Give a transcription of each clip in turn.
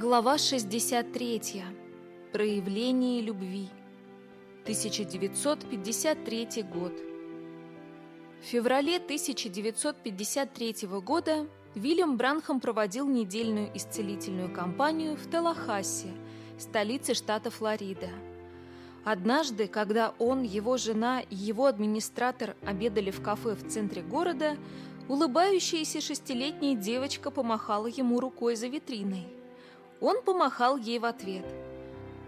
Глава 63. Проявление любви. 1953 год. В феврале 1953 года Вильям Бранхам проводил недельную исцелительную кампанию в Талахассе, столице штата Флорида. Однажды, когда он, его жена и его администратор обедали в кафе в центре города, улыбающаяся шестилетняя девочка помахала ему рукой за витриной. Он помахал ей в ответ.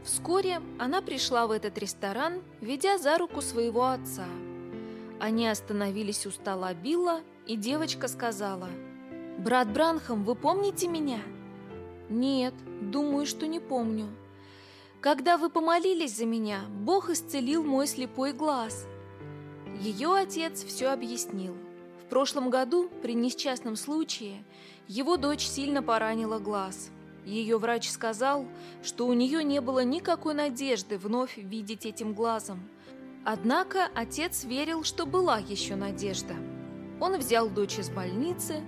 Вскоре она пришла в этот ресторан, ведя за руку своего отца. Они остановились у стола Билла, и девочка сказала, «Брат Бранхам, вы помните меня?» «Нет, думаю, что не помню». «Когда вы помолились за меня, Бог исцелил мой слепой глаз». Ее отец все объяснил. В прошлом году, при несчастном случае, его дочь сильно поранила глаз – ее врач сказал, что у нее не было никакой надежды вновь видеть этим глазом. Однако отец верил, что была еще надежда. Он взял дочь из больницы,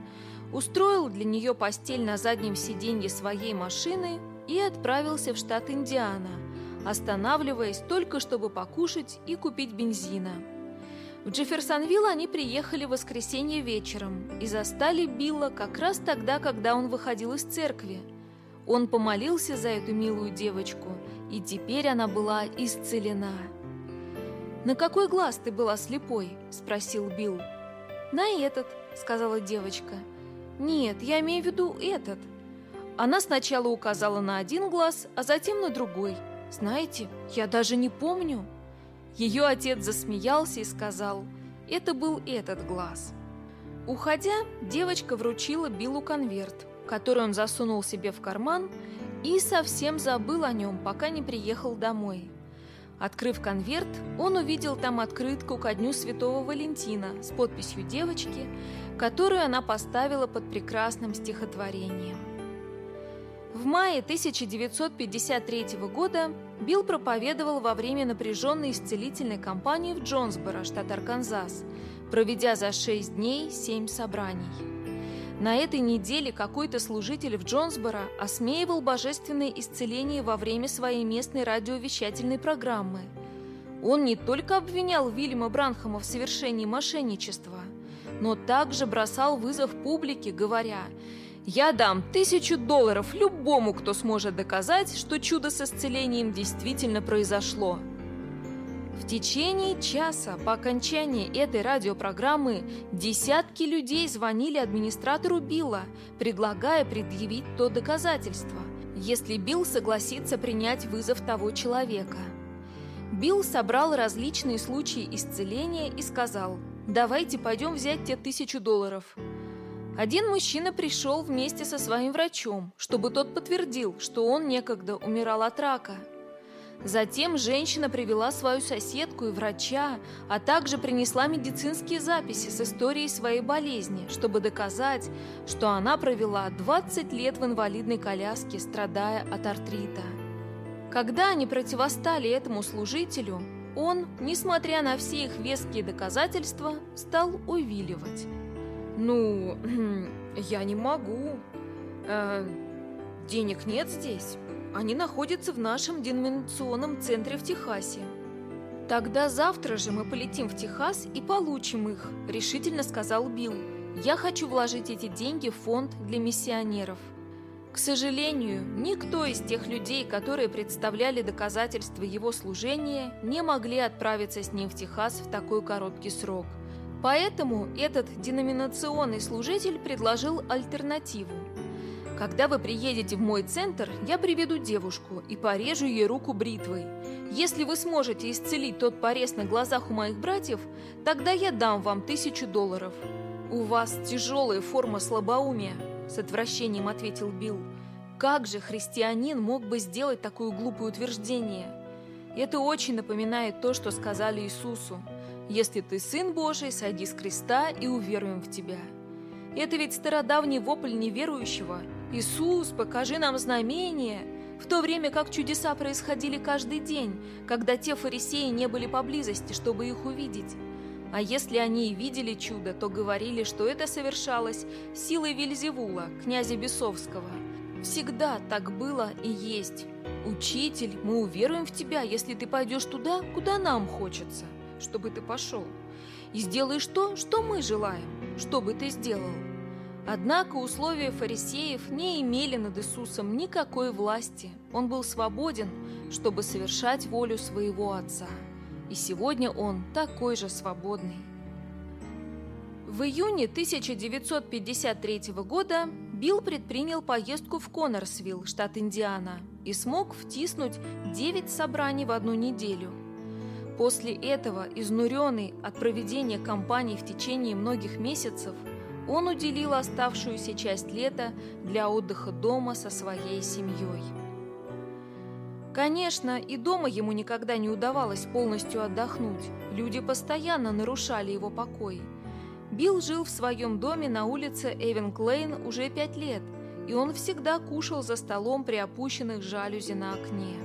устроил для нее постель на заднем сиденье своей машины и отправился в штат Индиана, останавливаясь только чтобы покушать и купить бензина. В Джефферсонвилл они приехали в воскресенье вечером и застали Билла как раз тогда, когда он выходил из церкви – он помолился за эту милую девочку, и теперь она была исцелена. «На какой глаз ты была слепой?» – спросил Билл. «На этот», – сказала девочка. «Нет, я имею в виду этот». Она сначала указала на один глаз, а затем на другой. «Знаете, я даже не помню». Ее отец засмеялся и сказал, «Это был этот глаз». Уходя, девочка вручила Биллу конверт – который он засунул себе в карман и совсем забыл о нем, пока не приехал домой. Открыв конверт, он увидел там открытку ко дню Святого Валентина с подписью девочки, которую она поставила под прекрасным стихотворением. В мае 1953 года Билл проповедовал во время напряженной исцелительной кампании в Джонсборо, штат Арканзас, проведя за шесть дней семь собраний. На этой неделе какой-то служитель в Джонсборо осмеивал божественное исцеление во время своей местной радиовещательной программы. Он не только обвинял Вильяма Бранхама в совершении мошенничества, но также бросал вызов публике, говоря «Я дам тысячу долларов любому, кто сможет доказать, что чудо с исцелением действительно произошло». В течение часа по окончании этой радиопрограммы десятки людей звонили администратору Билла, предлагая предъявить то доказательство, если Билл согласится принять вызов того человека. Билл собрал различные случаи исцеления и сказал «Давайте пойдем взять те тысячу долларов». Один мужчина пришел вместе со своим врачом, чтобы тот подтвердил, что он некогда умирал от рака – Затем женщина привела свою соседку и врача, а также принесла медицинские записи с историей своей болезни, чтобы доказать, что она провела 20 лет в инвалидной коляске, страдая от артрита. Когда они противостали этому служителю, он, несмотря на все их веские доказательства, стал увиливать. «Ну, я не могу. Э, денег нет здесь». Они находятся в нашем деноминационном центре в Техасе. Тогда завтра же мы полетим в Техас и получим их, решительно сказал Билл. Я хочу вложить эти деньги в фонд для миссионеров. К сожалению, никто из тех людей, которые представляли доказательства его служения, не могли отправиться с ним в Техас в такой короткий срок. Поэтому этот деноминационный служитель предложил альтернативу. Когда вы приедете в мой центр, я приведу девушку и порежу ей руку бритвой. Если вы сможете исцелить тот порез на глазах у моих братьев, тогда я дам вам тысячу долларов. У вас тяжелая форма слабоумия, с отвращением ответил Билл. Как же христианин мог бы сделать такое глупое утверждение? Это очень напоминает то, что сказали Иисусу. «Если ты Сын Божий, сойди с креста и уверуем в Тебя». Это ведь стародавний вопль неверующего – «Иисус, покажи нам знамение!» в то время как чудеса происходили каждый день, когда те фарисеи не были поблизости, чтобы их увидеть. А если они и видели чудо, то говорили, что это совершалось силой Вильзевула, князя Бесовского. Всегда так было и есть. Учитель, мы уверуем в тебя, если ты пойдешь туда, куда нам хочется, чтобы ты пошел. И сделаешь то, что мы желаем, чтобы ты сделал. Однако условия фарисеев не имели над Иисусом никакой власти. Он был свободен, чтобы совершать волю своего Отца. И сегодня он такой же свободный. В июне 1953 года Билл предпринял поездку в Коннорсвилл, штат Индиана, и смог втиснуть 9 собраний в одну неделю. После этого, изнуренный от проведения кампаний в течение многих месяцев, он уделил оставшуюся часть лета для отдыха дома со своей семьей. Конечно, и дома ему никогда не удавалось полностью отдохнуть. Люди постоянно нарушали его покой – Билл жил в своем доме на улице Эвенклейн уже пять лет, и он всегда кушал за столом при опущенных жалюзи на окне.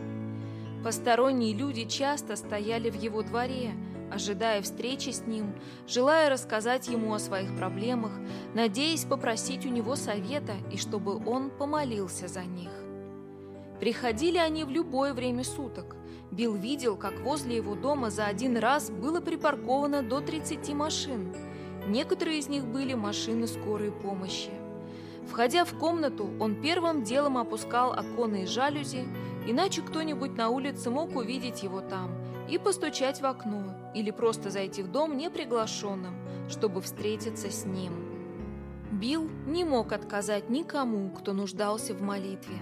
Посторонние люди часто стояли в его дворе, ожидая встречи с ним, желая рассказать ему о своих проблемах, надеясь попросить у него совета и чтобы он помолился за них. Приходили они в любое время суток. Билл видел, как возле его дома за один раз было припарковано до 30 машин – Некоторые из них были машины скорой помощи. Входя в комнату, он первым делом опускал оконные жалюзи, иначе кто-нибудь на улице мог увидеть его там и постучать в окно или просто зайти в дом неприглашенным, чтобы встретиться с ним. Билл не мог отказать никому, кто нуждался в молитве.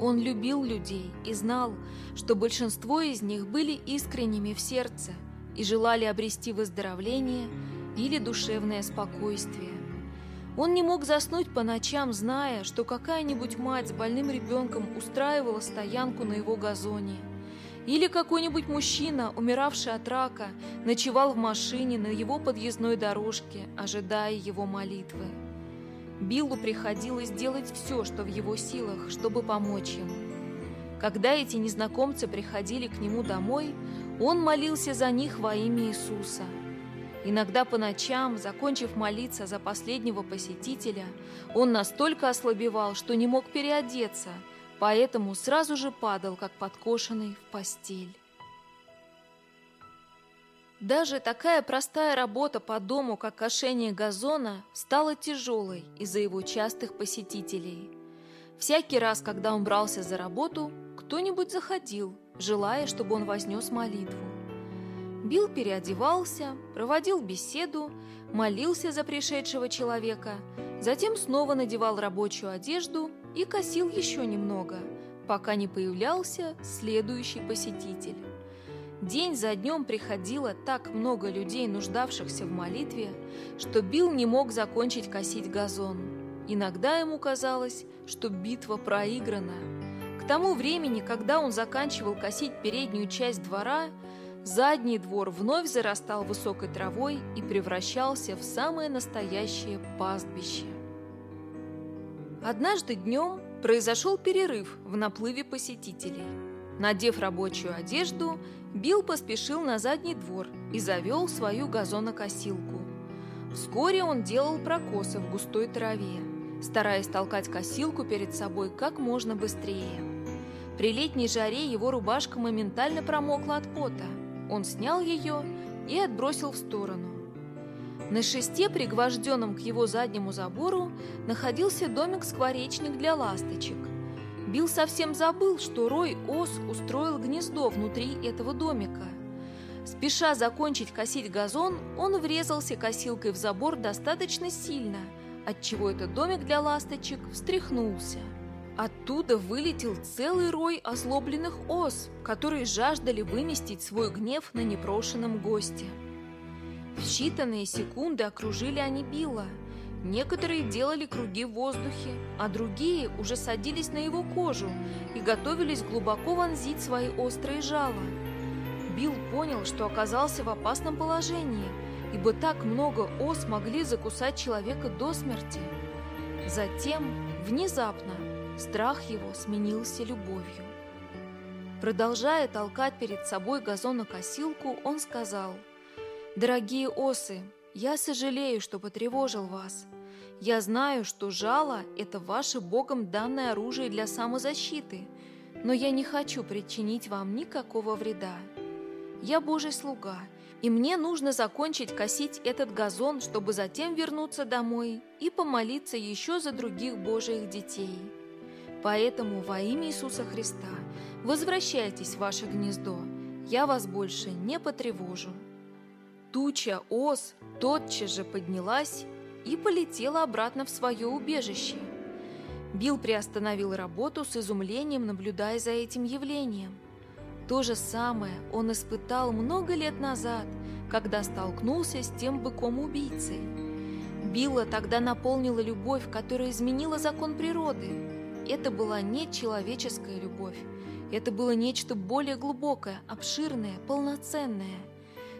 Он любил людей и знал, что большинство из них были искренними в сердце и желали обрести выздоровление – или душевное спокойствие. Он не мог заснуть по ночам, зная, что какая-нибудь мать с больным ребенком устраивала стоянку на его газоне. Или какой-нибудь мужчина, умиравший от рака, ночевал в машине на его подъездной дорожке, ожидая его молитвы. Биллу приходилось делать все, что в его силах, чтобы помочь им. Когда эти незнакомцы приходили к нему домой, он молился за них во имя Иисуса – Иногда по ночам, закончив молиться за последнего посетителя, он настолько ослабевал, что не мог переодеться, поэтому сразу же падал, как подкошенный, в постель. Даже такая простая работа по дому, как кошение газона, стала тяжелой из-за его частых посетителей. Всякий раз, когда он брался за работу, кто-нибудь заходил, желая, чтобы он вознес молитву. Билл переодевался, проводил беседу, молился за пришедшего человека, затем снова надевал рабочую одежду и косил еще немного, пока не появлялся следующий посетитель. День за днем приходило так много людей, нуждавшихся в молитве, что Билл не мог закончить косить газон. Иногда ему казалось, что битва проиграна. К тому времени, когда он заканчивал косить переднюю часть двора, Задний двор вновь зарастал высокой травой и превращался в самое настоящее пастбище. Однажды днем произошел перерыв в наплыве посетителей. Надев рабочую одежду, Билл поспешил на задний двор и завел свою газонокосилку. Вскоре он делал прокосы в густой траве, стараясь толкать косилку перед собой как можно быстрее. При летней жаре его рубашка моментально промокла от пота – он снял ее и отбросил в сторону. На шесте, пригвожденном к его заднему забору, находился домик-скворечник для ласточек. Билл совсем забыл, что Рой Ос устроил гнездо внутри этого домика. Спеша закончить косить газон, он врезался косилкой в забор достаточно сильно, отчего этот домик для ласточек встряхнулся. Оттуда вылетел целый рой озлобленных ос, которые жаждали выместить свой гнев на непрошенном госте. В считанные секунды окружили они Билла. Некоторые делали круги в воздухе, а другие уже садились на его кожу и готовились глубоко вонзить свои острые жала. Билл понял, что оказался в опасном положении, ибо так много ос могли закусать человека до смерти. Затем, внезапно, Страх его сменился любовью. Продолжая толкать перед собой газонокосилку, он сказал, «Дорогие осы, я сожалею, что потревожил вас. Я знаю, что жало – это ваше Богом данное оружие для самозащиты, но я не хочу причинить вам никакого вреда. Я Божий слуга, и мне нужно закончить косить этот газон, чтобы затем вернуться домой и помолиться еще за других Божьих детей. Поэтому во имя Иисуса Христа возвращайтесь в ваше гнездо, я вас больше не потревожу». Туча ос тотчас же поднялась и полетела обратно в свое убежище. Билл приостановил работу с изумлением, наблюдая за этим явлением. То же самое он испытал много лет назад, когда столкнулся с тем быком-убийцей. Билла тогда наполнила любовь, которая изменила закон природы. Это была не человеческая любовь, это было нечто более глубокое, обширное, полноценное.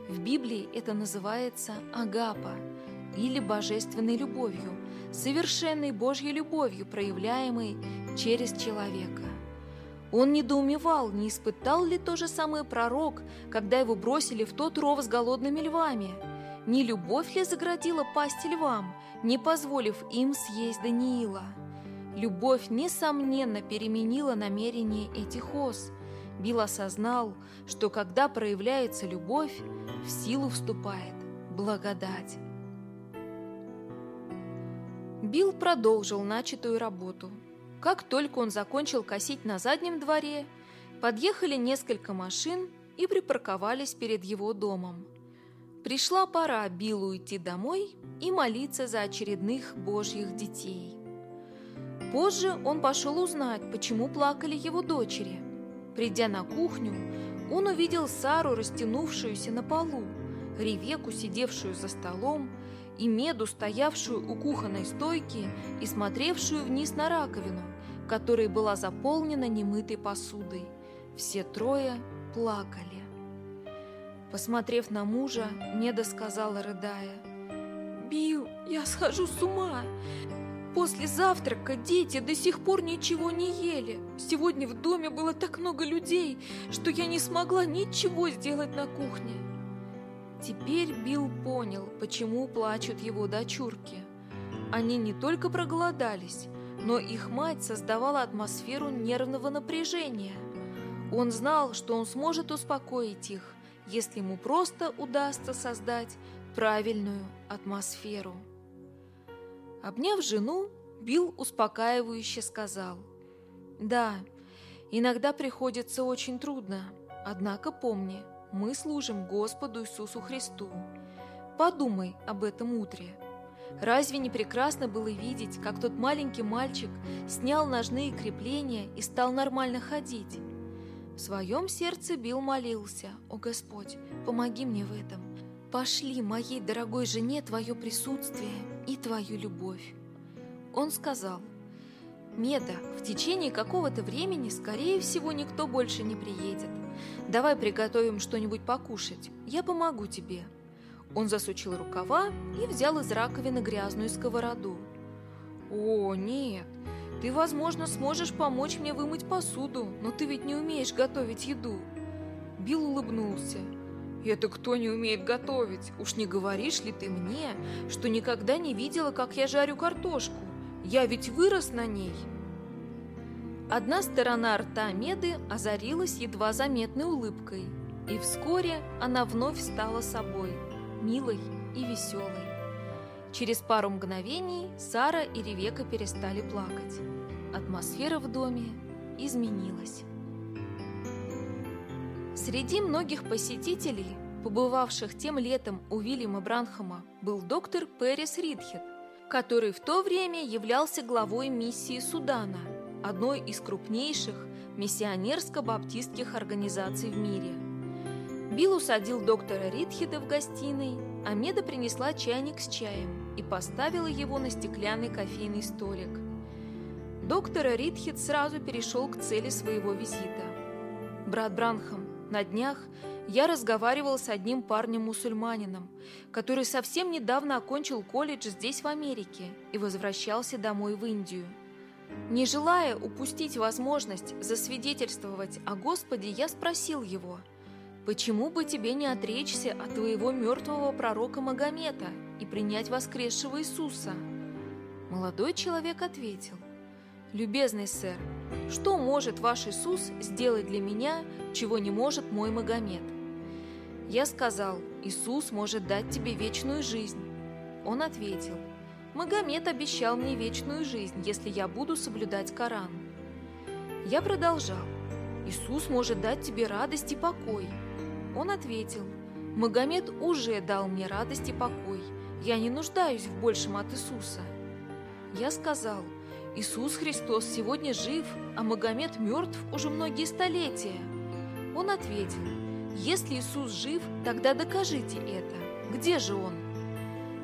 В Библии это называется агапа или божественной любовью, совершенной Божьей любовью, проявляемой через человека. Он недоумевал, не испытал ли то же самое пророк, когда его бросили в тот ров с голодными львами. Не любовь ли заградила пасть львам, не позволив им съесть Даниила? Любовь, несомненно, переменила намерение этих ос. Билл осознал, что когда проявляется любовь, в силу вступает благодать. Билл продолжил начатую работу. Как только он закончил косить на заднем дворе, подъехали несколько машин и припарковались перед его домом. Пришла пора Биллу идти домой и молиться за очередных божьих детей. Позже он пошел узнать, почему плакали его дочери. Придя на кухню, он увидел Сару, растянувшуюся на полу, Ревеку, сидевшую за столом, и Меду, стоявшую у кухонной стойки и смотревшую вниз на раковину, которой была заполнена немытой посудой. Все трое плакали. Посмотрев на мужа, Меда сказала, рыдая, «Билл, я схожу с ума. После завтрака дети до сих пор ничего не ели. Сегодня в доме было так много людей, что я не смогла ничего сделать на кухне. Теперь Билл понял, почему плачут его дочурки. Они не только проголодались, но их мать создавала атмосферу нервного напряжения. Он знал, что он сможет успокоить их, если ему просто удастся создать правильную атмосферу. Обняв жену, Билл успокаивающе сказал, «Да, иногда приходится очень трудно, однако помни – мы служим Господу Иисусу Христу. Подумай об этом утре. Разве не прекрасно было видеть, как тот маленький мальчик снял ножные крепления и стал нормально ходить? В своем сердце Билл молился, «О Господь, помоги мне в этом. Пошли моей дорогой жене Твое присутствие и Твою любовь». Он сказал, «Меда, в течение какого-то времени, скорее всего, никто больше не приедет. Давай приготовим что-нибудь покушать. Я помогу тебе». Он засучил рукава и взял из раковины грязную сковороду. «О, нет, ты, возможно, сможешь помочь мне вымыть посуду, но ты ведь не умеешь готовить еду». Билл улыбнулся. «Это кто не умеет готовить? Уж не говоришь ли ты мне, что никогда не видела, как я жарю картошку? Я ведь вырос на ней!» Одна сторона рта Меды озарилась едва заметной улыбкой, и вскоре она вновь стала собой, милой и веселой. Через пару мгновений Сара и Ревека перестали плакать. Атмосфера в доме изменилась. Среди многих посетителей, побывавших тем летом у Вильяма Бранхама, был доктор Перес Ридхет, который в то время являлся главой миссии Судана – одной из крупнейших миссионерско-баптистских организаций в мире. Билл усадил доктора Ритхеда в гостиной, а Меда принесла чайник с чаем и поставила его на стеклянный кофейный столик. Доктор Ритхед сразу перешел к цели своего визита. «Брат Бранхам, на днях я разговаривал с одним парнем-мусульманином, который совсем недавно окончил колледж здесь, в Америке, и возвращался домой в Индию. Не желая упустить возможность засвидетельствовать о Господе, я спросил его, «Почему бы тебе не отречься от твоего мертвого пророка Магомета и принять воскресшего Иисуса?» Молодой человек ответил, «Любезный сэр, что может ваш Иисус сделать для меня, чего не может мой Магомед?» Я сказал, «Иисус может дать тебе вечную жизнь». Он ответил, «Магомед обещал мне вечную жизнь, если я буду соблюдать Коран». Я продолжал, «Иисус может дать тебе радость и покой». Он ответил, «Магомед уже дал мне радость и покой. Я не нуждаюсь в большем от Иисуса». Я сказал, Иисус Христос сегодня жив, а Магомед мертв уже многие столетия. Он ответил, если Иисус жив, тогда докажите это. Где же Он?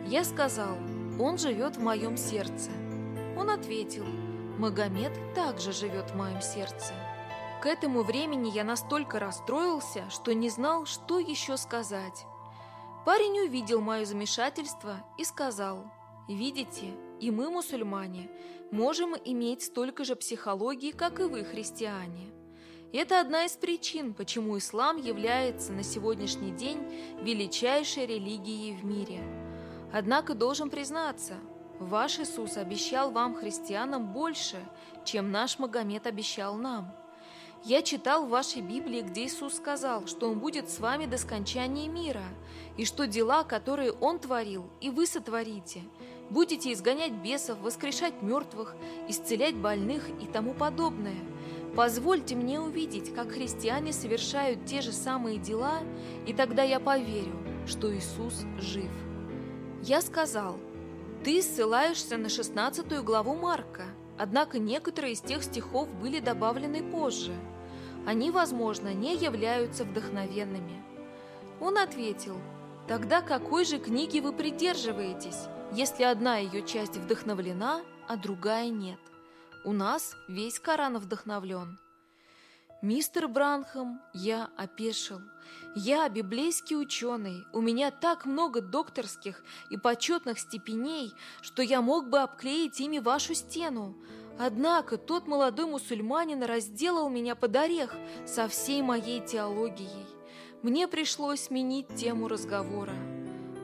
Я сказал, Он живет в моем сердце. Он ответил, Магомед также живет в моем сердце. К этому времени я настолько расстроился, что не знал, что еще сказать. Парень увидел мое замешательство и сказал, «Видите, и мы, мусульмане, можем иметь столько же психологии, как и вы, христиане. Это одна из причин, почему ислам является на сегодняшний день величайшей религией в мире. Однако должен признаться, ваш Иисус обещал вам, христианам, больше, чем наш Магомед обещал нам. Я читал в вашей Библии, где Иисус сказал, что Он будет с вами до скончания мира, и что дела, которые Он творил, и вы сотворите – Будете изгонять бесов, воскрешать мертвых, исцелять больных и тому подобное. Позвольте мне увидеть, как христиане совершают те же самые дела, и тогда я поверю, что Иисус жив. Я сказал, ты ссылаешься на 16 главу Марка, однако некоторые из тех стихов были добавлены позже. Они, возможно, не являются вдохновенными. Он ответил, тогда какой же книги вы придерживаетесь? Если одна ее часть вдохновлена, а другая нет. У нас весь Коран вдохновлен. Мистер Бранхам, я опешил. Я библейский ученый, у меня так много докторских и почетных степеней, что я мог бы обклеить ими вашу стену. Однако тот молодой мусульманин разделал меня под орех со всей моей теологией. Мне пришлось сменить тему разговора.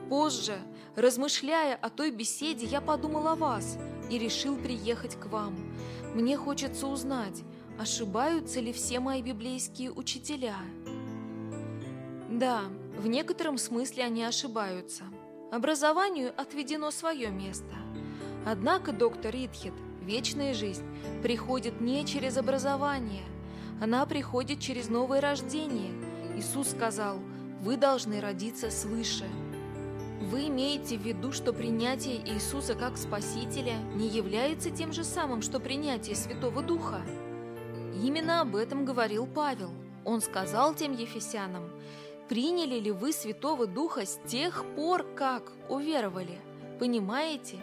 Позже, размышляя о той беседе, я подумал о вас и решил приехать к вам. Мне хочется узнать, ошибаются ли все мои библейские учителя. Да, в некотором смысле они ошибаются. Образованию отведено свое место. Однако, доктор Итхет, вечная жизнь приходит не через образование, она приходит через новое рождение. Иисус сказал, вы должны родиться свыше – вы имеете в виду, что принятие Иисуса как Спасителя не является тем же самым, что принятие Святого Духа? Именно об этом говорил Павел. Он сказал тем ефесянам, «Приняли ли вы Святого Духа с тех пор, как уверовали?» Понимаете?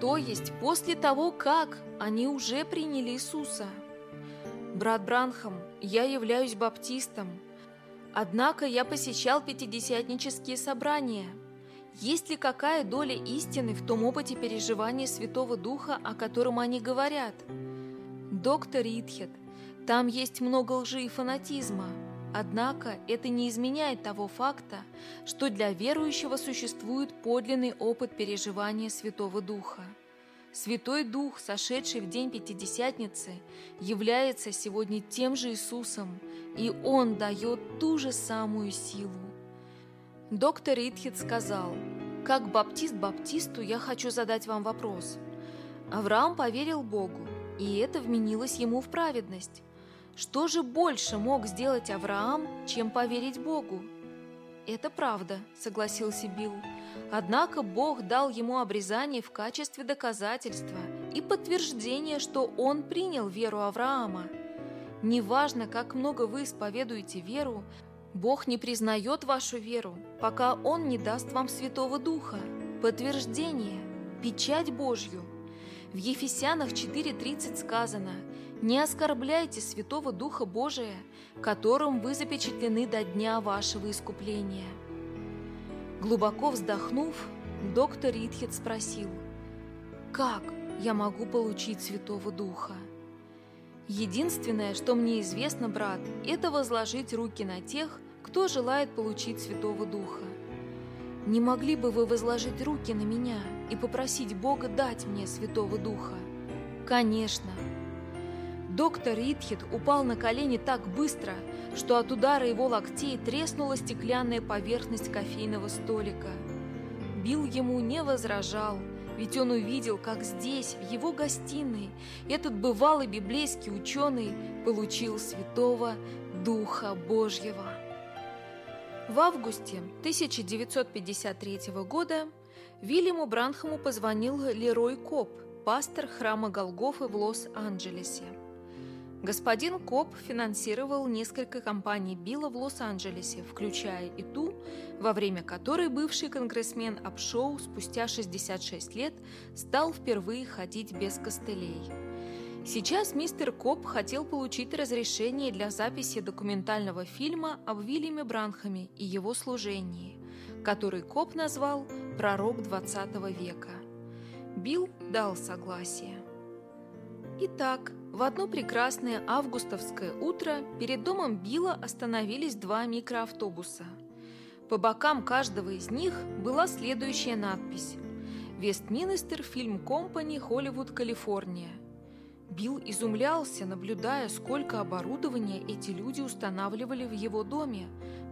То есть после того, как они уже приняли Иисуса. Брат Бранхам, я являюсь баптистом. Однако я посещал пятидесятнические собрания – есть ли какая доля истины в том опыте переживания Святого Духа, о котором они говорят? Доктор Итхет, там есть много лжи и фанатизма. Однако это не изменяет того факта, что для верующего существует подлинный опыт переживания Святого Духа. Святой Дух, сошедший в день Пятидесятницы, является сегодня тем же Иисусом, и Он дает ту же самую силу. Доктор Итхит сказал, «Как баптист баптисту я хочу задать вам вопрос. Авраам поверил Богу, и это вменилось ему в праведность. Что же больше мог сделать Авраам, чем поверить Богу?» «Это правда», — согласился Билл. Однако Бог дал ему обрезание в качестве доказательства и подтверждения, что он принял веру Авраама. Неважно, как много вы исповедуете веру, Бог не признает вашу веру, пока Он не даст вам Святого Духа, подтверждение, печать Божью. В Ефесянах 4.30 сказано «Не оскорбляйте Святого Духа Божия, которым вы запечатлены до дня вашего искупления». Глубоко вздохнув, доктор Ритхет спросил «Как я могу получить Святого Духа?» Единственное, что мне известно, брат, это возложить руки на тех, кто желает получить Святого Духа. не могли бы вы возложить руки на меня и попросить Бога дать мне Святого Духа? Конечно. Доктор Ритхит упал на колени так быстро, что от удара его локтей треснула стеклянная поверхность кофейного столика. Билл ему не возражал, ведь он увидел, как здесь, в его гостиной, этот бывалый библейский ученый получил Святого Духа Божьего. В августе 1953 года Вильяму Бранхаму позвонил Лерой Коп, пастор храма Голгофы в Лос-Анджелесе. Господин Коп финансировал несколько компаний Билла в Лос-Анджелесе, включая и ту, во время которой бывший конгрессмен Апшоу спустя 66 лет стал впервые ходить без костылей. Сейчас мистер Коп хотел получить разрешение для записи документального фильма об Вильяме Бранхаме и его служении, который Коп назвал «Пророк 20 века». Билл дал согласие. Итак, в одно прекрасное августовское утро перед домом Билла остановились два микроавтобуса. По бокам каждого из них была следующая надпись «Вестминстер Фильм Компани, Холливуд, Калифорния». Билл изумлялся, наблюдая, сколько оборудования эти люди устанавливали в его доме.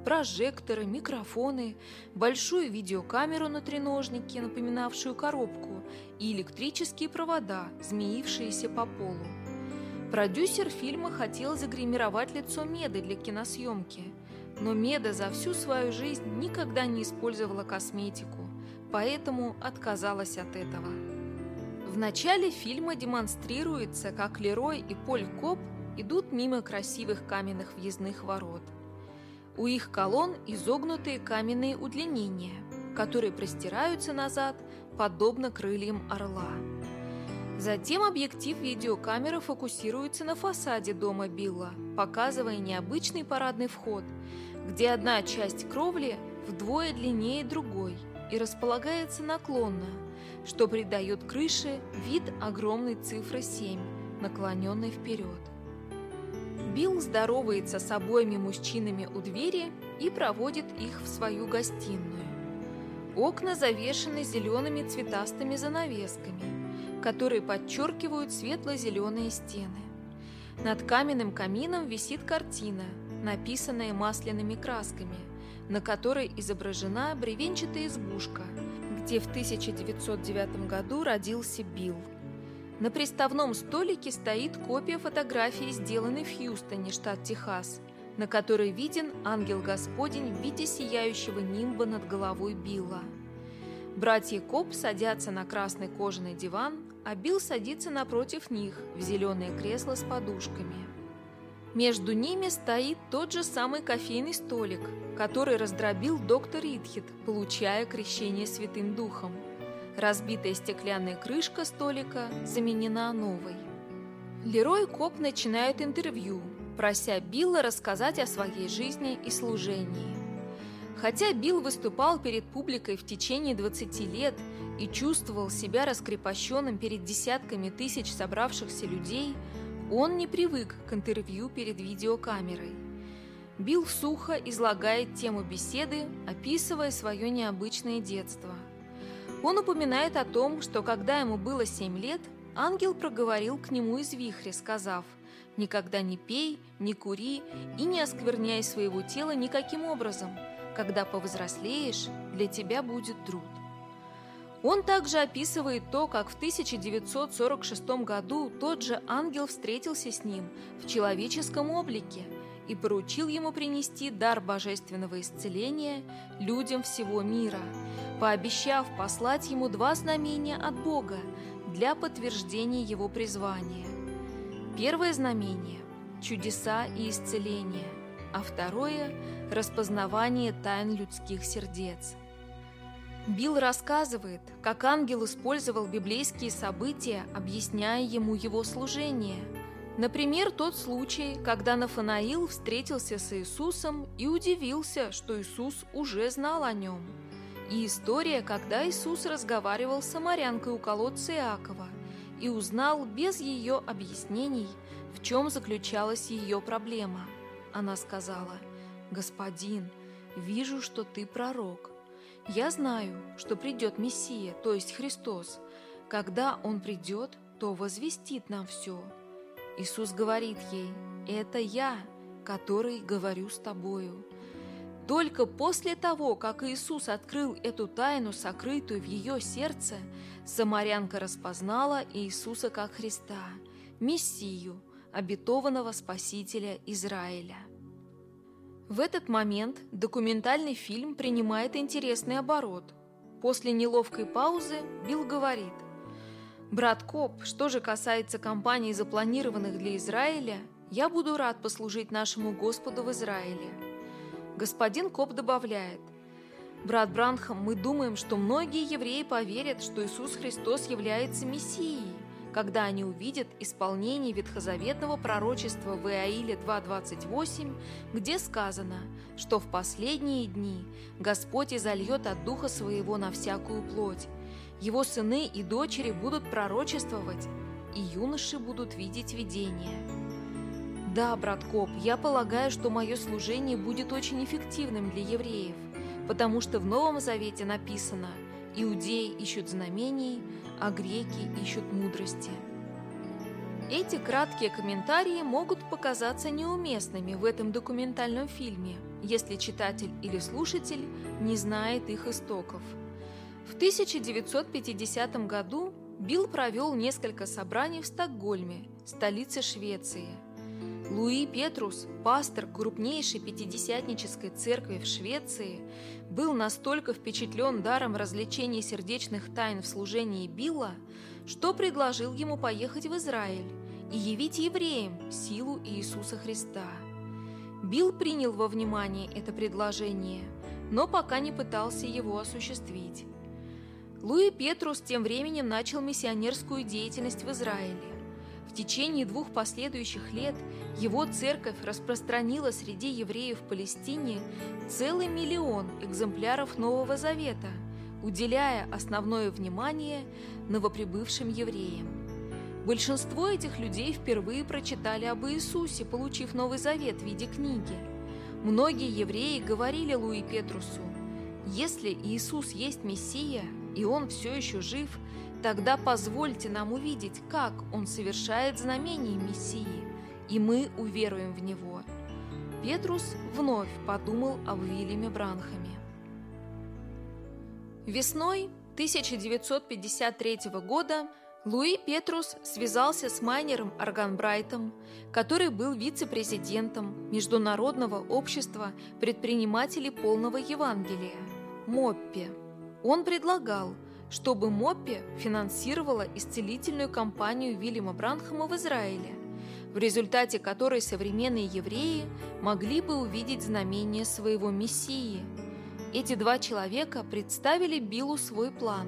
Прожекторы, микрофоны, большую видеокамеру на треножнике, напоминавшую коробку, и электрические провода, змеившиеся по полу. Продюсер фильма хотел загримировать лицо Меды для киносъемки, но Меда за всю свою жизнь никогда не использовала косметику, поэтому отказалась от этого. В начале фильма демонстрируется, как Лерой и Поль Коп идут мимо красивых каменных въездных ворот. У их колонн изогнутые каменные удлинения, которые простираются назад, подобно крыльям орла. Затем объектив видеокамеры фокусируется на фасаде дома Билла, показывая необычный парадный вход, где одна часть кровли вдвое длиннее другой и располагается наклонно, что придает крыше вид огромной цифры 7, наклоненной вперед. Билл здоровается с обоими мужчинами у двери и проводит их в свою гостиную. Окна завешены зелеными цветастыми занавесками – которые подчеркивают светло-зеленые стены. Над каменным камином висит картина, написанная масляными красками, на которой изображена бревенчатая избушка, где в 1909 году родился Билл. На приставном столике стоит копия фотографии, сделанной в Хьюстоне, штат Техас, на которой виден ангел Господень в виде сияющего нимба над головой Билла. Братья Коп садятся на красный кожаный диван, а Билл садится напротив них в зеленое кресло с подушками. Между ними стоит тот же самый кофейный столик, который раздробил доктор Ритхит, получая крещение Святым Духом. Разбитая стеклянная крышка столика заменена новой. Лерой Коп начинает интервью, прося Билла рассказать о своей жизни и служении. Хотя Билл выступал перед публикой в течение 20 лет и чувствовал себя раскрепощенным перед десятками тысяч собравшихся людей, он не привык к интервью перед видеокамерой. Билл сухо излагает тему беседы, описывая свое необычное детство. Он упоминает о том, что когда ему было 7 лет, ангел проговорил к нему из вихря, сказав «Никогда не пей, не кури и не оскверняй своего тела никаким образом. Когда повзрослеешь, для тебя будет труд». Он также описывает то, как в 1946 году тот же ангел встретился с ним в человеческом облике и поручил ему принести дар божественного исцеления людям всего мира, пообещав послать ему два знамения от Бога для подтверждения его призвания. Первое знамение – чудеса и исцеление, а второе – распознавание тайн людских сердец – Билл рассказывает, как ангел использовал библейские события, объясняя ему его служение. Например, тот случай, когда Нафанаил встретился с Иисусом и удивился, что Иисус уже знал о нем. И история, когда Иисус разговаривал с самарянкой у колодца Иакова и узнал без ее объяснений, в чем заключалась ее проблема. Она сказала, «Господин, вижу, что ты пророк. Я знаю, что придет Мессия, то есть Христос. Когда Он придет, то возвестит нам все. Иисус говорит ей, «Это я, который говорю с тобою». Только после того, как Иисус открыл эту тайну, сокрытую в ее сердце, самарянка распознала Иисуса как Христа, Мессию, обетованного Спасителя Израиля. В этот момент документальный фильм принимает интересный оборот. После неловкой паузы Билл говорит, «Брат Коп, что же касается компаний, запланированных для Израиля, я буду рад послужить нашему Господу в Израиле». Господин Коп добавляет, «Брат Бранхам, мы думаем, что многие евреи поверят, что Иисус Христос является Мессией, когда они увидят исполнение ветхозаветного пророчества в Иаиле 2.28, где сказано, что в последние дни Господь изольет от Духа Своего на всякую плоть. Его сыны и дочери будут пророчествовать, и юноши будут видеть видения. Да, брат Коп, я полагаю, что мое служение будет очень эффективным для евреев, потому что в Новом Завете написано «Иудеи ищут знамений, а греки ищут мудрости. Эти краткие комментарии могут показаться неуместными в этом документальном фильме, если читатель или слушатель не знает их истоков. В 1950 году Билл провел несколько собраний в Стокгольме, столице Швеции. Луи Петрус, пастор крупнейшей пятидесятнической церкви в Швеции, был настолько впечатлен даром развлечения сердечных тайн в служении Билла, что предложил ему поехать в Израиль и явить евреям силу Иисуса Христа. Билл принял во внимание это предложение, но пока не пытался его осуществить. Луи Петрус тем временем начал миссионерскую деятельность в Израиле. В течение двух последующих лет его церковь распространила среди евреев Палестине целый миллион экземпляров Нового Завета, уделяя основное внимание новоприбывшим евреям. Большинство этих людей впервые прочитали об Иисусе, получив Новый Завет в виде книги. Многие евреи говорили Луи Петрусу, «Если Иисус есть Мессия, и Он все еще жив, Тогда позвольте нам увидеть, как он совершает знамение Мессии, и мы уверуем в него. Петрус вновь подумал об Вильяме Бранхаме. Весной 1953 года Луи Петрус связался с майнером Арганбрайтом, который был вице-президентом Международного общества предпринимателей полного Евангелия – МОППе. Он предлагал – чтобы Моппи финансировала исцелительную кампанию Вильяма Бранхама в Израиле, в результате которой современные евреи могли бы увидеть знамение своего Мессии. Эти два человека представили Биллу свой план.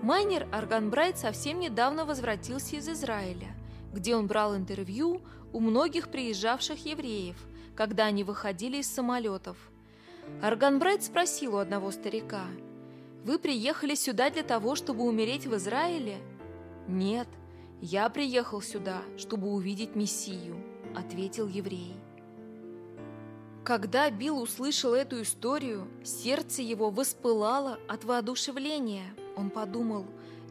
Майнер Арганбрайт совсем недавно возвратился из Израиля, где он брал интервью у многих приезжавших евреев, когда они выходили из самолетов. Арганбрайт спросил у одного старика – вы приехали сюда для того, чтобы умереть в Израиле? Нет, я приехал сюда, чтобы увидеть Мессию, ответил еврей. Когда Билл услышал эту историю, сердце его воспылало от воодушевления. Он подумал,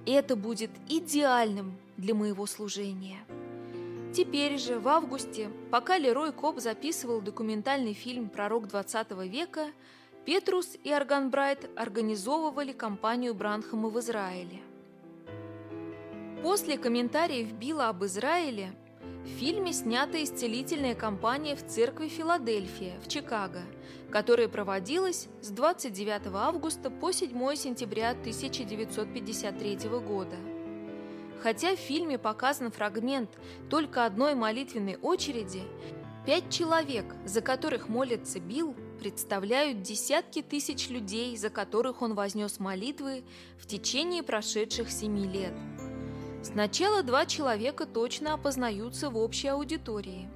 это будет идеальным для моего служения. Теперь же, в августе, пока Лерой Коп записывал документальный фильм «Пророк 20 века», Петрус и Арганбрайт организовывали кампанию Бранхама в Израиле. После комментариев Билла об Израиле в фильме снята исцелительная кампания в церкви Филадельфия в Чикаго, которая проводилась с 29 августа по 7 сентября 1953 года. Хотя в фильме показан фрагмент только одной молитвенной очереди, пять человек, за которых молится Билл, представляют десятки тысяч людей, за которых он вознес молитвы в течение прошедших семи лет. Сначала два человека точно опознаются в общей аудитории.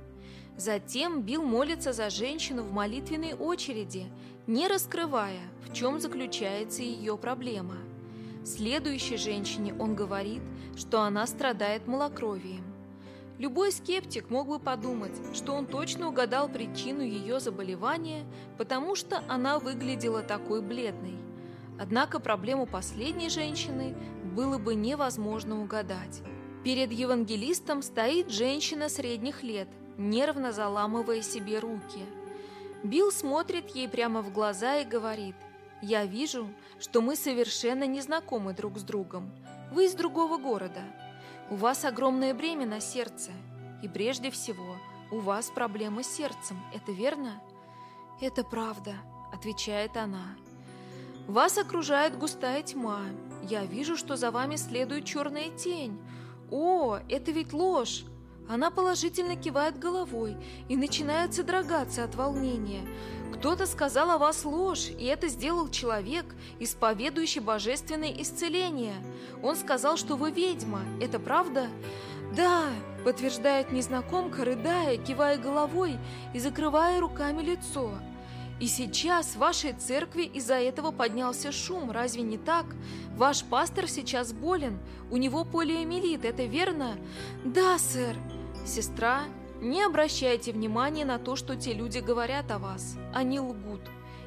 Затем Билл молится за женщину в молитвенной очереди, не раскрывая, в чем заключается ее проблема. Следующей женщине он говорит, что она страдает малокровием. Любой скептик мог бы подумать, что он точно угадал причину ее заболевания, потому что она выглядела такой бледной. Однако проблему последней женщины было бы невозможно угадать. Перед евангелистом стоит женщина средних лет, нервно заламывая себе руки. Билл смотрит ей прямо в глаза и говорит, «Я вижу, что мы совершенно не знакомы друг с другом. Вы из другого города. У вас огромное бремя на сердце. И прежде всего, у вас проблемы с сердцем. Это верно?» «Это правда», — отвечает она. «Вас окружает густая тьма. Я вижу, что за вами следует черная тень. О, это ведь ложь! Она положительно кивает головой и начинает содрогаться от волнения. Кто-то сказал о вас ложь, и это сделал человек, исповедующий божественное исцеление. Он сказал, что вы ведьма. Это правда? Да, подтверждает незнакомка, рыдая, кивая головой и закрывая руками лицо. И сейчас в вашей церкви из-за этого поднялся шум, разве не так? Ваш пастор сейчас болен, у него полиомиелит, это верно? Да, сэр. Сестра, не обращайте внимания на то, что те люди говорят о вас. Они лгут.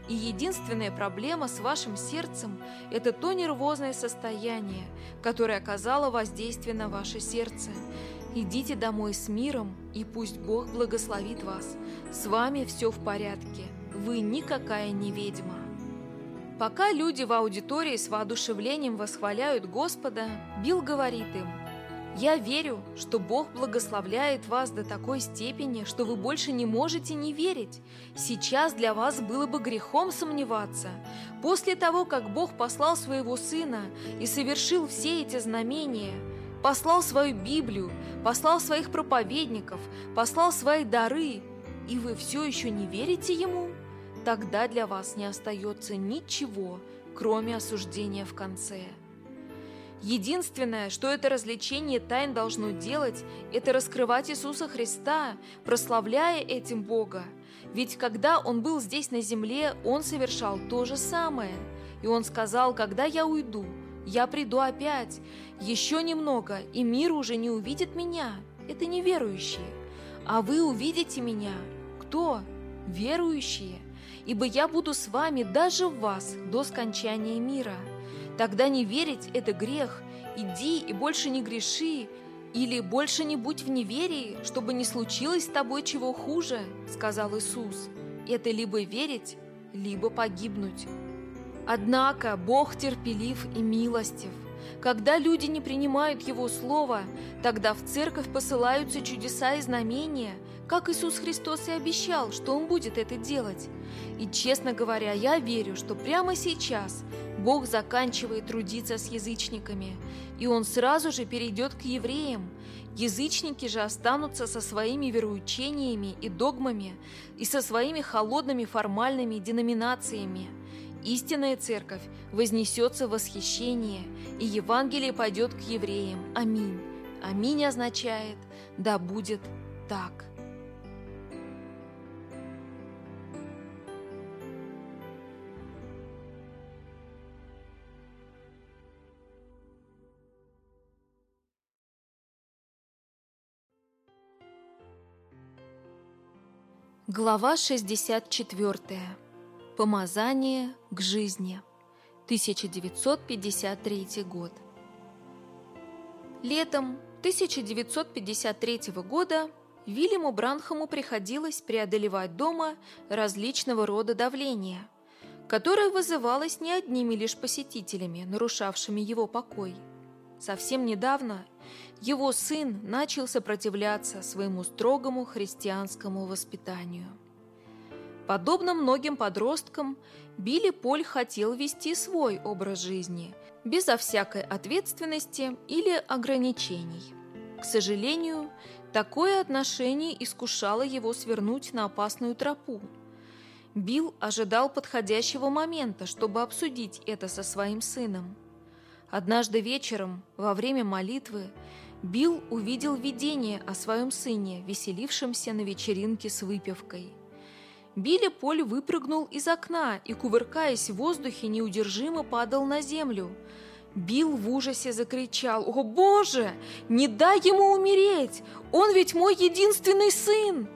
И единственная проблема с вашим сердцем – это то нервозное состояние, которое оказало воздействие на ваше сердце. Идите домой с миром, и пусть Бог благословит вас. С вами все в порядке. Вы никакая не ведьма. Пока люди в аудитории с воодушевлением восхваляют Господа, Билл говорит им, «Я верю, что Бог благословляет вас до такой степени, что вы больше не можете не верить. Сейчас для вас было бы грехом сомневаться. После того, как Бог послал своего Сына и совершил все эти знамения – послал свою Библию, послал своих проповедников, послал свои дары, и вы все еще не верите Ему, тогда для вас не остается ничего, кроме осуждения в конце. Единственное, что это развлечение тайн должно делать, это раскрывать Иисуса Христа, прославляя этим Бога. Ведь когда Он был здесь на земле, Он совершал то же самое. И Он сказал, когда я уйду, я приду опять. Еще немного, и мир уже не увидит меня. Это неверующие. А вы увидите меня. Кто? Верующие. Ибо я буду с вами даже в вас до скончания мира. Тогда не верить – это грех. Иди и больше не греши, или больше не будь в неверии, чтобы не случилось с тобой чего хуже, сказал Иисус. Это либо верить, либо погибнуть. Однако Бог терпелив и милостив. Когда люди не принимают Его Слово, тогда в церковь посылаются чудеса и знамения, как Иисус Христос и обещал, что Он будет это делать. И, честно говоря, я верю, что прямо сейчас Бог заканчивает трудиться с язычниками, и Он сразу же перейдет к евреям. Язычники же останутся со своими вероучениями и догмами и со своими холодными формальными деноминациями – истинная церковь вознесется в восхищение, и Евангелие пойдет к евреям. Аминь. Аминь означает «да будет так». Глава 64 Помазание к жизни. 1953 год. Летом 1953 года Вильяму Бранхаму приходилось преодолевать дома различного рода давления, которое вызывалось не одними лишь посетителями, нарушавшими его покой. Совсем недавно его сын начал сопротивляться своему строгому христианскому воспитанию – Подобно многим подросткам, Билли Поль хотел вести свой образ жизни, безо всякой ответственности или ограничений. К сожалению, такое отношение искушало его свернуть на опасную тропу. Билл ожидал подходящего момента, чтобы обсудить это со своим сыном. Однажды вечером, во время молитвы, Билл увидел видение о своем сыне, веселившемся на вечеринке с выпивкой – Билли Поль выпрыгнул из окна и, кувыркаясь в воздухе, неудержимо падал на землю. Билл в ужасе закричал «О боже! Не дай ему умереть! Он ведь мой единственный сын!»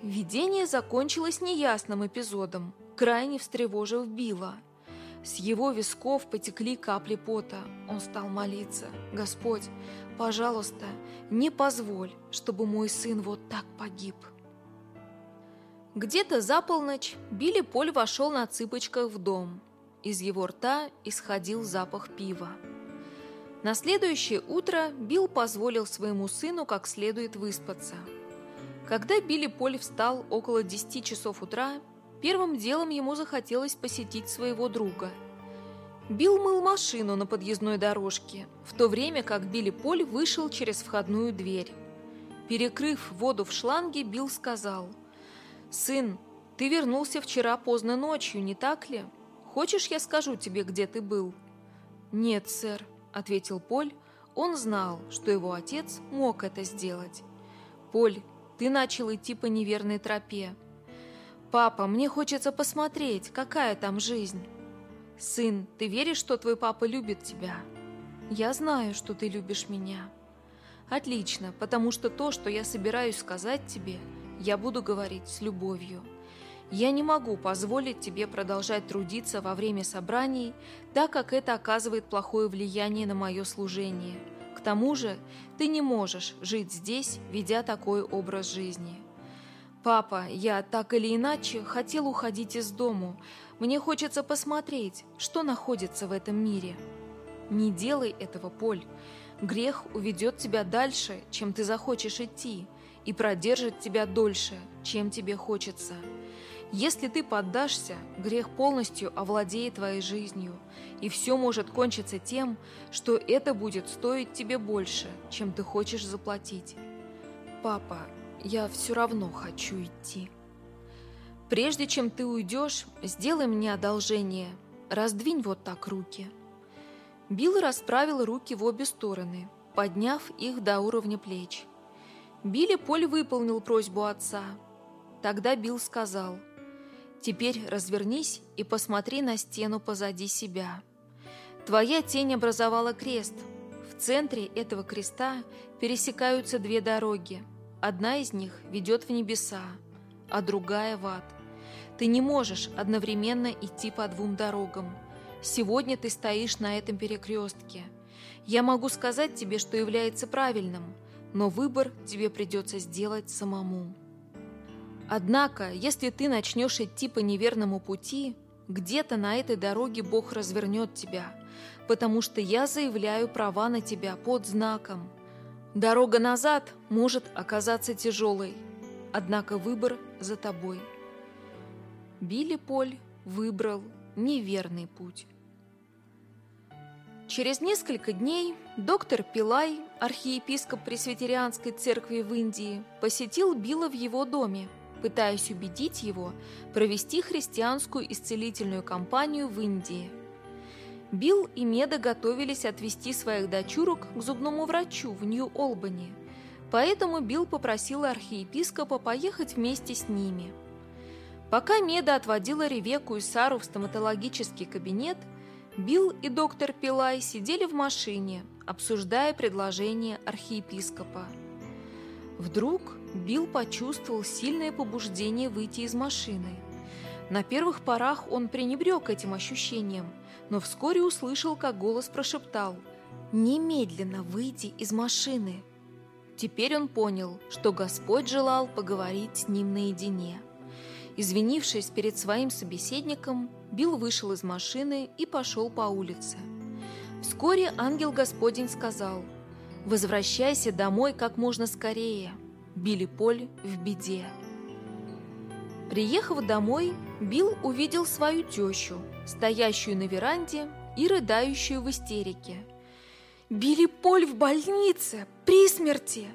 Видение закончилось неясным эпизодом, крайне встревожив Билла. С его висков потекли капли пота. Он стал молиться. «Господь, пожалуйста, не позволь, чтобы мой сын вот так погиб». Где-то за полночь Билли Поль вошел на цыпочках в дом. Из его рта исходил запах пива. На следующее утро Билл позволил своему сыну как следует выспаться. Когда Билли Поль встал около 10 часов утра, первым делом ему захотелось посетить своего друга. Билл мыл машину на подъездной дорожке, в то время как Билли Поль вышел через входную дверь. Перекрыв воду в шланге, Билл сказал, «Сын, ты вернулся вчера поздно ночью, не так ли? Хочешь, я скажу тебе, где ты был?» «Нет, сэр», — ответил Поль. Он знал, что его отец мог это сделать. «Поль, ты начал идти по неверной тропе. Папа, мне хочется посмотреть, какая там жизнь». «Сын, ты веришь, что твой папа любит тебя?» «Я знаю, что ты любишь меня». «Отлично, потому что то, что я собираюсь сказать тебе, я буду говорить с любовью». Я не могу позволить тебе продолжать трудиться во время собраний, так как это оказывает плохое влияние на мое служение. К тому же ты не можешь жить здесь, ведя такой образ жизни. Папа, я так или иначе хотел уходить из дому. Мне хочется посмотреть, что находится в этом мире. Не делай этого, Поль. Грех уведет тебя дальше, чем ты захочешь идти, и продержит тебя дольше, чем тебе хочется. Если ты поддашься, грех полностью овладеет твоей жизнью, и все может кончиться тем, что это будет стоить тебе больше, чем ты хочешь заплатить. Папа, я все равно хочу идти. Прежде чем ты уйдешь, сделай мне одолжение. Раздвинь вот так руки. Билл расправил руки в обе стороны, подняв их до уровня плеч. Билли Поль выполнил просьбу отца. Тогда Билл сказал – Теперь развернись и посмотри на стену позади себя. Твоя тень образовала крест. В центре этого креста пересекаются две дороги. Одна из них ведет в небеса, а другая в ад. Ты не можешь одновременно идти по двум дорогам. Сегодня ты стоишь на этом перекрестке. Я могу сказать тебе, что является правильным, но выбор тебе придется сделать самому. Однако, если ты начнешь идти по неверному пути, где-то на этой дороге Бог развернет тебя, потому что я заявляю права на тебя под знаком. Дорога назад может оказаться тяжелой, однако выбор за тобой. Билли Поль выбрал неверный путь. Через несколько дней доктор Пилай, архиепископ Пресвитерианской церкви в Индии, посетил Билла в его доме – пытаясь убедить его провести христианскую исцелительную кампанию в Индии. Билл и Меда готовились отвезти своих дочурок к зубному врачу в Нью-Олбани, поэтому Билл попросил архиепископа поехать вместе с ними. Пока Меда отводила Ревеку и Сару в стоматологический кабинет, Билл и доктор Пилай сидели в машине, обсуждая предложение архиепископа. Вдруг Билл почувствовал сильное побуждение выйти из машины. На первых порах он пренебрег этим ощущением, но вскоре услышал, как голос прошептал «Немедленно выйди из машины». Теперь он понял, что Господь желал поговорить с ним наедине. Извинившись перед своим собеседником, Билл вышел из машины и пошел по улице. Вскоре ангел Господень сказал «Возвращайся домой как можно скорее». Билли Поль в беде. Приехав домой, Билл увидел свою тещу, стоящую на веранде и рыдающую в истерике. «Билли Поль в больнице! При смерти!»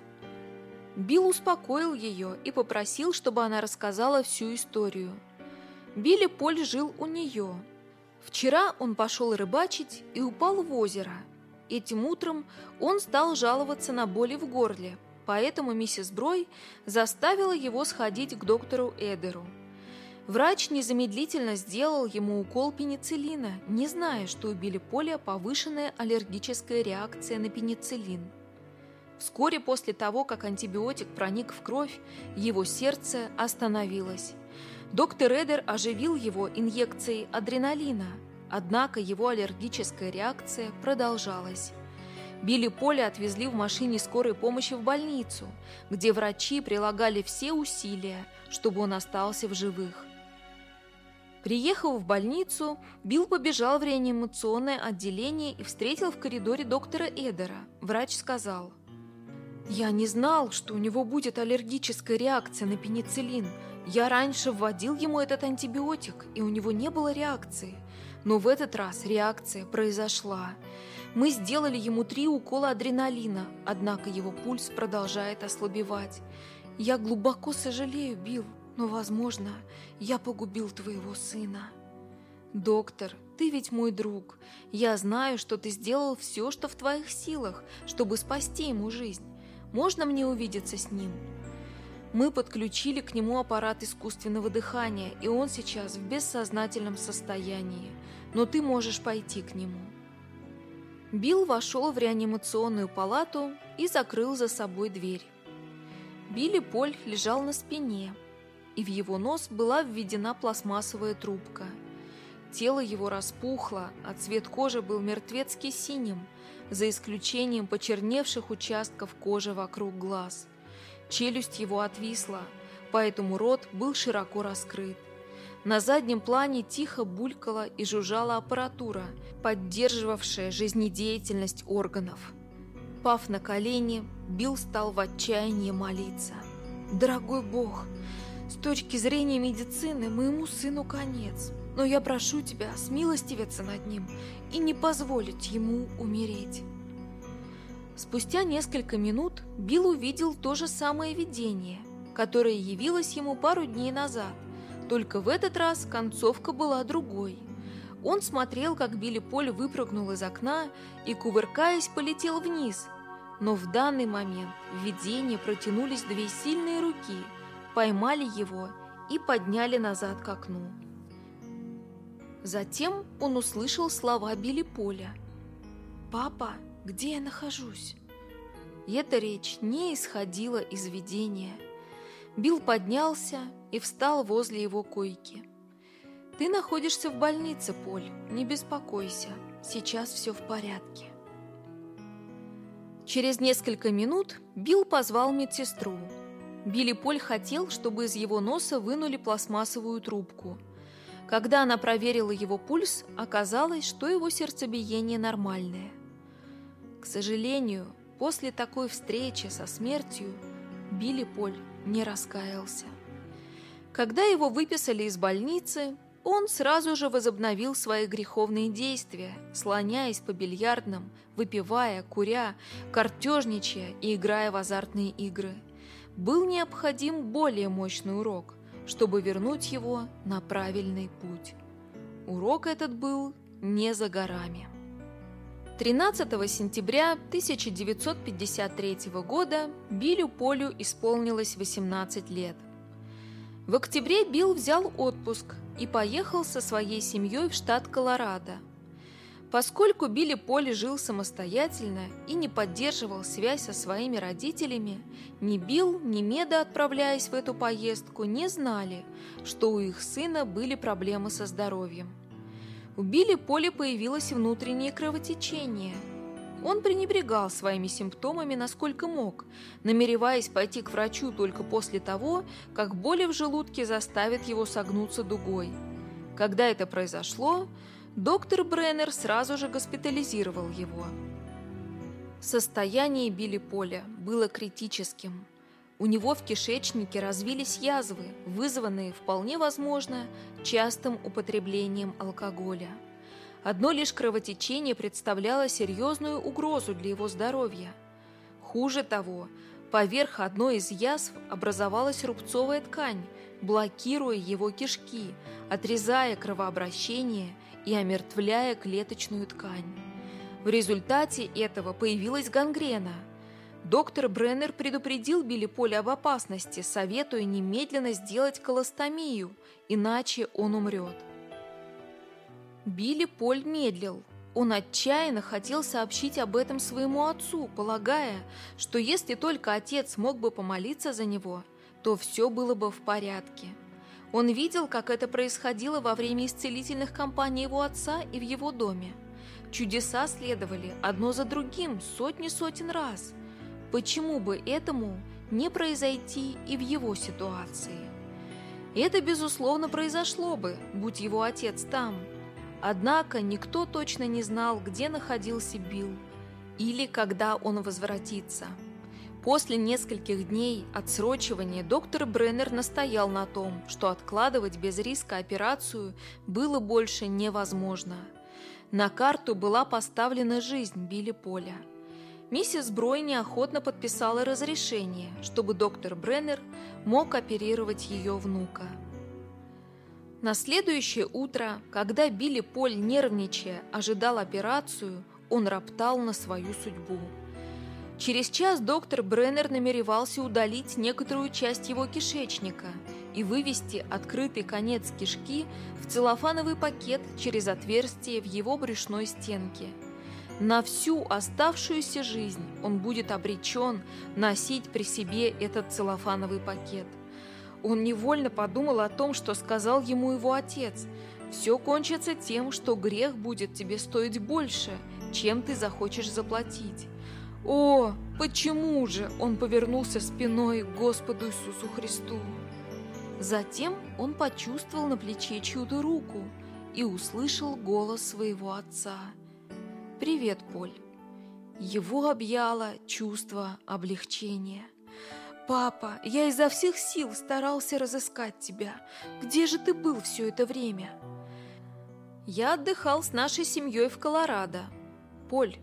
Билл успокоил ее и попросил, чтобы она рассказала всю историю. Билли Поль жил у нее. Вчера он пошел рыбачить и упал в озеро. Этим утром он стал жаловаться на боли в горле, поэтому миссис Брой заставила его сходить к доктору Эдеру. Врач незамедлительно сделал ему укол пенициллина, не зная, что у Билли Поля повышенная аллергическая реакция на пенициллин. Вскоре после того, как антибиотик проник в кровь, его сердце остановилось. Доктор Эдер оживил его инъекцией адреналина. Однако его аллергическая реакция продолжалась. Билли Поля отвезли в машине скорой помощи в больницу, где врачи прилагали все усилия, чтобы он остался в живых. Приехав в больницу, Билл побежал в реанимационное отделение и встретил в коридоре доктора Эдера. Врач сказал, «Я не знал, что у него будет аллергическая реакция на пенициллин. Я раньше вводил ему этот антибиотик, и у него не было реакции. Но в этот раз реакция произошла. Мы сделали ему три укола адреналина, однако его пульс продолжает ослабевать. Я глубоко сожалею, Билл, но, возможно, я погубил твоего сына. Доктор, ты ведь мой друг. Я знаю, что ты сделал все, что в твоих силах, чтобы спасти ему жизнь. Можно мне увидеться с ним?» Мы подключили к нему аппарат искусственного дыхания, и он сейчас в бессознательном состоянии. Но ты можешь пойти к нему. Билл вошел в реанимационную палату и закрыл за собой дверь. Билли Поль лежал на спине, и в его нос была введена пластмассовая трубка. Тело его распухло, а цвет кожи был мертвецки синим, за исключением почерневших участков кожи вокруг глаз – Челюсть его отвисла, поэтому рот был широко раскрыт. На заднем плане тихо булькала и жужжала аппаратура, поддерживавшая жизнедеятельность органов. Пав на колени, Билл стал в отчаянии молиться. «Дорогой Бог, с точки зрения медицины моему сыну конец, но я прошу тебя смилостивиться над ним и не позволить ему умереть». Спустя несколько минут Билл увидел то же самое видение, которое явилось ему пару дней назад, только в этот раз концовка была другой. Он смотрел, как Билли Поль выпрыгнул из окна и, кувыркаясь, полетел вниз. Но в данный момент в видении протянулись две сильные руки, поймали его и подняли назад к окну. Затем он услышал слова Билли Поля. «Папа!» где я нахожусь. И эта речь не исходила из видения. Билл поднялся и встал возле его койки. «Ты находишься в больнице, Поль, не беспокойся, сейчас все в порядке». Через несколько минут Билл позвал медсестру. Билли Поль хотел, чтобы из его носа вынули пластмассовую трубку. Когда она проверила его пульс, оказалось, что его сердцебиение нормальное. К сожалению, после такой встречи со смертью Билли Поль не раскаялся. Когда его выписали из больницы, он сразу же возобновил свои греховные действия, слоняясь по бильярдным, выпивая, куря, картежничая и играя в азартные игры. Был необходим более мощный урок, чтобы вернуть его на правильный путь. Урок этот был не за горами. 13 сентября 1953 года Биллю Полю исполнилось 18 лет. В октябре Билл взял отпуск и поехал со своей семьей в штат Колорадо. Поскольку Билли Поли жил самостоятельно и не поддерживал связь со своими родителями, ни Билл, ни Меда, отправляясь в эту поездку, не знали, что у их сына были проблемы со здоровьем. У Билли Поли появилось внутреннее кровотечение. Он пренебрегал своими симптомами насколько мог, намереваясь пойти к врачу только после того, как боли в желудке заставят его согнуться дугой. Когда это произошло, доктор Бреннер сразу же госпитализировал его. Состояние Билли Поля было критическим – у него в кишечнике развились язвы, вызванные, вполне возможно, частым употреблением алкоголя. Одно лишь кровотечение представляло серьезную угрозу для его здоровья. Хуже того, поверх одной из язв образовалась рубцовая ткань, блокируя его кишки, отрезая кровообращение и омертвляя клеточную ткань. В результате этого появилась гангрена – Доктор Бреннер предупредил Билли Поля об опасности, советуя немедленно сделать колостомию, иначе он умрет. Билли Поль медлил. Он отчаянно хотел сообщить об этом своему отцу, полагая, что если только отец мог бы помолиться за него, то все было бы в порядке. Он видел, как это происходило во время исцелительных кампаний его отца и в его доме. Чудеса следовали одно за другим сотни сотен раз. Почему бы этому не произойти и в его ситуации? Это, безусловно, произошло бы, будь его отец там. Однако никто точно не знал, где находился Билл или когда он возвратится. После нескольких дней отсрочивания доктор Бреннер настоял на том, что откладывать без риска операцию было больше невозможно. На карту была поставлена жизнь Билли Поля. Миссис Брой неохотно подписала разрешение, чтобы доктор Бреннер мог оперировать ее внука. На следующее утро, когда Билли Поль, нервничая, ожидал операцию, он роптал на свою судьбу. Через час доктор Бреннер намеревался удалить некоторую часть его кишечника и вывести открытый конец кишки в целлофановый пакет через отверстие в его брюшной стенке – на всю оставшуюся жизнь он будет обречен носить при себе этот целлофановый пакет. Он невольно подумал о том, что сказал ему его отец. «Все кончится тем, что грех будет тебе стоить больше, чем ты захочешь заплатить». О, почему же он повернулся спиной к Господу Иисусу Христу? Затем он почувствовал на плече чью-то руку и услышал голос своего отца – «Привет, Поль». Его объяло чувство облегчения. «Папа, я изо всех сил старался разыскать тебя. Где же ты был все это время?» «Я отдыхал с нашей семьей в Колорадо. Поль,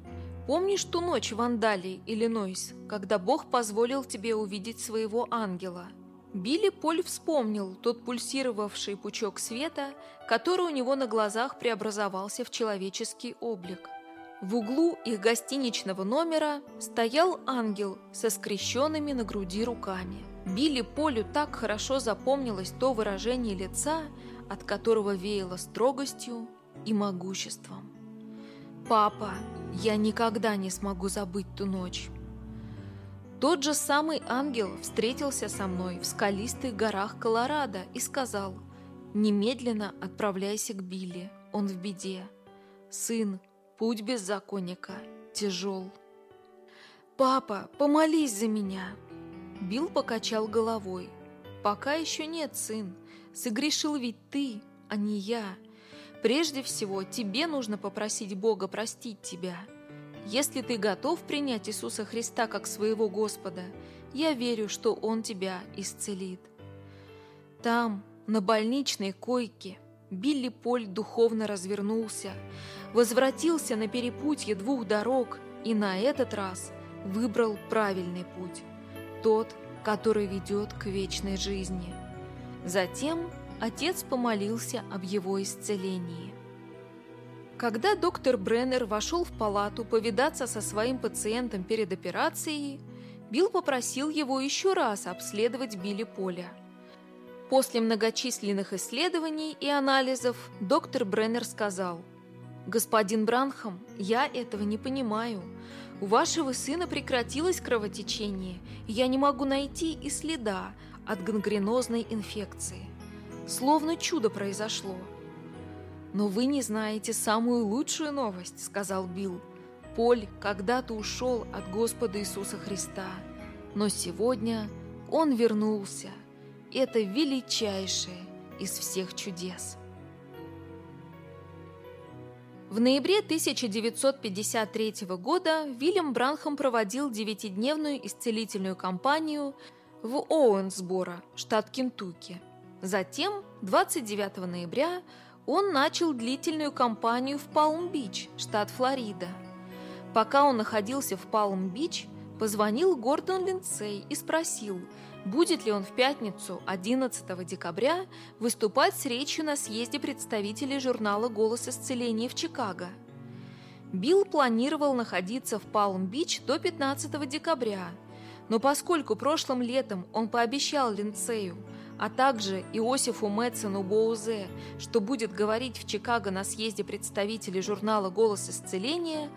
помнишь ту ночь в Андалии, Иллинойс, когда Бог позволил тебе увидеть своего ангела?» Билли Поль вспомнил тот пульсировавший пучок света, который у него на глазах преобразовался в человеческий облик. В углу их гостиничного номера стоял ангел со скрещенными на груди руками. Билли Полю так хорошо запомнилось то выражение лица, от которого веяло строгостью и могуществом. «Папа, я никогда не смогу забыть ту ночь». Тот же самый ангел встретился со мной в скалистых горах Колорадо и сказал, «Немедленно отправляйся к Билли, он в беде. Сын, Путь беззаконника тяжел. «Папа, помолись за меня!» Билл покачал головой. «Пока еще нет, сын. Согрешил ведь ты, а не я. Прежде всего, тебе нужно попросить Бога простить тебя. Если ты готов принять Иисуса Христа как своего Господа, я верю, что Он тебя исцелит». Там, на больничной койке, Билли Поль духовно развернулся, возвратился на перепутье двух дорог и на этот раз выбрал правильный путь, тот, который ведет к вечной жизни. Затем отец помолился об его исцелении. Когда доктор Бреннер вошел в палату повидаться со своим пациентом перед операцией, Билл попросил его еще раз обследовать Билли Поля. После многочисленных исследований и анализов доктор Бреннер сказал – «Господин Бранхам, я этого не понимаю. У вашего сына прекратилось кровотечение, и я не могу найти и следа от гангренозной инфекции. Словно чудо произошло». «Но вы не знаете самую лучшую новость», — сказал Билл. «Поль когда-то ушел от Господа Иисуса Христа, но сегодня он вернулся. Это величайшее из всех чудес». В ноябре 1953 года Вильям Бранхам проводил девятидневную исцелительную кампанию в Оуэнсборо, штат Кентукки. Затем, 29 ноября, он начал длительную кампанию в Палм-Бич, штат Флорида. Пока он находился в Палм-Бич, позвонил Гордон Линдсей и спросил – будет ли он в пятницу, 11 декабря, выступать с речью на съезде представителей журнала «Голос исцеления» в Чикаго. Билл планировал находиться в Палм-Бич до 15 декабря, но поскольку прошлым летом он пообещал Линдсею, а также Иосифу Мэтсону Боузе, что будет говорить в Чикаго на съезде представителей журнала «Голос исцеления»,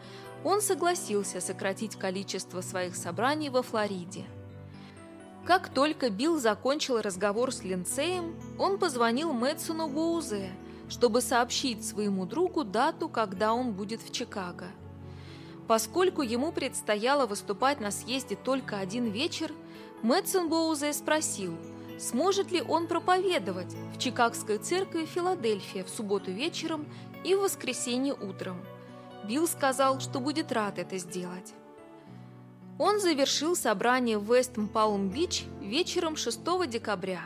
он согласился сократить количество своих собраний во Флориде – Как только Билл закончил разговор с Линцеем, он позвонил Мэтсону Боузе, чтобы сообщить своему другу дату, когда он будет в Чикаго. Поскольку ему предстояло выступать на съезде только один вечер, Мэтсон Боузе спросил, сможет ли он проповедовать в Чикагской церкви Филадельфия в субботу вечером и в воскресенье утром. Билл сказал, что будет рад это сделать. Он завершил собрание в Вест-Палм-Бич вечером 6 декабря.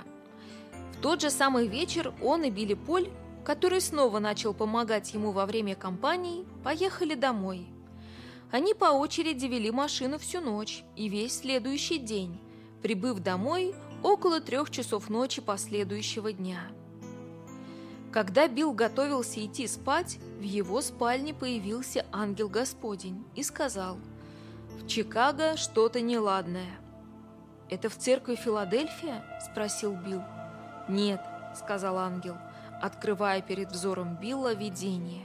В тот же самый вечер он и Билли Поль, который снова начал помогать ему во время кампании, поехали домой. Они по очереди вели машину всю ночь и весь следующий день, прибыв домой около трех часов ночи последующего дня. Когда Билл готовился идти спать, в его спальне появился ангел Господень и сказал – в Чикаго что-то неладное. «Это в церкви Филадельфия?» – спросил Билл. «Нет», – сказал ангел, открывая перед взором Билла видение.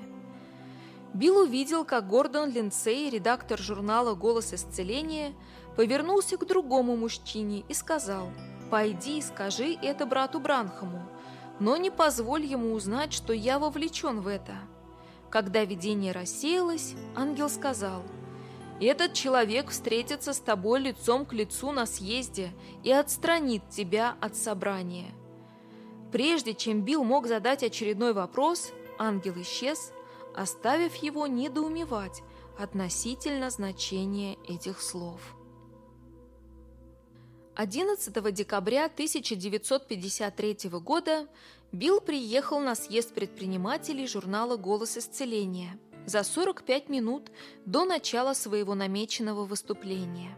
Билл увидел, как Гордон Линдсей, редактор журнала «Голос исцеления», повернулся к другому мужчине и сказал «Пойди и скажи это брату Бранхаму, но не позволь ему узнать, что я вовлечен в это». Когда видение рассеялось, ангел сказал – этот человек встретится с тобой лицом к лицу на съезде и отстранит тебя от собрания. Прежде чем Билл мог задать очередной вопрос, ангел исчез, оставив его недоумевать относительно значения этих слов. 11 декабря 1953 года Билл приехал на съезд предпринимателей журнала «Голос исцеления», за 45 минут до начала своего намеченного выступления.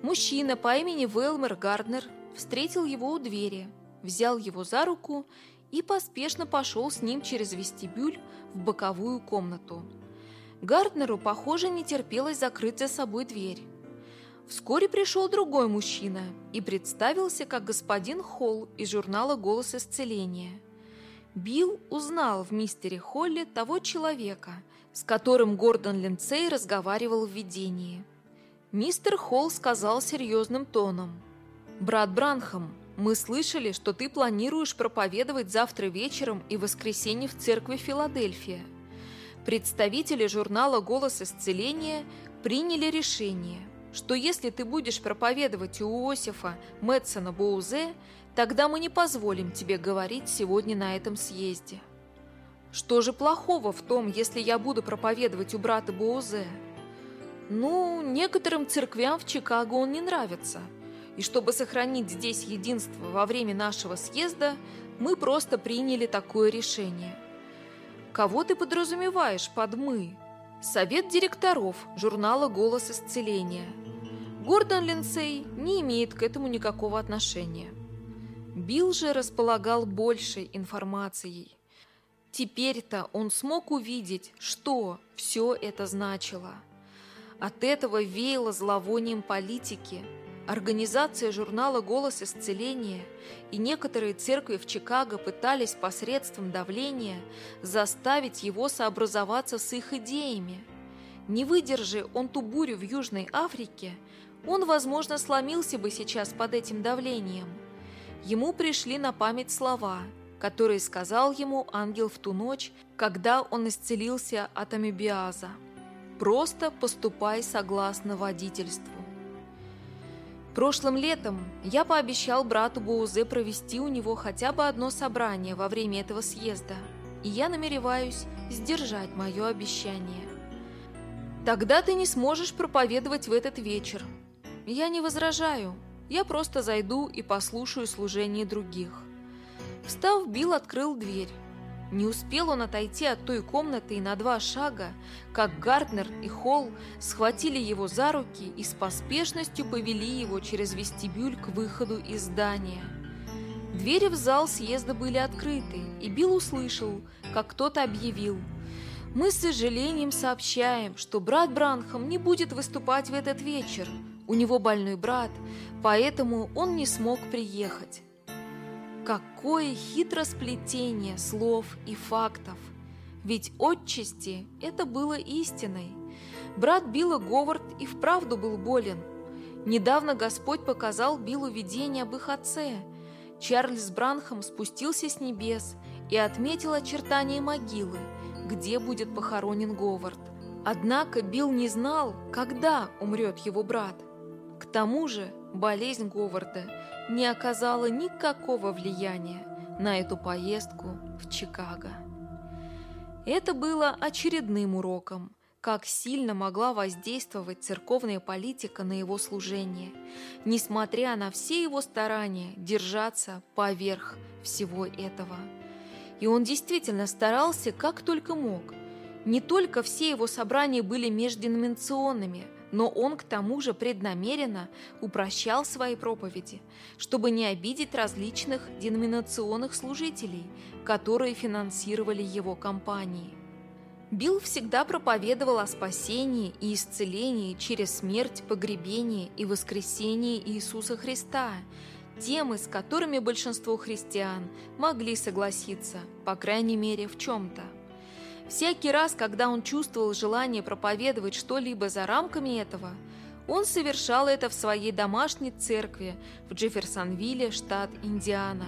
Мужчина по имени Велмер Гарднер встретил его у двери, взял его за руку и поспешно пошел с ним через вестибюль в боковую комнату. Гарднеру, похоже, не терпелось закрыть за собой дверь. Вскоре пришел другой мужчина и представился как господин Холл из журнала «Голос исцеления». Билл узнал в мистере Холли того человека, с которым Гордон Линцей разговаривал в видении. Мистер Холл сказал серьезным тоном. «Брат Бранхам, мы слышали, что ты планируешь проповедовать завтра вечером и воскресенье в церкви Филадельфия. Представители журнала «Голос исцеления» приняли решение, что если ты будешь проповедовать у Иосифа Мэтсона Боузе, Тогда мы не позволим тебе говорить сегодня на этом съезде. Что же плохого в том, если я буду проповедовать у брата Боузе? Ну, некоторым церквям в Чикаго он не нравится. И чтобы сохранить здесь единство во время нашего съезда, мы просто приняли такое решение. Кого ты подразумеваешь под «мы»? Совет директоров журнала «Голос исцеления». Гордон Линсей не имеет к этому никакого отношения. Билл же располагал большей информацией. Теперь-то он смог увидеть, что все это значило. От этого веяло зловонием политики. Организация журнала «Голос исцеления» и некоторые церкви в Чикаго пытались посредством давления заставить его сообразоваться с их идеями. Не выдержи он ту бурю в Южной Африке, он, возможно, сломился бы сейчас под этим давлением – ему пришли на память слова, которые сказал ему ангел в ту ночь, когда он исцелился от амебиаза. «Просто поступай согласно водительству». Прошлым летом я пообещал брату Боузе провести у него хотя бы одно собрание во время этого съезда, и я намереваюсь сдержать мое обещание. Тогда ты не сможешь проповедовать в этот вечер. Я не возражаю, я просто зайду и послушаю служение других. Встав, Билл открыл дверь. Не успел он отойти от той комнаты и на два шага, как Гарднер и Холл схватили его за руки и с поспешностью повели его через вестибюль к выходу из здания. Двери в зал съезда были открыты, и Билл услышал, как кто-то объявил «Мы с сожалением сообщаем, что брат Бранхам не будет выступать в этот вечер. У него больной брат, поэтому он не смог приехать. Какое хитросплетение слов и фактов! Ведь отчасти это было истиной. Брат Билла Говард и вправду был болен. Недавно Господь показал Биллу видение об их отце. Чарльз Бранхам спустился с небес и отметил очертания могилы, где будет похоронен Говард. Однако Билл не знал, когда умрет его брат. К тому же болезнь Говарда не оказала никакого влияния на эту поездку в Чикаго. Это было очередным уроком, как сильно могла воздействовать церковная политика на его служение, несмотря на все его старания держаться поверх всего этого. И он действительно старался как только мог. Не только все его собрания были межденоминационными, но он к тому же преднамеренно упрощал свои проповеди, чтобы не обидеть различных деноминационных служителей, которые финансировали его кампании. Билл всегда проповедовал о спасении и исцелении через смерть, погребение и воскресение Иисуса Христа, темы, с которыми большинство христиан могли согласиться, по крайней мере, в чем-то. Всякий раз, когда он чувствовал желание проповедовать что-либо за рамками этого, он совершал это в своей домашней церкви в Джефферсонвилле, штат Индиана.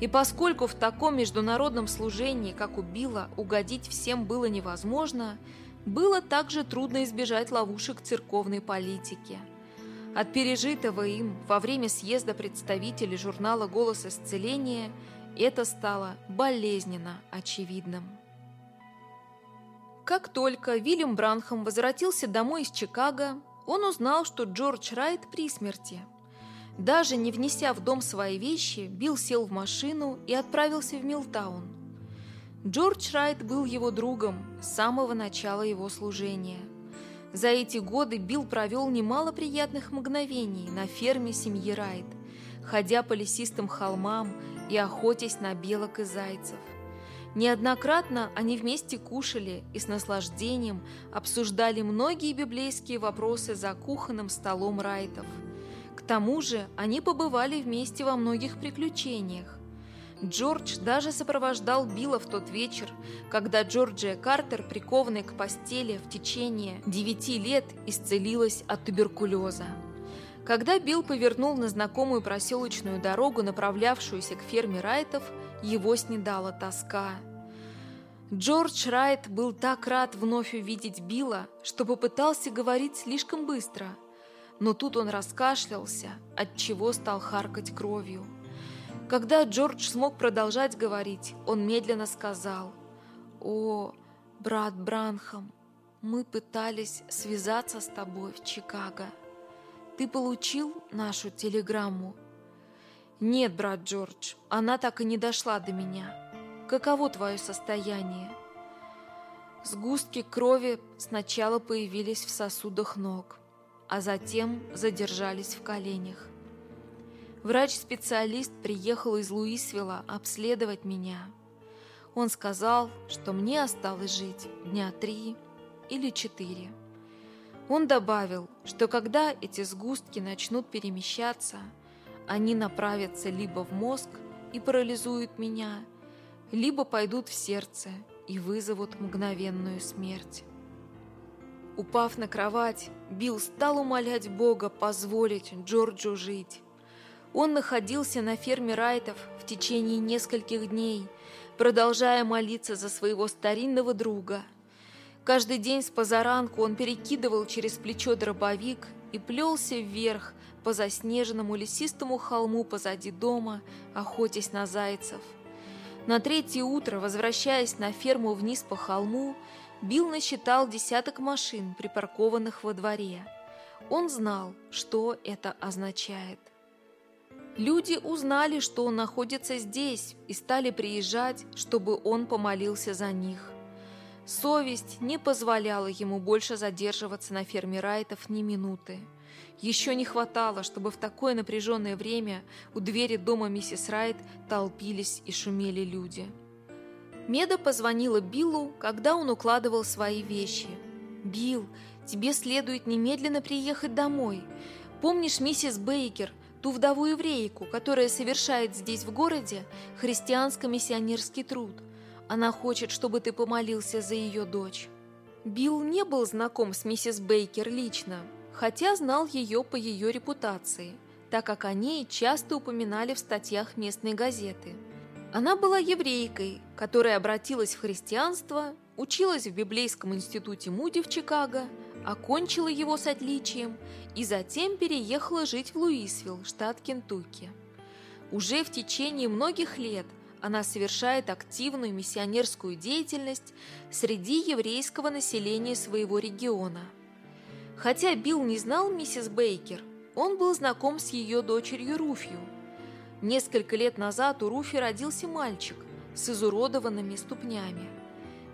И поскольку в таком международном служении, как у Билла, угодить всем было невозможно, было также трудно избежать ловушек церковной политики. От пережитого им во время съезда представителей журнала «Голос исцеления» это стало болезненно очевидным. Как только Вильям Бранхам возвратился домой из Чикаго, он узнал, что Джордж Райт при смерти. Даже не внеся в дом свои вещи, Билл сел в машину и отправился в Милтаун. Джордж Райт был его другом с самого начала его служения. За эти годы Билл провел немало приятных мгновений на ферме семьи Райт, ходя по лесистым холмам и охотясь на белок и зайцев – Неоднократно они вместе кушали и с наслаждением обсуждали многие библейские вопросы за кухонным столом Райтов. К тому же они побывали вместе во многих приключениях. Джордж даже сопровождал Билла в тот вечер, когда Джорджия Картер, прикованная к постели в течение девяти лет, исцелилась от туберкулеза. Когда Билл повернул на знакомую проселочную дорогу, направлявшуюся к ферме Райтов, его снедала тоска. Джордж Райт был так рад вновь увидеть Билла, что попытался говорить слишком быстро, но тут он раскашлялся, отчего стал харкать кровью. Когда Джордж смог продолжать говорить, он медленно сказал, «О, брат Бранхам, мы пытались связаться с тобой в Чикаго. Ты получил нашу телеграмму?» «Нет, брат Джордж, она так и не дошла до меня. Каково твое состояние?» Сгустки крови сначала появились в сосудах ног, а затем задержались в коленях. Врач-специалист приехал из Луисвилла обследовать меня. Он сказал, что мне осталось жить дня три или четыре. Он добавил, что когда эти сгустки начнут перемещаться – они направятся либо в мозг и парализуют меня, либо пойдут в сердце и вызовут мгновенную смерть. Упав на кровать, Билл стал умолять Бога позволить Джорджу жить. Он находился на ферме Райтов в течение нескольких дней, продолжая молиться за своего старинного друга. Каждый день с позаранку он перекидывал через плечо дробовик и плелся вверх, по заснеженному лесистому холму позади дома, охотясь на зайцев. На третье утро, возвращаясь на ферму вниз по холму, Билл насчитал десяток машин, припаркованных во дворе. Он знал, что это означает. Люди узнали, что он находится здесь, и стали приезжать, чтобы он помолился за них. Совесть не позволяла ему больше задерживаться на ферме Райтов ни минуты. Еще не хватало, чтобы в такое напряженное время у двери дома миссис Райт толпились и шумели люди. Меда позвонила Биллу, когда он укладывал свои вещи. «Билл, тебе следует немедленно приехать домой. Помнишь миссис Бейкер, ту вдову-еврейку, которая совершает здесь в городе христианско-миссионерский труд? Она хочет, чтобы ты помолился за ее дочь». Билл не был знаком с миссис Бейкер лично, хотя знал ее по ее репутации, так как о ней часто упоминали в статьях местной газеты. Она была еврейкой, которая обратилась в христианство, училась в Библейском институте Муди в Чикаго, окончила его с отличием и затем переехала жить в Луисвилл, штат Кентукки. Уже в течение многих лет она совершает активную миссионерскую деятельность среди еврейского населения своего региона. Хотя Билл не знал миссис Бейкер, он был знаком с ее дочерью Руфью. Несколько лет назад у Руфи родился мальчик с изуродованными ступнями.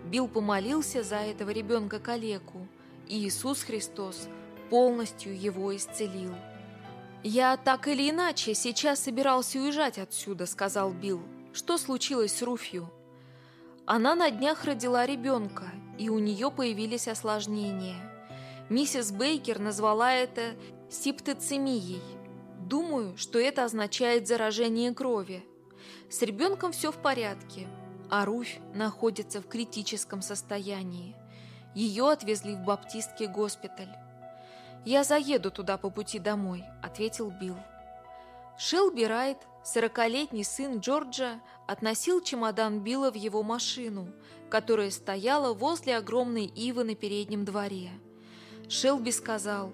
Билл помолился за этого ребенка-калеку, и Иисус Христос полностью его исцелил. «Я так или иначе сейчас собирался уезжать отсюда», — сказал Билл. Что случилось с Руфью? Она на днях родила ребенка, и у нее появились осложнения. Миссис Бейкер назвала это сиптоцемией. Думаю, что это означает заражение крови. С ребенком все в порядке, а Руфь находится в критическом состоянии. Ее отвезли в баптистский госпиталь. «Я заеду туда по пути домой», — ответил Билл. Шелби Райт Сорокалетний сын Джорджа относил чемодан Билла в его машину, которая стояла возле огромной ивы на переднем дворе. Шелби сказал,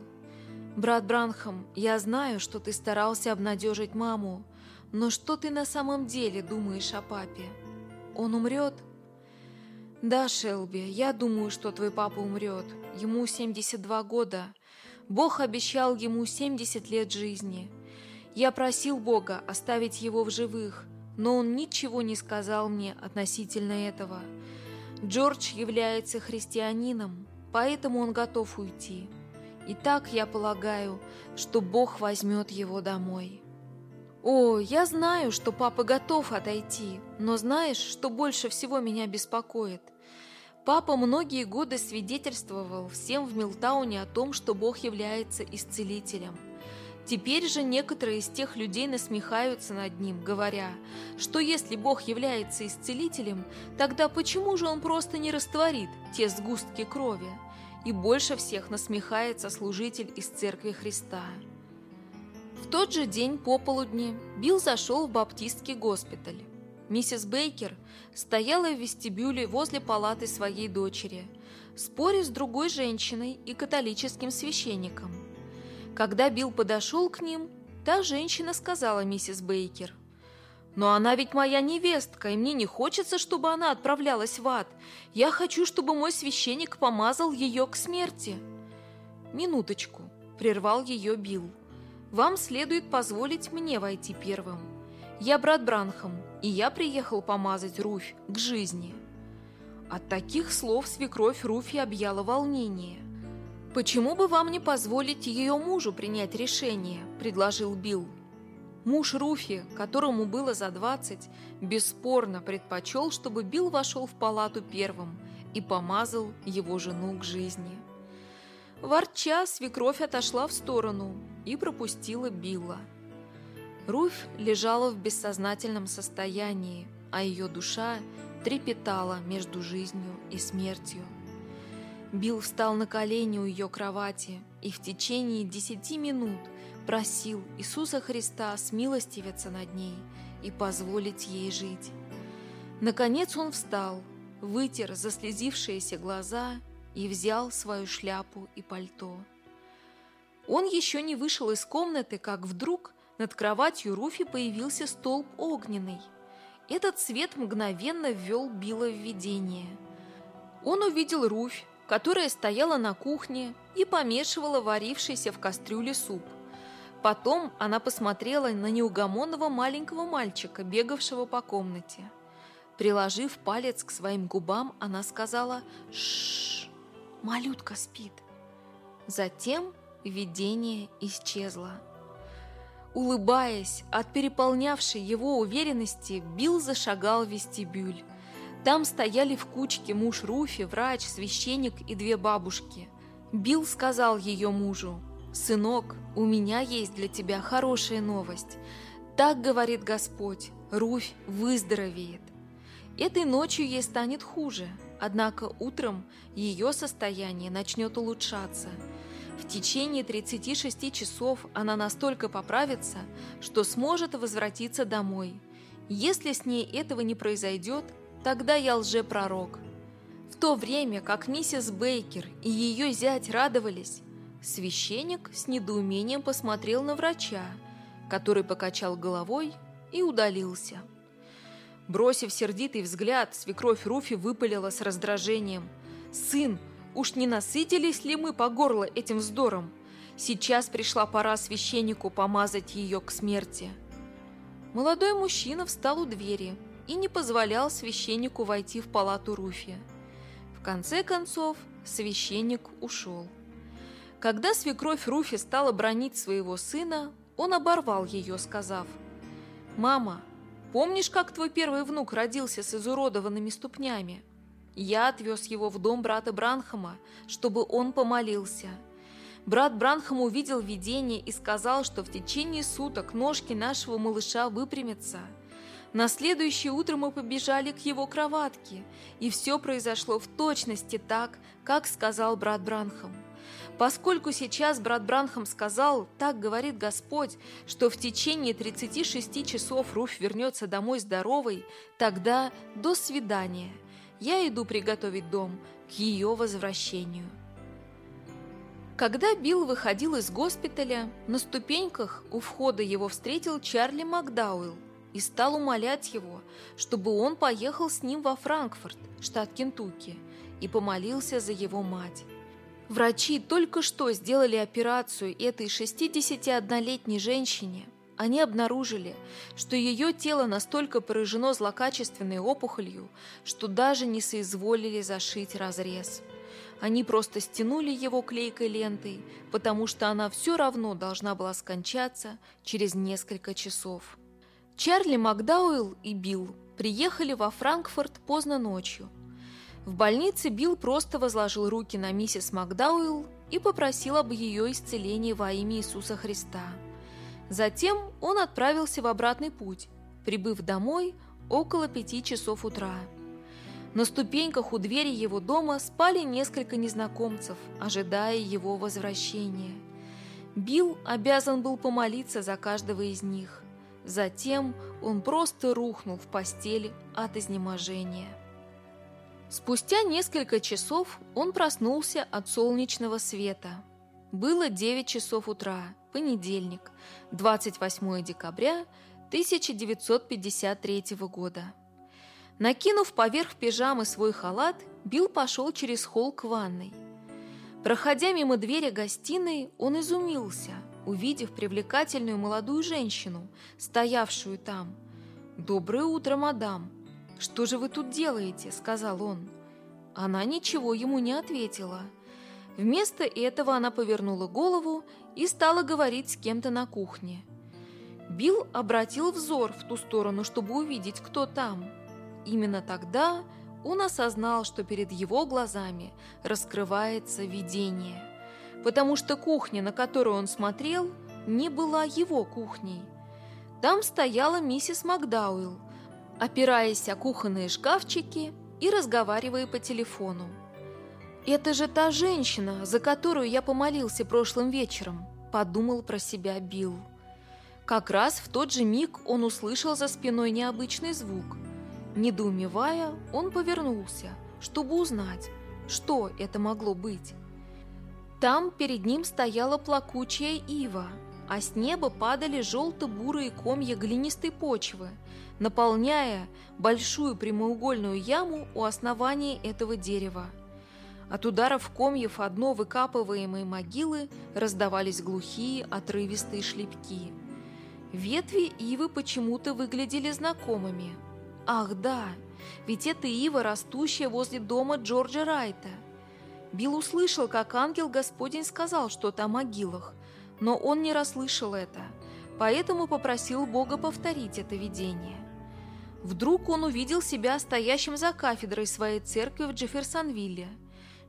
«Брат Бранхам, я знаю, что ты старался обнадежить маму, но что ты на самом деле думаешь о папе? Он умрет?» «Да, Шелби, я думаю, что твой папа умрет. Ему 72 года. Бог обещал ему 70 лет жизни». Я просил Бога оставить его в живых, но он ничего не сказал мне относительно этого. Джордж является христианином, поэтому он готов уйти. И так я полагаю, что Бог возьмет его домой. О, я знаю, что папа готов отойти, но знаешь, что больше всего меня беспокоит? Папа многие годы свидетельствовал всем в Милтауне о том, что Бог является исцелителем – Теперь же некоторые из тех людей насмехаются над ним, говоря, что если Бог является исцелителем, тогда почему же Он просто не растворит те сгустки крови? И больше всех насмехается служитель из Церкви Христа. В тот же день по полудни Билл зашел в баптистский госпиталь. Миссис Бейкер стояла в вестибюле возле палаты своей дочери, споря с другой женщиной и католическим священником – когда Билл подошел к ним, та женщина сказала миссис Бейкер. «Но она ведь моя невестка, и мне не хочется, чтобы она отправлялась в ад. Я хочу, чтобы мой священник помазал ее к смерти». «Минуточку», — прервал ее Билл. «Вам следует позволить мне войти первым. Я брат Бранхам, и я приехал помазать Руфь к жизни». От таких слов свекровь Руфи объяла волнение. «Почему бы вам не позволить ее мужу принять решение?» – предложил Билл. Муж Руфи, которому было за двадцать, бесспорно предпочел, чтобы Билл вошел в палату первым и помазал его жену к жизни. Ворча, свекровь отошла в сторону и пропустила Билла. Руфь лежала в бессознательном состоянии, а ее душа трепетала между жизнью и смертью. Билл встал на колени у ее кровати и в течение десяти минут просил Иисуса Христа смилостивиться над ней и позволить ей жить. Наконец он встал, вытер заслезившиеся глаза и взял свою шляпу и пальто. Он еще не вышел из комнаты, как вдруг над кроватью Руфи появился столб огненный. Этот свет мгновенно ввел Билла в видение. Он увидел Руфь, которая стояла на кухне и помешивала варившийся в кастрюле суп. Потом она посмотрела на неугомонного маленького мальчика, бегавшего по комнате. Приложив палец к своим губам, она сказала «Шшш, малютка спит». Затем видение исчезло. Улыбаясь от переполнявшей его уверенности, Билл зашагал в вестибюль. Там стояли в кучке муж Руфи, врач, священник и две бабушки. Билл сказал ее мужу, «Сынок, у меня есть для тебя хорошая новость. Так говорит Господь, Руфь выздоровеет. Этой ночью ей станет хуже, однако утром ее состояние начнет улучшаться. В течение 36 часов она настолько поправится, что сможет возвратиться домой. Если с ней этого не произойдет, тогда я лжепророк. В то время, как миссис Бейкер и ее зять радовались, священник с недоумением посмотрел на врача, который покачал головой и удалился. Бросив сердитый взгляд, свекровь Руфи выпалила с раздражением. «Сын, уж не насытились ли мы по горло этим вздором? Сейчас пришла пора священнику помазать ее к смерти». Молодой мужчина встал у двери и не позволял священнику войти в палату Руфи. В конце концов, священник ушел. Когда свекровь Руфи стала бронить своего сына, он оборвал ее, сказав, «Мама, Помнишь, как твой первый внук родился с изуродованными ступнями? Я отвез его в дом брата Бранхама, чтобы он помолился. Брат Бранхам увидел видение и сказал, что в течение суток ножки нашего малыша выпрямятся. На следующее утро мы побежали к его кроватке, и все произошло в точности так, как сказал брат Бранхам. Поскольку сейчас брат Бранхам сказал, так говорит Господь, что в течение 36 часов Руфь вернется домой здоровой, тогда до свидания. Я иду приготовить дом к ее возвращению. Когда Билл выходил из госпиталя, на ступеньках у входа его встретил Чарли Макдауэлл и стал умолять его, чтобы он поехал с ним во Франкфурт, штат Кентукки, и помолился за его мать. Врачи только что сделали операцию этой 61-летней женщине. Они обнаружили, что ее тело настолько поражено злокачественной опухолью, что даже не соизволили зашить разрез. Они просто стянули его клейкой лентой, потому что она все равно должна была скончаться через несколько часов. Чарли Макдауэлл и Билл приехали во Франкфурт поздно ночью – в больнице Билл просто возложил руки на миссис Макдауэлл и попросил об ее исцелении во имя Иисуса Христа. Затем он отправился в обратный путь, прибыв домой около пяти часов утра. На ступеньках у двери его дома спали несколько незнакомцев, ожидая его возвращения. Билл обязан был помолиться за каждого из них. Затем он просто рухнул в постели от изнеможения. Спустя несколько часов он проснулся от солнечного света. Было 9 часов утра, понедельник, 28 декабря 1953 года. Накинув поверх пижамы свой халат, Билл пошел через холл к ванной. Проходя мимо двери гостиной, он изумился, увидев привлекательную молодую женщину, стоявшую там. «Доброе утро, мадам!» «Что же вы тут делаете?» – сказал он. Она ничего ему не ответила. Вместо этого она повернула голову и стала говорить с кем-то на кухне. Билл обратил взор в ту сторону, чтобы увидеть, кто там. Именно тогда он осознал, что перед его глазами раскрывается видение, потому что кухня, на которую он смотрел, не была его кухней. Там стояла миссис Макдауэлл, опираясь о кухонные шкафчики и разговаривая по телефону. «Это же та женщина, за которую я помолился прошлым вечером», – подумал про себя Билл. Как раз в тот же миг он услышал за спиной необычный звук. Недоумевая, он повернулся, чтобы узнать, что это могло быть. Там перед ним стояла плакучая ива, а с неба падали желто-бурые комья глинистой почвы – наполняя большую прямоугольную яму у основания этого дерева. От ударов комьев одно выкапываемой могилы раздавались глухие отрывистые шлепки. Ветви ивы почему-то выглядели знакомыми. Ах да, ведь это ива, растущая возле дома Джорджа Райта. Билл услышал, как ангел Господень сказал что-то о могилах, но он не расслышал это, поэтому попросил Бога повторить это видение. Вдруг он увидел себя стоящим за кафедрой своей церкви в Джефферсонвилле.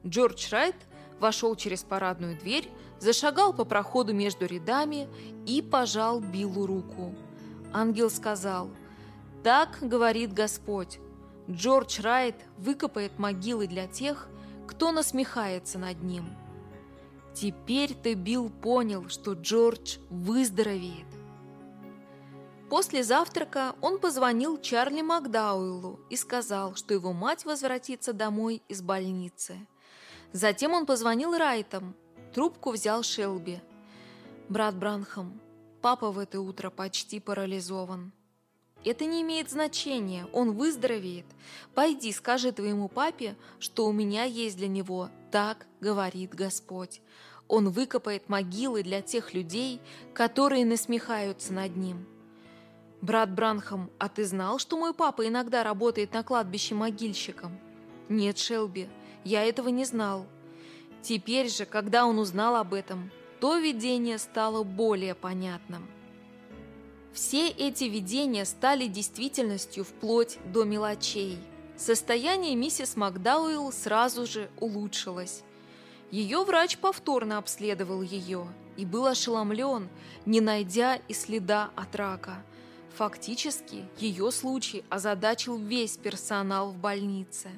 Джордж Райт вошел через парадную дверь, зашагал по проходу между рядами и пожал Биллу руку. Ангел сказал, «Так говорит Господь, Джордж Райт выкопает могилы для тех, кто насмехается над ним». Теперь-то Билл понял, что Джордж выздоровеет. После завтрака он позвонил Чарли Макдауэллу и сказал, что его мать возвратится домой из больницы. Затем он позвонил Райтам. Трубку взял Шелби. «Брат Бранхам, папа в это утро почти парализован». «Это не имеет значения, он выздоровеет. Пойди, скажи твоему папе, что у меня есть для него, так говорит Господь. Он выкопает могилы для тех людей, которые насмехаются над ним». «Брат Бранхам, а ты знал, что мой папа иногда работает на кладбище могильщиком?» «Нет, Шелби, я этого не знал». Теперь же, когда он узнал об этом, то видение стало более понятным. Все эти видения стали действительностью вплоть до мелочей. Состояние миссис Макдауэлл сразу же улучшилось. Ее врач повторно обследовал ее и был ошеломлен, не найдя и следа от рака – Фактически, ее случай озадачил весь персонал в больнице.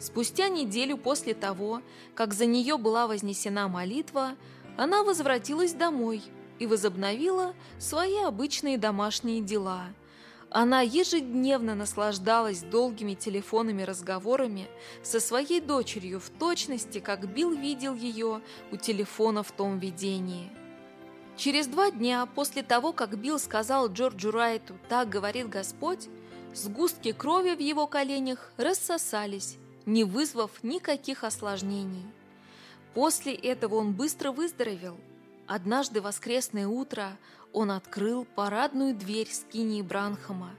Спустя неделю после того, как за нее была вознесена молитва, она возвратилась домой и возобновила свои обычные домашние дела. Она ежедневно наслаждалась долгими телефонными разговорами со своей дочерью в точности, как Билл видел ее у телефона в том видении – Через два дня после того, как Билл сказал Джорджу Райту «Так говорит Господь», сгустки крови в его коленях рассосались, не вызвав никаких осложнений. После этого он быстро выздоровел. Однажды воскресное утро он открыл парадную дверь скинии Бранхама,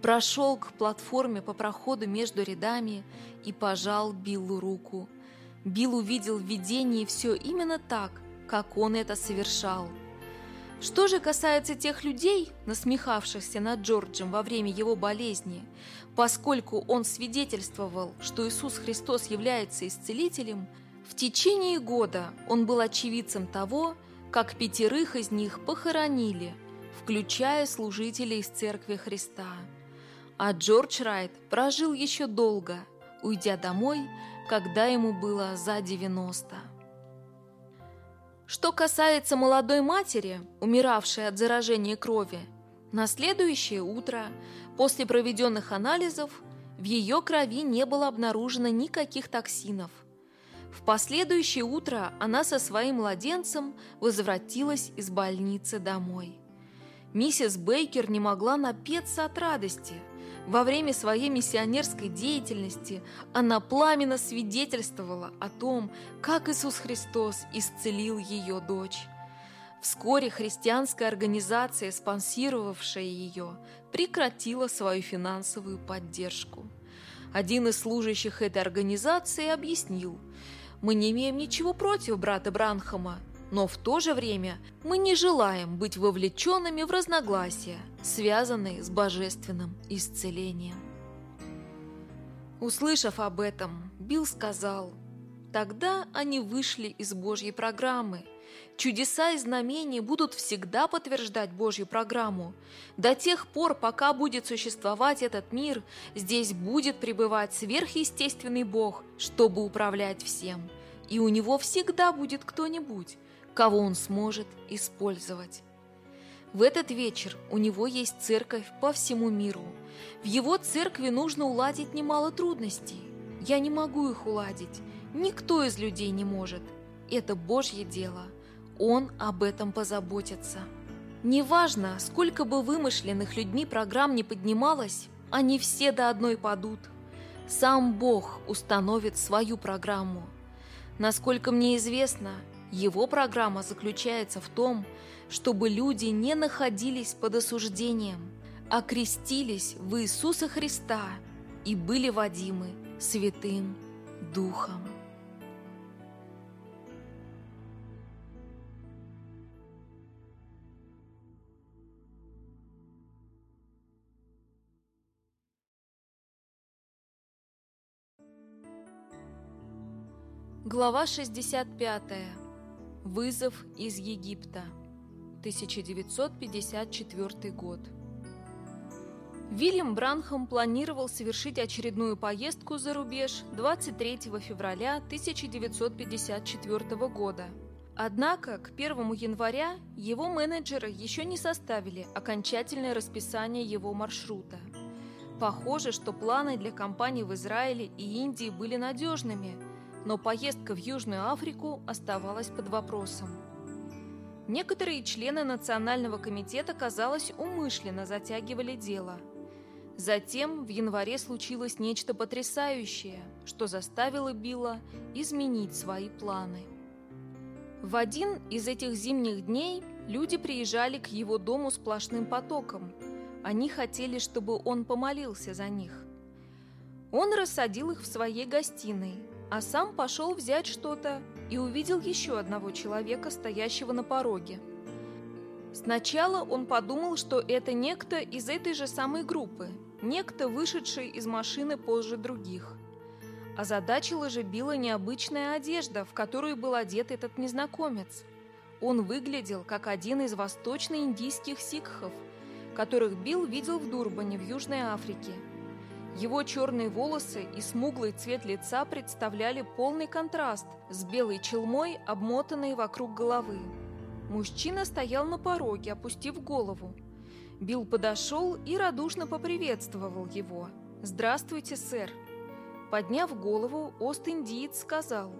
прошел к платформе по проходу между рядами и пожал Биллу руку. Билл увидел в видении все именно так, как он это совершал – что же касается тех людей, насмехавшихся над Джорджем во время его болезни, поскольку он свидетельствовал, что Иисус Христос является исцелителем, в течение года он был очевидцем того, как пятерых из них похоронили, включая служителей из Церкви Христа. А Джордж Райт прожил еще долго, уйдя домой, когда ему было за 90. Что касается молодой матери, умиравшей от заражения крови, на следующее утро, после проведенных анализов, в ее крови не было обнаружено никаких токсинов. В последующее утро она со своим младенцем возвратилась из больницы домой. Миссис Бейкер не могла напеться от радости – во время своей миссионерской деятельности она пламенно свидетельствовала о том, как Иисус Христос исцелил ее дочь. Вскоре христианская организация, спонсировавшая ее, прекратила свою финансовую поддержку. Один из служащих этой организации объяснил, «Мы не имеем ничего против брата Бранхама, но в то же время мы не желаем быть вовлеченными в разногласия, связанные с божественным исцелением. Услышав об этом, Билл сказал, «Тогда они вышли из Божьей программы. Чудеса и знамения будут всегда подтверждать Божью программу. До тех пор, пока будет существовать этот мир, здесь будет пребывать сверхъестественный Бог, чтобы управлять всем. И у него всегда будет кто-нибудь, кого он сможет использовать. В этот вечер у него есть церковь по всему миру. В его церкви нужно уладить немало трудностей. Я не могу их уладить. Никто из людей не может. Это Божье дело. Он об этом позаботится. Неважно, сколько бы вымышленных людьми программ не поднималось, они все до одной падут. Сам Бог установит свою программу. Насколько мне известно, его программа заключается в том, чтобы люди не находились под осуждением, а крестились в Иисуса Христа и были водимы Святым Духом. Глава 65. Вызов из Египта. 1954 год. Вильям Бранхам планировал совершить очередную поездку за рубеж 23 февраля 1954 года Однако к 1 января его менеджеры еще не составили окончательное расписание его маршрута. Похоже, что планы для компаний в Израиле и Индии были надежными, но поездка в Южную Африку оставалась под вопросом. Некоторые члены Национального комитета, казалось, умышленно затягивали дело. Затем в январе случилось нечто потрясающее, что заставило Билла изменить свои планы. В один из этих зимних дней люди приезжали к его дому сплошным потоком. Они хотели, чтобы он помолился за них. Он рассадил их в своей гостиной, а сам пошел взять что-то и увидел еще одного человека, стоящего на пороге. Сначала он подумал, что это некто из этой же самой группы, некто, вышедший из машины позже других. Озадачила же Билла необычная одежда, в которую был одет этот незнакомец. Он выглядел как один из восточно-индийских сикхов, которых Билл видел в Дурбане в Южной Африке. Его черные волосы и смуглый цвет лица представляли полный контраст с белой челмой, обмотанной вокруг головы. Мужчина стоял на пороге, опустив голову. Билл подошел и радушно поприветствовал его. «Здравствуйте, сэр!» Подняв голову, Ост-Индиец сказал,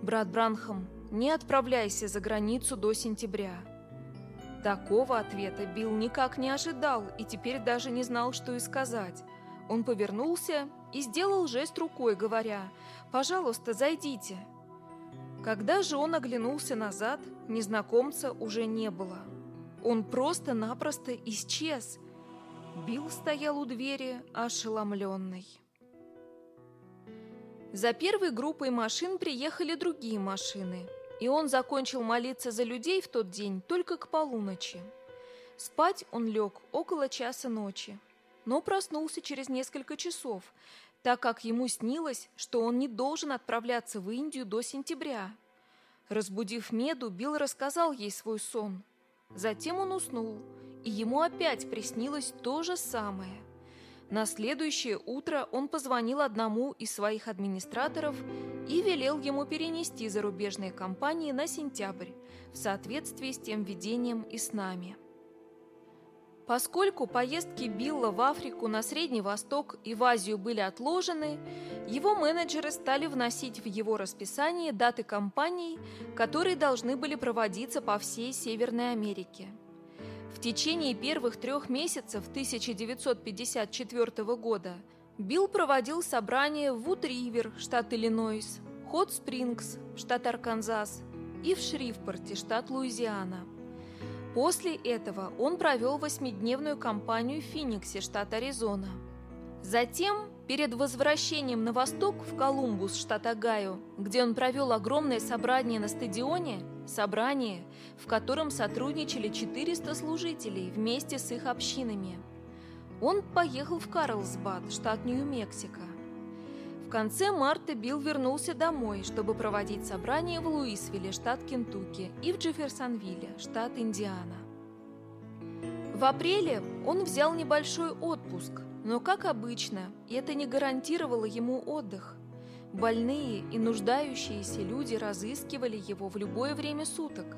«Брат Бранхам, не отправляйся за границу до сентября». Такого ответа Билл никак не ожидал и теперь даже не знал, что и сказать. Он повернулся и сделал жест рукой, говоря, «Пожалуйста, зайдите». Когда же он оглянулся назад, незнакомца уже не было. Он просто-напросто исчез. Билл стоял у двери, ошеломленный. За первой группой машин приехали другие машины, и он закончил молиться за людей в тот день только к полуночи. Спать он лег около часа ночи, но проснулся через несколько часов, так как ему снилось, что он не должен отправляться в Индию до сентября. Разбудив Меду, Билл рассказал ей свой сон. Затем он уснул, и ему опять приснилось то же самое – на следующее утро он позвонил одному из своих администраторов и велел ему перенести зарубежные компании на сентябрь в соответствии с тем видением и с нами. Поскольку поездки Билла в Африку, на Средний Восток и в Азию были отложены, его менеджеры стали вносить в его расписание даты кампаний, которые должны были проводиться по всей Северной Америке – в течение первых трех месяцев 1954 года Билл проводил собрания в Вуд-Ривер, штат Иллинойс, Хот-Спрингс, штат Арканзас и в Шрифпорте, штат Луизиана. После этого он провел восьмидневную кампанию в Финиксе, штат Аризона. Затем, перед возвращением на восток в Колумбус, штат Огайо, где он провел огромное собрание на стадионе, Собрание, в котором сотрудничали 400 служителей вместе с их общинами. Он поехал в Карлсбад, штат Нью-Мексико. В конце марта Билл вернулся домой, чтобы проводить собрание в Луисвилле, штат Кентукки, и в Джефферсонвилле, штат Индиана. В апреле он взял небольшой отпуск, но, как обычно, это не гарантировало ему отдых. Больные и нуждающиеся люди разыскивали его в любое время суток.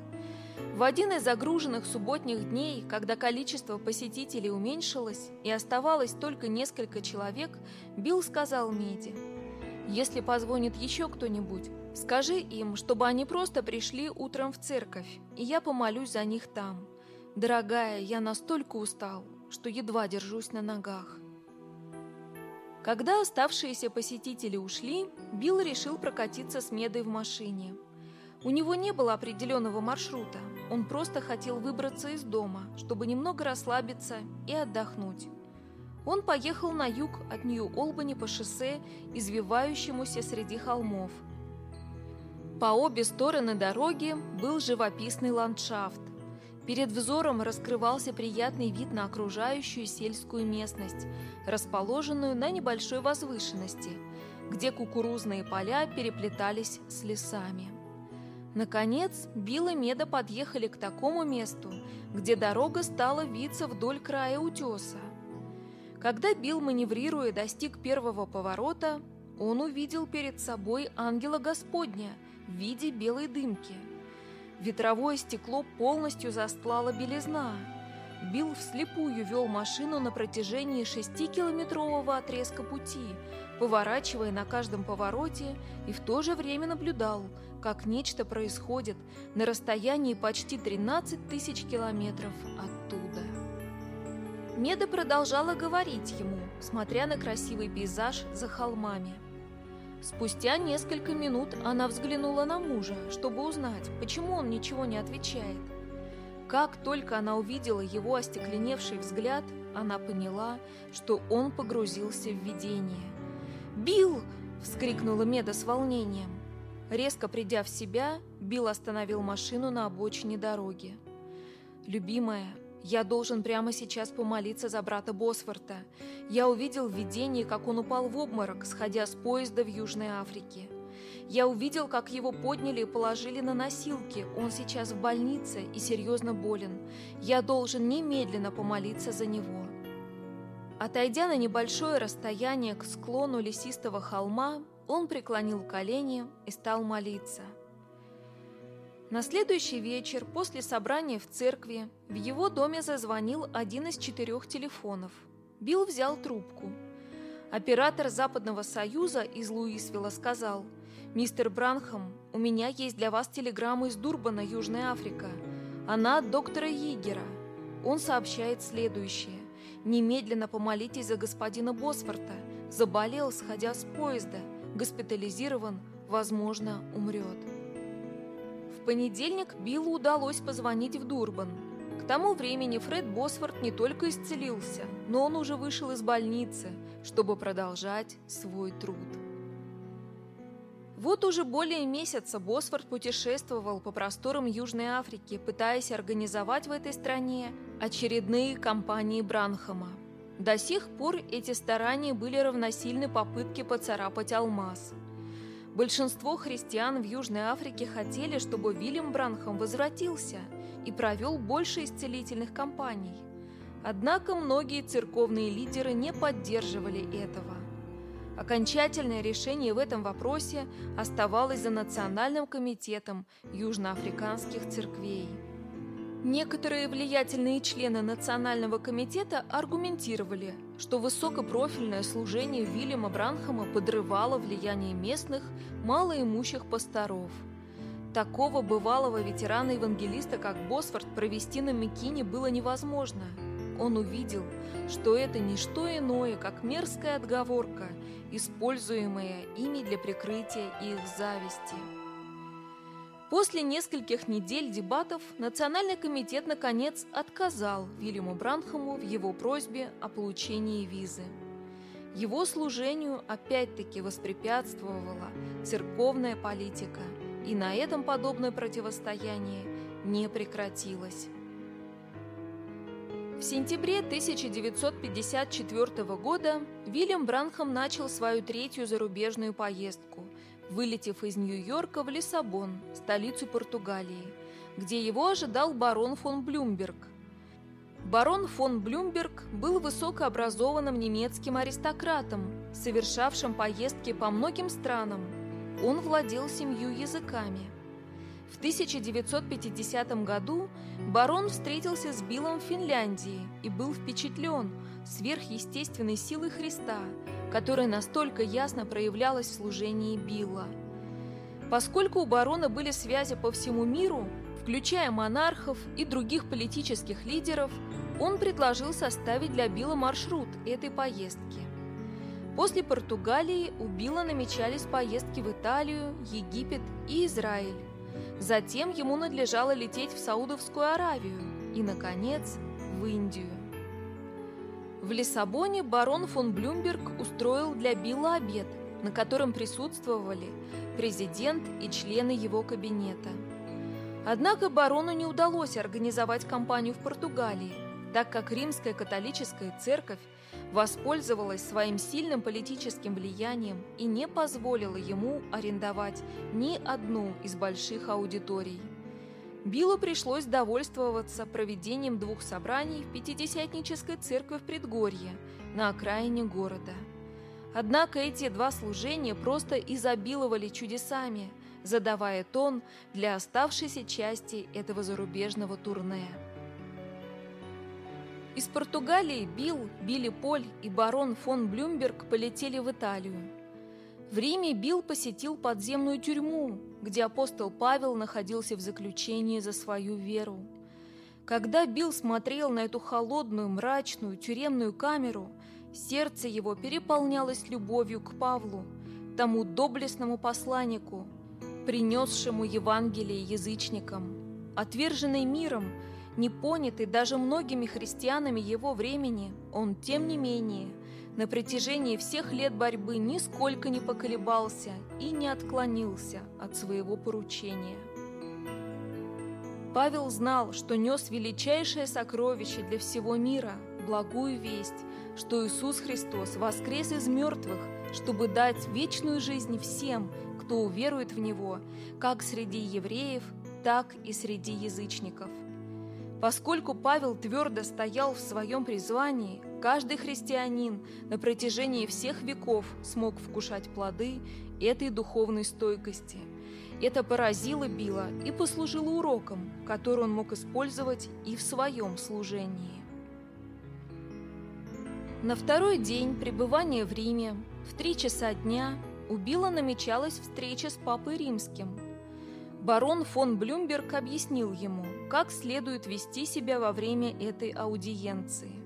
В один из загруженных субботних дней, когда количество посетителей уменьшилось и оставалось только несколько человек, Билл сказал Меди, «Если позвонит еще кто-нибудь, скажи им, чтобы они просто пришли утром в церковь, и я помолюсь за них там. Дорогая, я настолько устал, что едва держусь на ногах». Когда оставшиеся посетители ушли, Билл решил прокатиться с Медой в машине. У него не было определенного маршрута, он просто хотел выбраться из дома, чтобы немного расслабиться и отдохнуть. Он поехал на юг от Нью-Олбани по шоссе, извивающемуся среди холмов. По обе стороны дороги был живописный ландшафт. Перед взором раскрывался приятный вид на окружающую сельскую местность, расположенную на небольшой возвышенности, где кукурузные поля переплетались с лесами. Наконец, Билл и Меда подъехали к такому месту, где дорога стала виться вдоль края утеса. Когда Билл, маневрируя, достиг первого поворота, он увидел перед собой ангела Господня в виде белой дымки – Ветровое стекло полностью застлало белизна. Билл вслепую вел машину на протяжении шестикилометрового отрезка пути, поворачивая на каждом повороте и в то же время наблюдал, как нечто происходит на расстоянии почти 13 тысяч километров оттуда. Меда продолжала говорить ему, смотря на красивый пейзаж за холмами. Спустя несколько минут она взглянула на мужа, чтобы узнать, почему он ничего не отвечает. Как только она увидела его остекленевший взгляд, она поняла, что он погрузился в видение. «Билл!» — вскрикнула Меда с волнением. Резко придя в себя, Билл остановил машину на обочине дороги. «Любимая, я должен прямо сейчас помолиться за брата Босфорта. Я увидел в видении, как он упал в обморок, сходя с поезда в Южной Африке. Я увидел, как его подняли и положили на носилки. Он сейчас в больнице и серьезно болен. Я должен немедленно помолиться за него. Отойдя на небольшое расстояние к склону лесистого холма, он преклонил колени и стал молиться – на следующий вечер после собрания в церкви в его доме зазвонил один из четырех телефонов. Билл взял трубку. Оператор Западного Союза из Луисвилла сказал, «Мистер Бранхам, у меня есть для вас телеграмма из Дурбана, Южная Африка. Она от доктора Йигера. Он сообщает следующее. Немедленно помолитесь за господина Босфорта. Заболел, сходя с поезда. Госпитализирован, возможно, умрет». Понедельник Биллу удалось позвонить в Дурбан. К тому времени Фред Босфорд не только исцелился, но он уже вышел из больницы, чтобы продолжать свой труд. Вот уже более месяца Босфорд путешествовал по просторам Южной Африки, пытаясь организовать в этой стране очередные кампании Бранхама. До сих пор эти старания были равносильны попытке поцарапать алмаз – Большинство христиан в Южной Африке хотели, чтобы Вильям Бранхам возвратился и провел больше исцелительных кампаний. Однако многие церковные лидеры не поддерживали этого. Окончательное решение в этом вопросе оставалось за Национальным комитетом южноафриканских церквей. Некоторые влиятельные члены Национального комитета аргументировали, что высокопрофильное служение Вильяма Бранхама подрывало влияние местных, малоимущих пасторов. Такого бывалого ветерана-евангелиста, как Босфорд, провести на Микине было невозможно. Он увидел, что это не что иное, как мерзкая отговорка, используемая ими для прикрытия их зависти. После нескольких недель дебатов Национальный комитет наконец отказал Вильяму Бранхаму в его просьбе о получении визы. Его служению опять-таки воспрепятствовала церковная политика, и на этом подобное противостояние не прекратилось. В сентябре 1954 года Вильям Бранхам начал свою третью зарубежную поездку – вылетев из Нью-Йорка в Лиссабон, столицу Португалии, где его ожидал барон фон Блюмберг. Барон фон Блюмберг был высокообразованным немецким аристократом, совершавшим поездки по многим странам. Он владел семью языками. В 1950 году барон встретился с Биллом в Финляндии и был впечатлен сверхъестественной силой Христа – которая настолько ясно проявлялась в служении Билла. Поскольку у барона были связи по всему миру, включая монархов и других политических лидеров, он предложил составить для Билла маршрут этой поездки. После Португалии у Билла намечались поездки в Италию, Египет и Израиль. Затем ему надлежало лететь в Саудовскую Аравию и, наконец, в Индию. В Лиссабоне барон фон Блюмберг устроил для Билла обед, на котором присутствовали президент и члены его кабинета. Однако барону не удалось организовать кампанию в Португалии, так как римская католическая церковь воспользовалась своим сильным политическим влиянием и не позволила ему арендовать ни одну из больших аудиторий. Биллу пришлось довольствоваться проведением двух собраний в Пятидесятнической церкви в Предгорье, на окраине города. Однако эти два служения просто изобиловали чудесами, задавая тон для оставшейся части этого зарубежного турне. Из Португалии Билл, Билли Поль и барон фон Блюмберг полетели в Италию. В Риме Билл посетил подземную тюрьму, где апостол Павел находился в заключении за свою веру. Когда Билл смотрел на эту холодную, мрачную тюремную камеру, сердце его переполнялось любовью к Павлу, тому доблестному посланнику, принесшему Евангелие язычникам. Отверженный миром, непонятый даже многими христианами его времени, он, тем не менее, на протяжении всех лет борьбы нисколько не поколебался и не отклонился от своего поручения. Павел знал, что нес величайшее сокровище для всего мира, благую весть, что Иисус Христос воскрес из мертвых, чтобы дать вечную жизнь всем, кто уверует в Него, как среди евреев, так и среди язычников. Поскольку Павел твердо стоял в своем призвании, каждый христианин на протяжении всех веков смог вкушать плоды этой духовной стойкости – это поразило Билла и послужило уроком, который он мог использовать и в своем служении. На второй день пребывания в Риме, в три часа дня, у Билла намечалась встреча с Папой Римским. Барон фон Блюмберг объяснил ему, как следует вести себя во время этой аудиенции.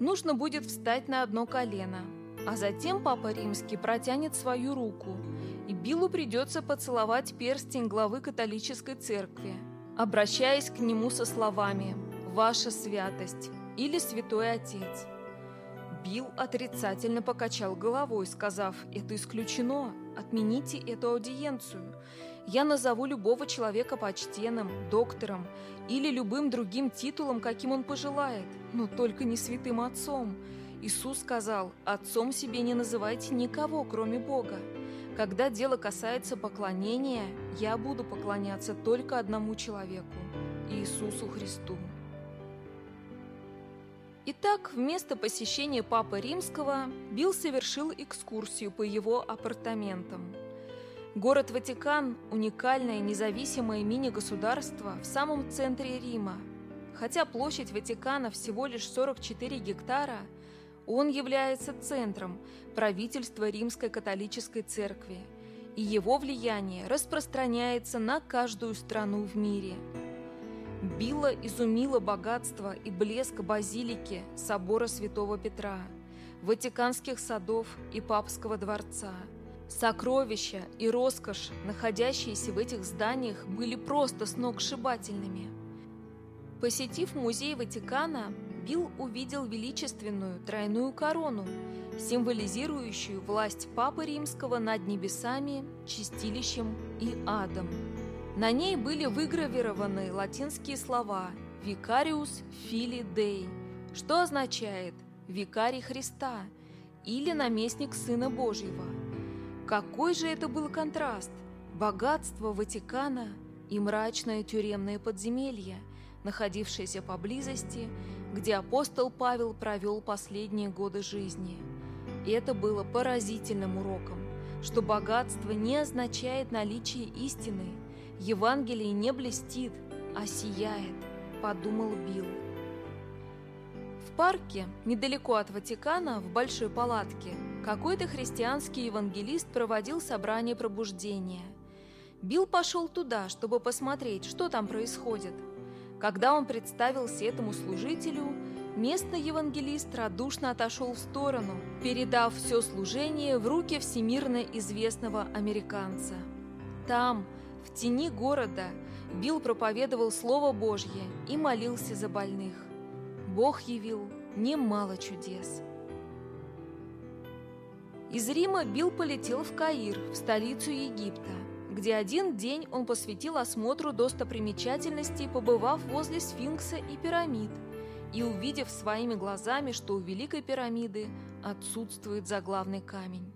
Нужно будет встать на одно колено, а затем Папа Римский протянет свою руку – и Биллу придется поцеловать перстень главы католической церкви, обращаясь к нему со словами «Ваша святость» или «Святой Отец». Билл отрицательно покачал головой, сказав «Это исключено, отмените эту аудиенцию. Я назову любого человека почтенным, доктором или любым другим титулом, каким он пожелает, но только не святым отцом». Иисус сказал «Отцом себе не называйте никого, кроме Бога». Когда дело касается поклонения, я буду поклоняться только одному человеку – Иисусу Христу. Итак, вместо посещения Папы Римского Билл совершил экскурсию по его апартаментам. Город Ватикан – уникальное независимое мини-государство в самом центре Рима. Хотя площадь Ватикана всего лишь 44 гектара – он является центром правительства Римской католической церкви, и его влияние распространяется на каждую страну в мире. Билла изумило богатство и блеск базилики собора Святого Петра, Ватиканских садов и Папского дворца. Сокровища и роскошь, находящиеся в этих зданиях, были просто сногсшибательными. Посетив музей Ватикана, Билл увидел величественную тройную корону, символизирующую власть Папы Римского над небесами, чистилищем и адом. На ней были выгравированы латинские слова «Vicarius Fili Dei», что означает «Викарий Христа» или «Наместник Сына Божьего». Какой же это был контраст! Богатство Ватикана и мрачное тюремное подземелье, находившееся поблизости – где апостол Павел провел последние годы жизни. И это было поразительным уроком, что богатство не означает наличие истины, Евангелие не блестит, а сияет, подумал Билл. В парке, недалеко от Ватикана, в большой палатке, какой-то христианский евангелист проводил собрание пробуждения. Билл пошел туда, чтобы посмотреть, что там происходит – когда он представился этому служителю, местный евангелист радушно отошел в сторону, передав все служение в руки всемирно известного американца. Там, в тени города, Билл проповедовал Слово Божье и молился за больных. Бог явил немало чудес. Из Рима Билл полетел в Каир, в столицу Египта где один день он посвятил осмотру достопримечательностей, побывав возле сфинкса и пирамид, и увидев своими глазами, что у Великой пирамиды отсутствует заглавный камень.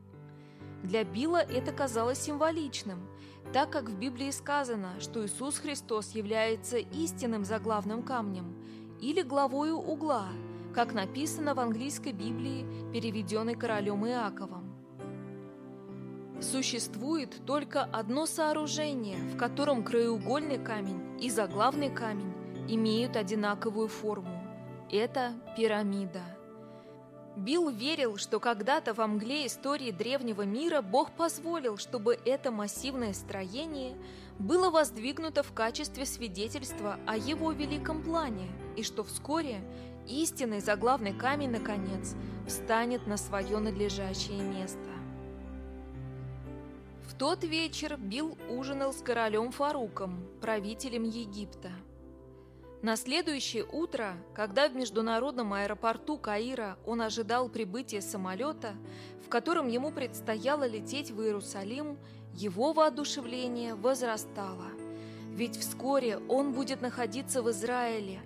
Для Билла это казалось символичным, так как в Библии сказано, что Иисус Христос является истинным заглавным камнем или главою угла, как написано в английской Библии, переведенной королем Иаковом. Существует только одно сооружение, в котором краеугольный камень и заглавный камень имеют одинаковую форму. Это пирамида. Билл верил, что когда-то во мгле истории древнего мира Бог позволил, чтобы это массивное строение было воздвигнуто в качестве свидетельства о его великом плане, и что вскоре истинный заглавный камень, наконец, встанет на свое надлежащее место. Тот вечер Билл ужинал с королем Фаруком, правителем Египта. На следующее утро, когда в международном аэропорту Каира он ожидал прибытия самолета, в котором ему предстояло лететь в Иерусалим, его воодушевление возрастало. Ведь вскоре он будет находиться в Израиле,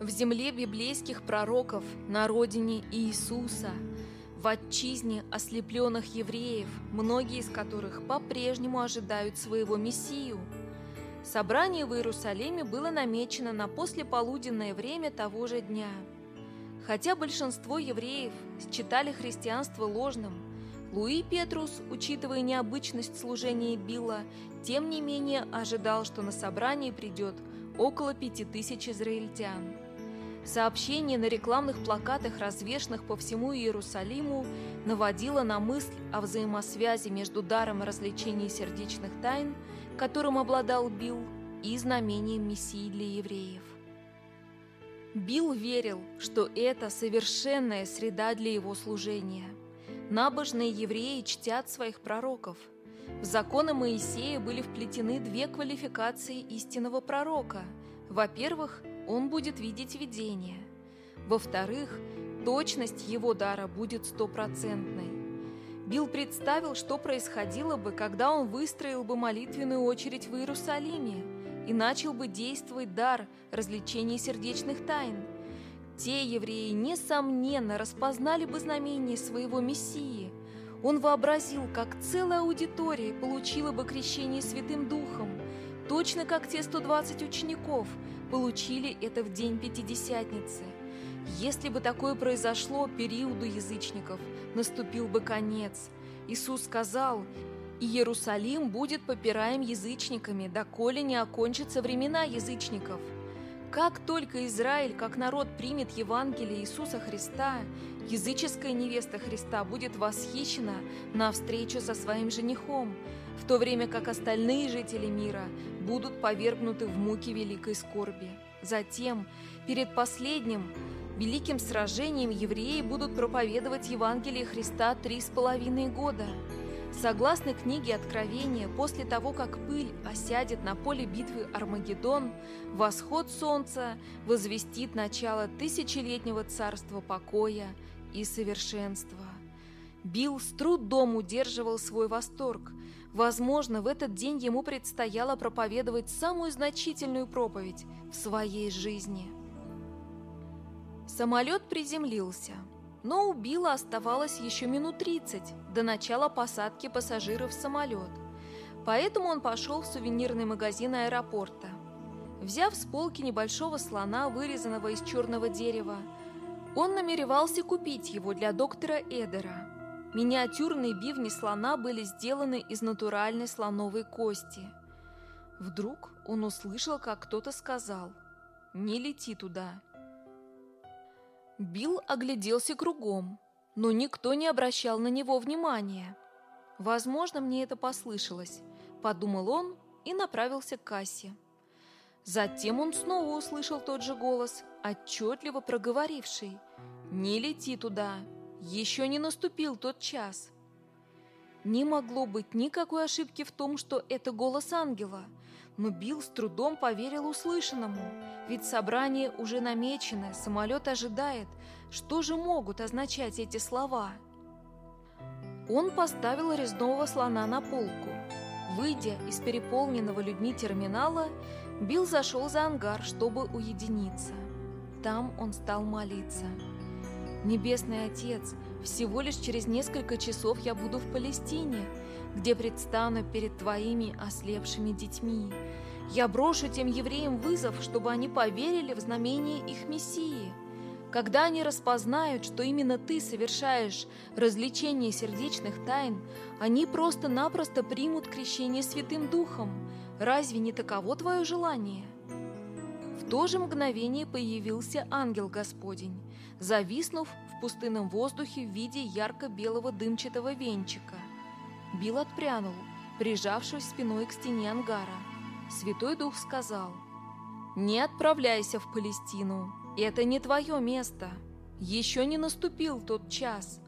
в земле библейских пророков, на родине Иисуса, в отчизне ослепленных евреев, многие из которых по-прежнему ожидают своего Мессию – Собрание в Иерусалиме было намечено на послеполуденное время того же дня. Хотя большинство евреев считали христианство ложным, Луи Петрус, учитывая необычность служения Билла, тем не менее ожидал, что на собрание придет около пяти тысяч израильтян. Сообщение на рекламных плакатах, развешанных по всему Иерусалиму, наводило на мысль о взаимосвязи между даром развлечения сердечных тайн – которым обладал Билл, и знамением Мессии для евреев. Билл верил, что это совершенная среда для его служения. Набожные евреи чтят своих пророков. В законы Моисея были вплетены две квалификации истинного пророка. Во-первых, он будет видеть видение. Во-вторых, точность его дара будет стопроцентной. Билл представил, что происходило бы, когда он выстроил бы молитвенную очередь в Иерусалиме и начал бы действовать дар развлечения сердечных тайн. Те евреи, несомненно, распознали бы знамение своего Мессии. Он вообразил, как целая аудитория получила бы крещение Святым Духом, точно как те 120 учеников получили это в день Пятидесятницы – если бы такое произошло, периоду язычников наступил бы конец. Иисус сказал, «Иерусалим будет попираем язычниками, доколе не окончатся времена язычников». Как только Израиль, как народ, примет Евангелие Иисуса Христа, языческая невеста Христа будет восхищена на встречу со своим женихом, в то время как остальные жители мира будут повергнуты в муки великой скорби. Затем, перед последним, Великим сражением евреи будут проповедовать Евангелие Христа три с половиной года. Согласно книге Откровения, после того, как пыль осядет на поле битвы Армагеддон, восход солнца возвестит начало тысячелетнего царства покоя и совершенства. Билл с трудом удерживал свой восторг. Возможно, в этот день ему предстояло проповедовать самую значительную проповедь в своей жизни – Самолет приземлился, но у Билла оставалось еще минут 30 до начала посадки пассажиров в самолет. Поэтому он пошел в сувенирный магазин аэропорта. Взяв с полки небольшого слона, вырезанного из черного дерева, он намеревался купить его для доктора Эдера. Миниатюрные бивни слона были сделаны из натуральной слоновой кости. Вдруг он услышал, как кто-то сказал «Не лети туда». Билл огляделся кругом, но никто не обращал на него внимания. «Возможно, мне это послышалось», – подумал он и направился к кассе. Затем он снова услышал тот же голос, отчетливо проговоривший «Не лети туда, еще не наступил тот час». Не могло быть никакой ошибки в том, что это голос ангела – но Билл с трудом поверил услышанному, ведь собрание уже намечено, самолет ожидает. Что же могут означать эти слова? Он поставил резного слона на полку. Выйдя из переполненного людьми терминала, Билл зашел за ангар, чтобы уединиться. Там он стал молиться. «Небесный Отец, всего лишь через несколько часов я буду в Палестине где предстану перед твоими ослепшими детьми. Я брошу тем евреям вызов, чтобы они поверили в знамение их Мессии. Когда они распознают, что именно ты совершаешь развлечение сердечных тайн, они просто-напросто примут крещение Святым Духом. Разве не таково твое желание? В то же мгновение появился ангел Господень, зависнув в пустынном воздухе в виде ярко-белого дымчатого венчика. Билл отпрянул, прижавшись спиной к стене ангара. Святой Дух сказал, «Не отправляйся в Палестину, это не твое место. Еще не наступил тот час.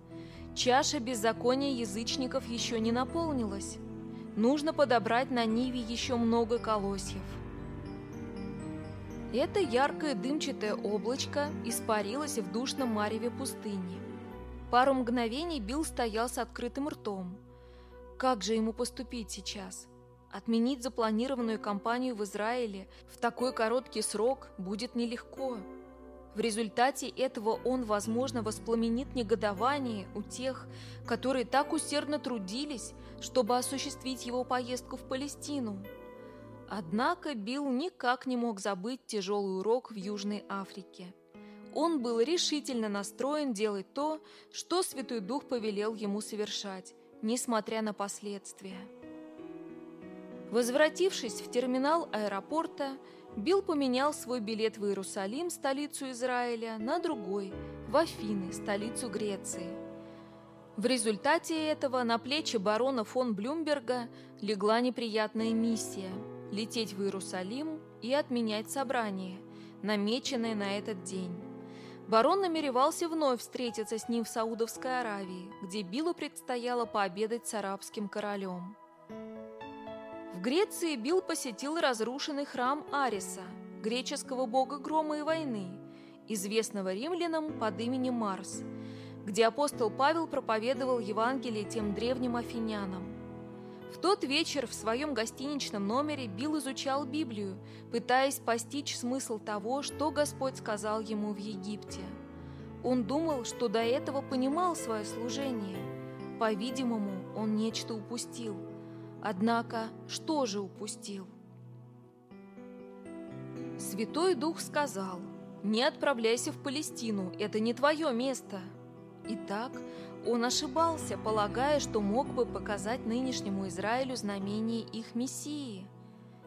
Чаша беззакония язычников еще не наполнилась. Нужно подобрать на Ниве еще много колосьев. Это яркое дымчатое облачко испарилось в душном мареве пустыни. Пару мгновений Билл стоял с открытым ртом. Как же ему поступить сейчас? Отменить запланированную кампанию в Израиле в такой короткий срок будет нелегко. В результате этого он, возможно, воспламенит негодование у тех, которые так усердно трудились, чтобы осуществить его поездку в Палестину. Однако Билл никак не мог забыть тяжелый урок в Южной Африке. Он был решительно настроен делать то, что Святой Дух повелел ему совершать, несмотря на последствия. Возвратившись в терминал аэропорта, Билл поменял свой билет в Иерусалим, столицу Израиля, на другой, в Афины, столицу Греции. В результате этого на плечи барона фон Блюмберга легла неприятная миссия – лететь в Иерусалим и отменять собрание, намеченное на этот день. Барон намеревался вновь встретиться с ним в Саудовской Аравии, где Биллу предстояло пообедать с арабским королем. В Греции Билл посетил разрушенный храм Ариса, греческого бога грома и войны, известного римлянам под именем Марс, где апостол Павел проповедовал Евангелие тем древним афинянам. В тот вечер в своем гостиничном номере Билл изучал Библию, пытаясь постичь смысл того, что Господь сказал ему в Египте. Он думал, что до этого понимал свое служение. По-видимому, он нечто упустил – Однако, что же упустил? Святой Дух сказал, «Не отправляйся в Палестину, это не твое место». Итак, он ошибался, полагая, что мог бы показать нынешнему Израилю знамение их Мессии.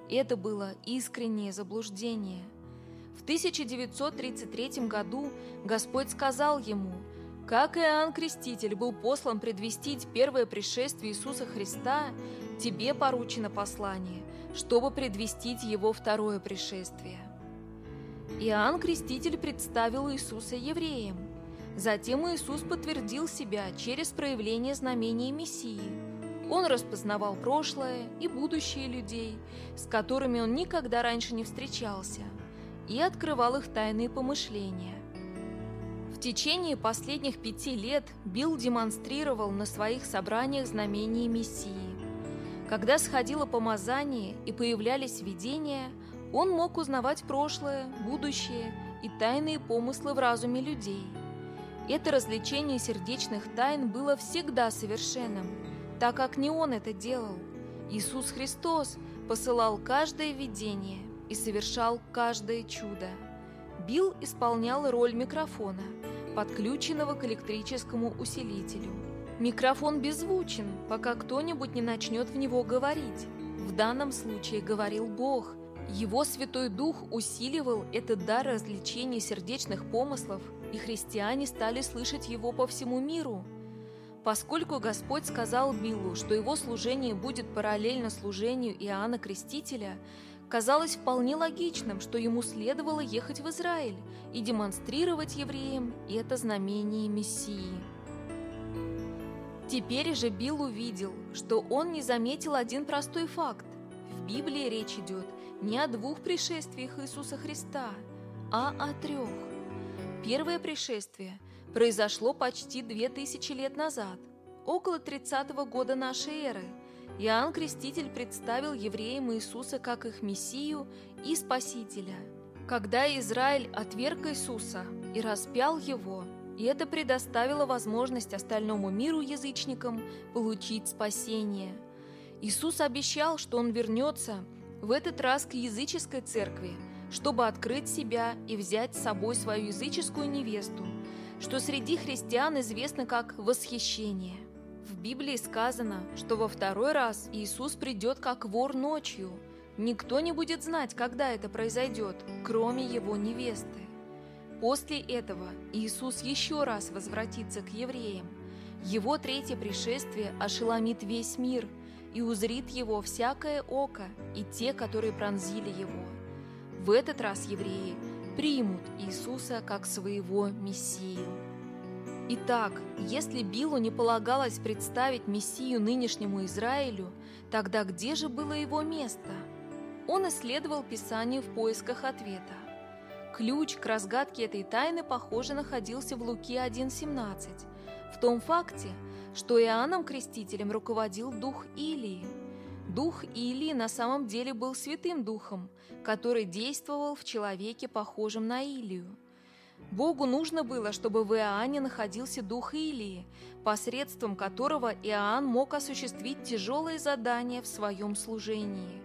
Это было искреннее заблуждение. В 1933 году Господь сказал ему, «Как Иоанн Креститель был послан предвестить первое пришествие Иисуса Христа, тебе поручено послание, чтобы предвестить его второе пришествие». Иоанн Креститель представил Иисуса евреям. Затем Иисус подтвердил себя через проявление знамения Мессии. Он распознавал прошлое и будущее людей, с которыми он никогда раньше не встречался, и открывал их тайные помышления. В течение последних пяти лет Билл демонстрировал на своих собраниях знамения Мессии. Когда сходило помазание и появлялись видения, он мог узнавать прошлое, будущее и тайные помыслы в разуме людей. Это развлечение сердечных тайн было всегда совершенным, так как не он это делал. Иисус Христос посылал каждое видение и совершал каждое чудо. Билл исполнял роль микрофона, подключенного к электрическому усилителю. Микрофон беззвучен, пока кто-нибудь не начнет в него говорить. В данном случае говорил Бог. Его Святой Дух усиливал этот дар развлечения сердечных помыслов, и христиане стали слышать его по всему миру. Поскольку Господь сказал Биллу, что его служение будет параллельно служению Иоанна Крестителя, казалось вполне логичным, что ему следовало ехать в Израиль и демонстрировать евреям это знамение Мессии. Теперь же Билл увидел, что он не заметил один простой факт. В Библии речь идет не о двух пришествиях Иисуса Христа, а о трех. Первое пришествие произошло почти две тысячи лет назад, около 30 -го года нашей эры. Иоанн Креститель представил евреям Иисуса как их Мессию и Спасителя. Когда Израиль отверг Иисуса и распял Его – и это предоставило возможность остальному миру язычникам получить спасение. Иисус обещал, что Он вернется в этот раз к языческой церкви, чтобы открыть себя и взять с собой свою языческую невесту, что среди христиан известно как «восхищение». В Библии сказано, что во второй раз Иисус придет как вор ночью. Никто не будет знать, когда это произойдет, кроме его невесты. После этого Иисус еще раз возвратится к евреям. Его третье пришествие ошеломит весь мир, и узрит его всякое око, и те, которые пронзили его. В этот раз евреи примут Иисуса как своего Мессию. Итак, если Биллу не полагалось представить Мессию нынешнему Израилю, тогда где же было его место? Он исследовал Писание в поисках ответа. Ключ к разгадке этой тайны, похоже, находился в Луке 1.17, в том факте, что Иоанном Крестителем руководил дух Илии. Дух Илии на самом деле был святым духом, который действовал в человеке, похожем на Илию. Богу нужно было, чтобы в Иоанне находился дух Илии, посредством которого Иоанн мог осуществить тяжелые задания в своем служении.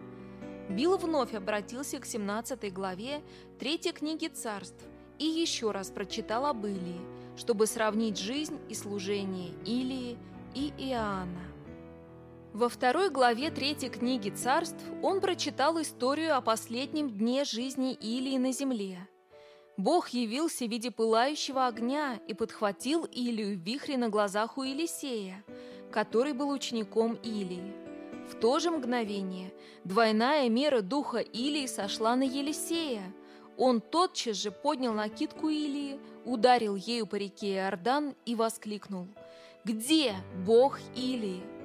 Билл вновь обратился к 17 главе 3 книги царств и еще раз прочитал об Илии, чтобы сравнить жизнь и служение Илии и Иоанна. Во второй главе третьей книги царств он прочитал историю о последнем дне жизни Илии на земле. Бог явился в виде пылающего огня и подхватил Илию в вихре на глазах у Елисея, который был учеником Илии. В то же мгновение двойная мера духа Илии сошла на Елисея. Он тотчас же поднял накидку Илии, ударил ею по реке Иордан и воскликнул «Где Бог Илии?»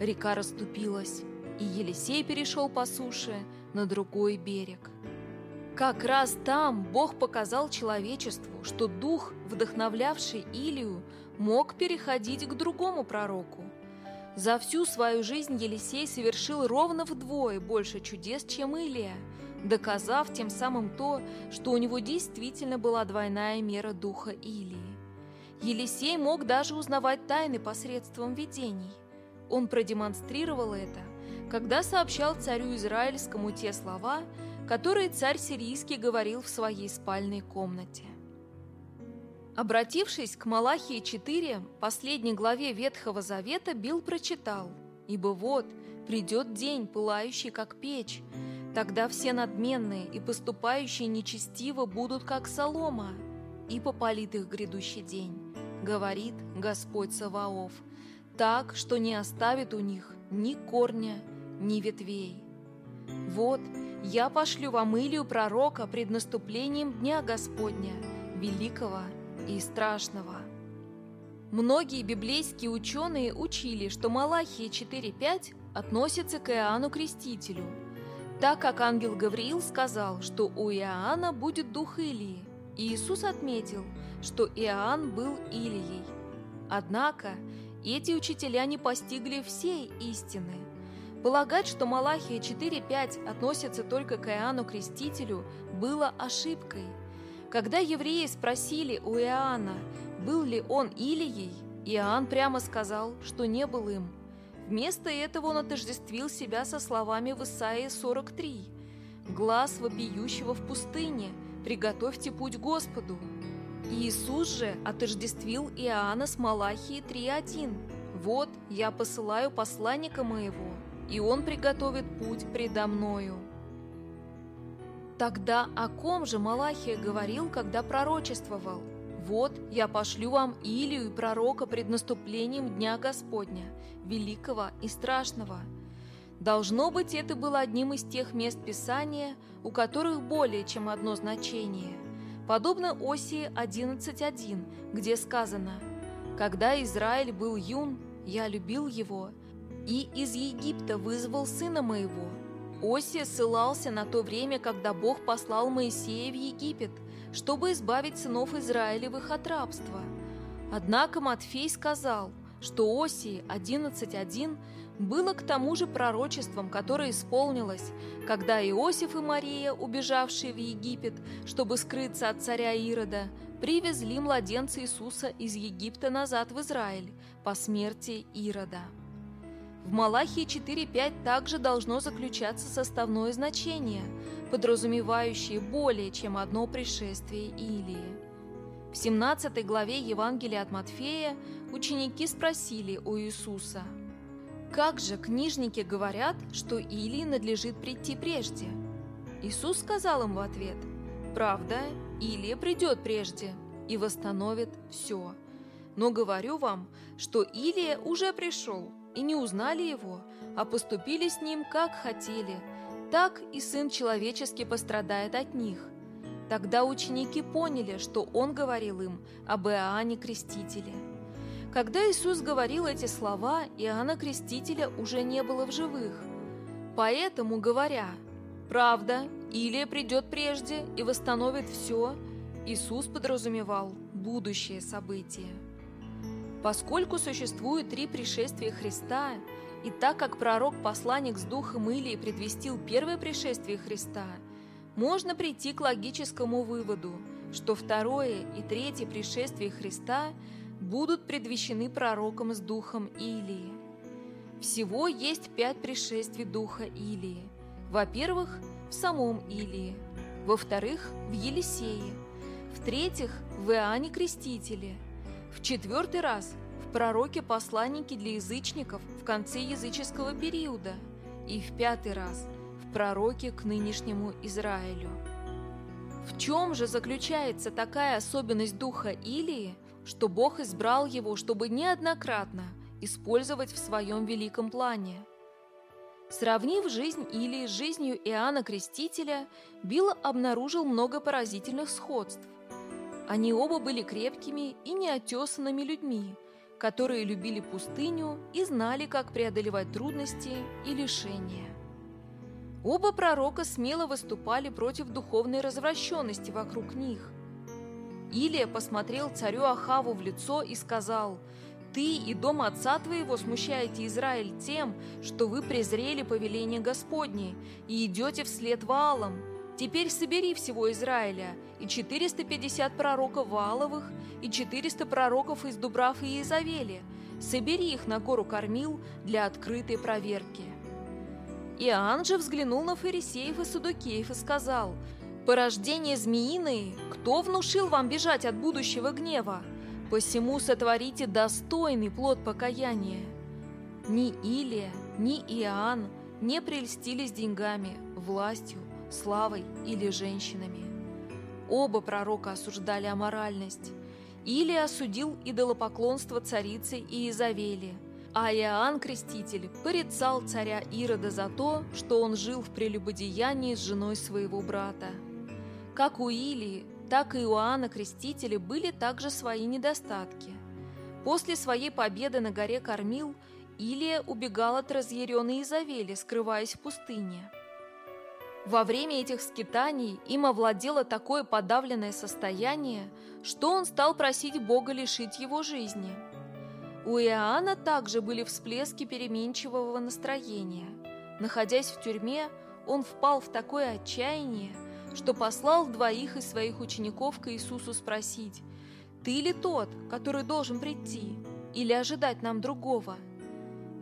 Река расступилась, и Елисей перешел по суше на другой берег. Как раз там Бог показал человечеству, что дух, вдохновлявший Илию, мог переходить к другому пророку – за всю свою жизнь Елисей совершил ровно вдвое больше чудес, чем Илия, доказав тем самым то, что у него действительно была двойная мера духа Илии. Елисей мог даже узнавать тайны посредством видений. Он продемонстрировал это, когда сообщал царю Израильскому те слова, которые царь сирийский говорил в своей спальной комнате. Обратившись к Малахии 4, последней главе Ветхого Завета, Билл прочитал «Ибо вот придет день, пылающий, как печь, тогда все надменные и поступающие нечестиво будут, как солома, и попалит их грядущий день, говорит Господь Саваоф, так, что не оставит у них ни корня, ни ветвей. Вот, я пошлю вам Илию пророка пред наступлением Дня Господня, великого и страшного. Многие библейские ученые учили, что Малахия 4.5 относится к Иоанну Крестителю, так как ангел Гавриил сказал, что у Иоанна будет дух Илии, и Иисус отметил, что Иоанн был Илией. Однако эти учителя не постигли всей истины. Полагать, что Малахия 4.5 относится только к Иоанну Крестителю, было ошибкой – когда евреи спросили у Иоанна, был ли он Илией, Иоанн прямо сказал, что не был им. Вместо этого он отождествил себя со словами в Исаии 43. «Глаз вопиющего в пустыне, приготовьте путь Господу». Иисус же отождествил Иоанна с Малахией 3.1. «Вот я посылаю посланника моего, и он приготовит путь предо мною». Тогда о ком же Малахия говорил, когда пророчествовал? «Вот я пошлю вам Илию и пророка пред наступлением Дня Господня, великого и страшного». Должно быть, это было одним из тех мест Писания, у которых более чем одно значение. Подобно Осии 11.1, где сказано «Когда Израиль был юн, я любил его, и из Египта вызвал сына моего, Осия ссылался на то время, когда Бог послал Моисея в Египет, чтобы избавить сынов Израилевых от рабства. Однако Матфей сказал, что Осии 11.1 было к тому же пророчеством, которое исполнилось, когда Иосиф и Мария, убежавшие в Египет, чтобы скрыться от царя Ирода, привезли младенца Иисуса из Египта назад в Израиль по смерти Ирода. В Малахии 4.5 также должно заключаться составное значение, подразумевающее более чем одно пришествие Илии. В 17 главе Евангелия от Матфея ученики спросили у Иисуса, «Как же книжники говорят, что Илии надлежит прийти прежде?» Иисус сказал им в ответ, «Правда, Илия придет прежде и восстановит все. Но говорю вам, что Илия уже пришел, и не узнали его, а поступили с ним, как хотели. Так и Сын Человеческий пострадает от них». Тогда ученики поняли, что Он говорил им об Иоанне Крестителе. Когда Иисус говорил эти слова, Иоанна Крестителя уже не было в живых. Поэтому, говоря «Правда, Илия придет прежде и восстановит все», Иисус подразумевал будущее событие. Поскольку существует три пришествия Христа, и так как пророк-посланник с духом Илии предвестил первое пришествие Христа, можно прийти к логическому выводу, что второе и третье пришествие Христа будут предвещены пророком с духом Илии. Всего есть пять пришествий духа Илии. Во-первых, в самом Илии. Во-вторых, в Елисее. В-третьих, в Иоанне Крестителе. В четвертый раз в пророке-посланнике для язычников в конце языческого периода. И в пятый раз в пророке к нынешнему Израилю. В чем же заключается такая особенность духа Илии, что Бог избрал его, чтобы неоднократно использовать в своем великом плане? Сравнив жизнь Илии с жизнью Иоанна Крестителя, Билл обнаружил много поразительных сходств. Они оба были крепкими и неотесанными людьми, которые любили пустыню и знали, как преодолевать трудности и лишения. Оба пророка смело выступали против духовной развращенности вокруг них. Илия посмотрел царю Ахаву в лицо и сказал – ты и дом отца твоего смущаете Израиль тем, что вы презрели повеление Господне и идете вслед Ваалам. Теперь собери всего Израиля, и 450 пророков Вааловых, и 400 пророков из Дубрав и Изавели. Собери их на гору Кормил для открытой проверки». Иоанн же взглянул на фарисеев и судокеев и сказал, «Порождение змеиные, кто внушил вам бежать от будущего гнева? Посему сотворите достойный плод покаяния. Ни Илия, ни Иоанн не прельстились деньгами, властью, славой или женщинами. Оба пророка осуждали аморальность. Илия осудил идолопоклонство царицы Иезавели, а Иоанн Креститель порицал царя Ирода за то, что он жил в прелюбодеянии с женой своего брата. Как у Илии, так и у Иоанна Крестителя были также свои недостатки. После своей победы на горе Кормил Илия убегал от разъяренной Изавели, скрываясь в пустыне. Во время этих скитаний им овладело такое подавленное состояние, что он стал просить Бога лишить его жизни. У Иоанна также были всплески переменчивого настроения. Находясь в тюрьме, он впал в такое отчаяние, что послал двоих из своих учеников к Иисусу спросить, «Ты ли тот, который должен прийти, или ожидать нам другого?»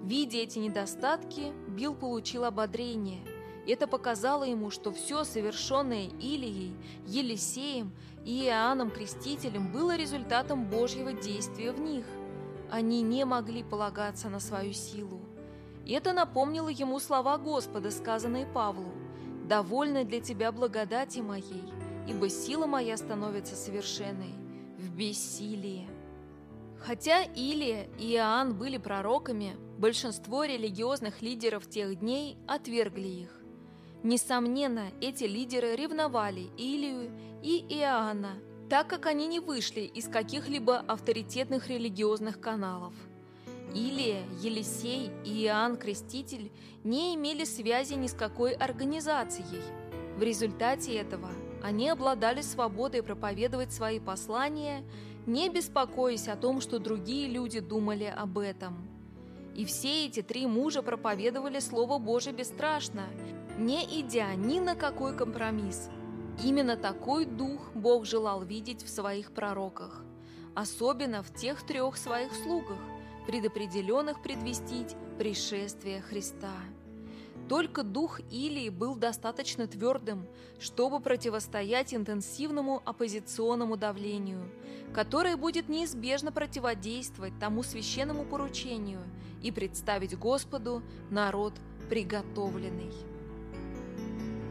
Видя эти недостатки, Билл получил ободрение. Это показало ему, что все совершенное Илией, Елисеем и Иоанном Крестителем было результатом Божьего действия в них. Они не могли полагаться на свою силу. Это напомнило ему слова Господа, сказанные Павлу – довольна для тебя благодати моей, ибо сила моя становится совершенной в бессилии». Хотя Илия и Иоанн были пророками, большинство религиозных лидеров тех дней отвергли их. Несомненно, эти лидеры ревновали Илию и Иоанна, так как они не вышли из каких-либо авторитетных религиозных каналов – Илия, Елисей и Иоанн Креститель не имели связи ни с какой организацией. В результате этого они обладали свободой проповедовать свои послания, не беспокоясь о том, что другие люди думали об этом. И все эти три мужа проповедовали Слово Божие бесстрашно, не идя ни на какой компромисс. Именно такой дух Бог желал видеть в своих пророках, особенно в тех трех своих слугах, предопределенных предвестить пришествие Христа. Только дух Илии был достаточно твердым, чтобы противостоять интенсивному оппозиционному давлению, которое будет неизбежно противодействовать тому священному поручению и представить Господу народ приготовленный.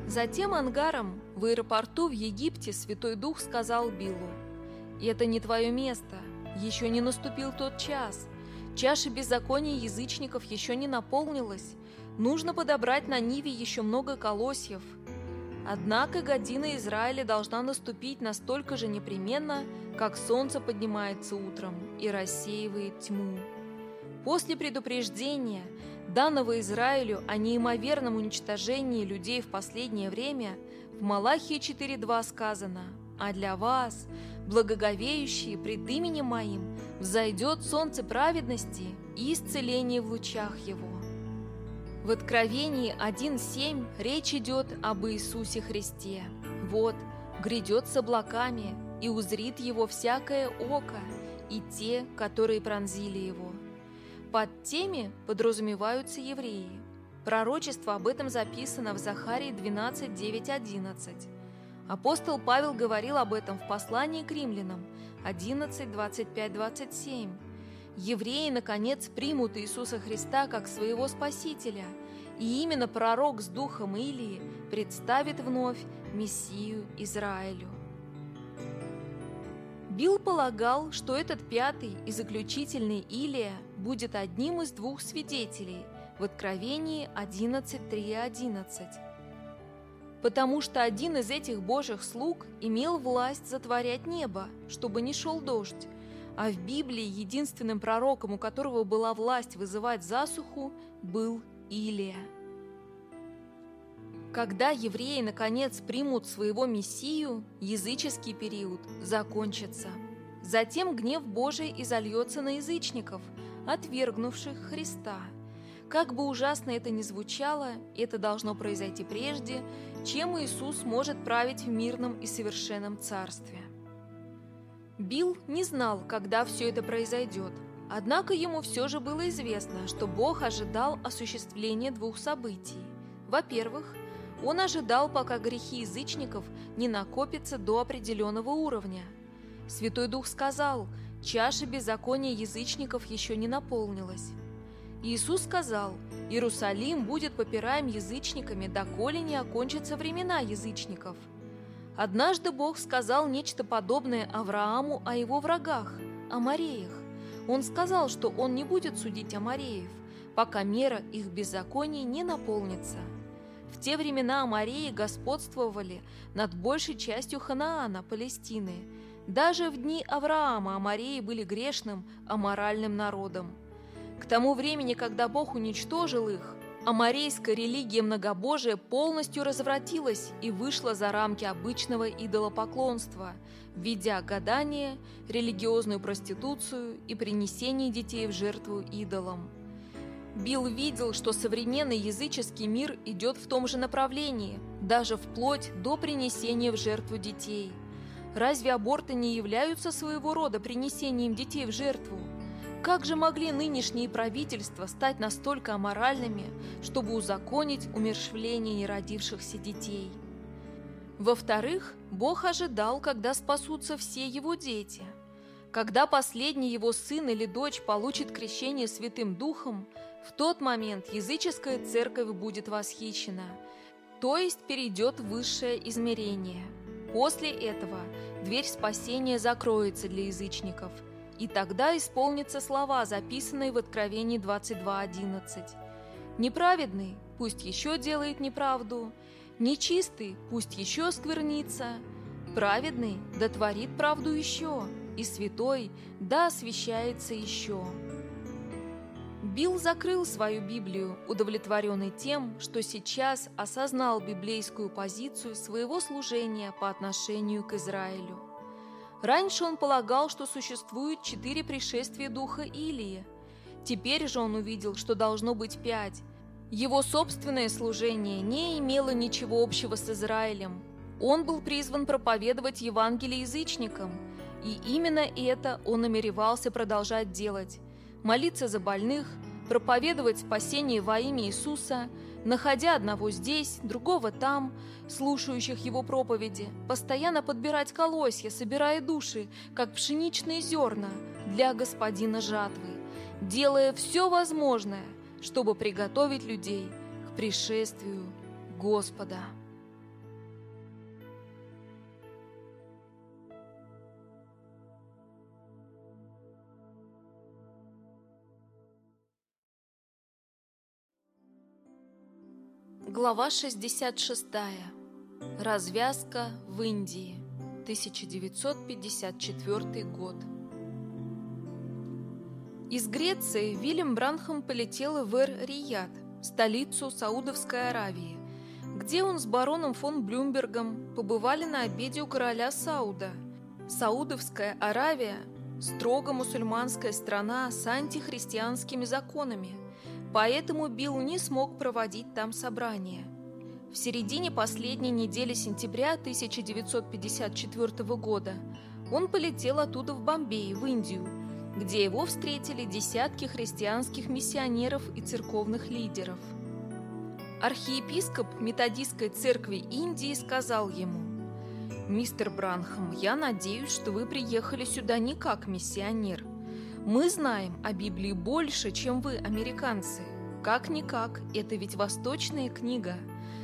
Затем ангаром в аэропорту в Египте Святой Дух сказал Биллу, «Это не твое место, еще не наступил тот час, чаша беззакония язычников еще не наполнилась, Нужно подобрать на Ниве еще много колосьев. Однако година Израиля должна наступить настолько же непременно, как солнце поднимается утром и рассеивает тьму. После предупреждения, данного Израилю о неимоверном уничтожении людей в последнее время, в Малахии 4.2 сказано «А для вас, благоговеющие пред именем Моим, взойдет солнце праведности и исцеление в лучах Его». В Откровении 1.7 речь идет об Иисусе Христе. Вот, грядет с облаками, и узрит его всякое око, и те, которые пронзили его. Под теми подразумеваются евреи. Пророчество об этом записано в Захарии 12, 9, 11. Апостол Павел говорил об этом в послании к римлянам 11, 25, 27 евреи, наконец, примут Иисуса Христа как своего Спасителя, и именно пророк с духом Илии представит вновь Мессию Израилю. Билл полагал, что этот пятый и заключительный Илия будет одним из двух свидетелей в Откровении 11.3.11. Потому что один из этих божьих слуг имел власть затворять небо, чтобы не шел дождь, а в Библии единственным пророком, у которого была власть вызывать засуху, был Илия. Когда евреи наконец примут своего Мессию, языческий период закончится. Затем гнев Божий изольется на язычников, отвергнувших Христа. Как бы ужасно это ни звучало, это должно произойти прежде, чем Иисус может править в мирном и совершенном царстве. Билл не знал, когда все это произойдет. Однако ему все же было известно, что Бог ожидал осуществления двух событий. Во-первых, он ожидал, пока грехи язычников не накопятся до определенного уровня. Святой Дух сказал, чаша беззакония язычников еще не наполнилась. Иисус сказал, Иерусалим будет попираем язычниками, доколе не окончатся времена язычников – Однажды Бог сказал нечто подобное Аврааму о его врагах, о Мареях. Он сказал, что он не будет судить Амареев, пока мера их беззаконий не наполнится. В те времена Амареи господствовали над большей частью Ханаана, Палестины. Даже в дни Авраама Амареи были грешным, аморальным народом. К тому времени, когда Бог уничтожил их, Амарейская религия многобожия полностью развратилась и вышла за рамки обычного идолопоклонства, введя гадание, религиозную проституцию и принесение детей в жертву идолам. Билл видел, что современный языческий мир идет в том же направлении, даже вплоть до принесения в жертву детей. Разве аборты не являются своего рода принесением детей в жертву? Как же могли нынешние правительства стать настолько аморальными, чтобы узаконить умершвление неродившихся детей? Во-вторых, Бог ожидал, когда спасутся все его дети. Когда последний его сын или дочь получит крещение Святым Духом, в тот момент языческая церковь будет восхищена, то есть перейдет в высшее измерение. После этого дверь спасения закроется для язычников – и тогда исполнятся слова, записанные в Откровении 22.11. «Неправедный пусть еще делает неправду, нечистый пусть еще сквернится, праведный да творит правду еще, и святой да освящается еще». Билл закрыл свою Библию, удовлетворенный тем, что сейчас осознал библейскую позицию своего служения по отношению к Израилю. Раньше он полагал, что существует четыре пришествия духа Илии. Теперь же он увидел, что должно быть пять. Его собственное служение не имело ничего общего с Израилем. Он был призван проповедовать Евангелие язычникам, и именно это он намеревался продолжать делать. молиться за больных, проповедовать спасение во имя Иисуса, находя одного здесь, другого там, слушающих его проповеди, постоянно подбирать колосья, собирая души, как пшеничные зерна, для господина жатвы, делая все возможное, чтобы приготовить людей к пришествию Господа. Глава 66. Развязка в Индии. 1954 год. Из Греции Вильям Бранхам полетел в Эр-Рияд, столицу Саудовской Аравии, где он с бароном фон Блюмбергом побывали на обеде у короля Сауда. Саудовская Аравия – строго мусульманская страна с антихристианскими законами – Поэтому Билл не смог проводить там собрание. В середине последней недели сентября 1954 года он полетел оттуда в Бомбей, в Индию, где его встретили десятки христианских миссионеров и церковных лидеров. Архиепископ методистской церкви Индии сказал ему, «Мистер Бранхам, я надеюсь, что вы приехали сюда не как миссионер. Мы знаем о Библии больше, чем вы, американцы. Как-никак, это ведь восточная книга.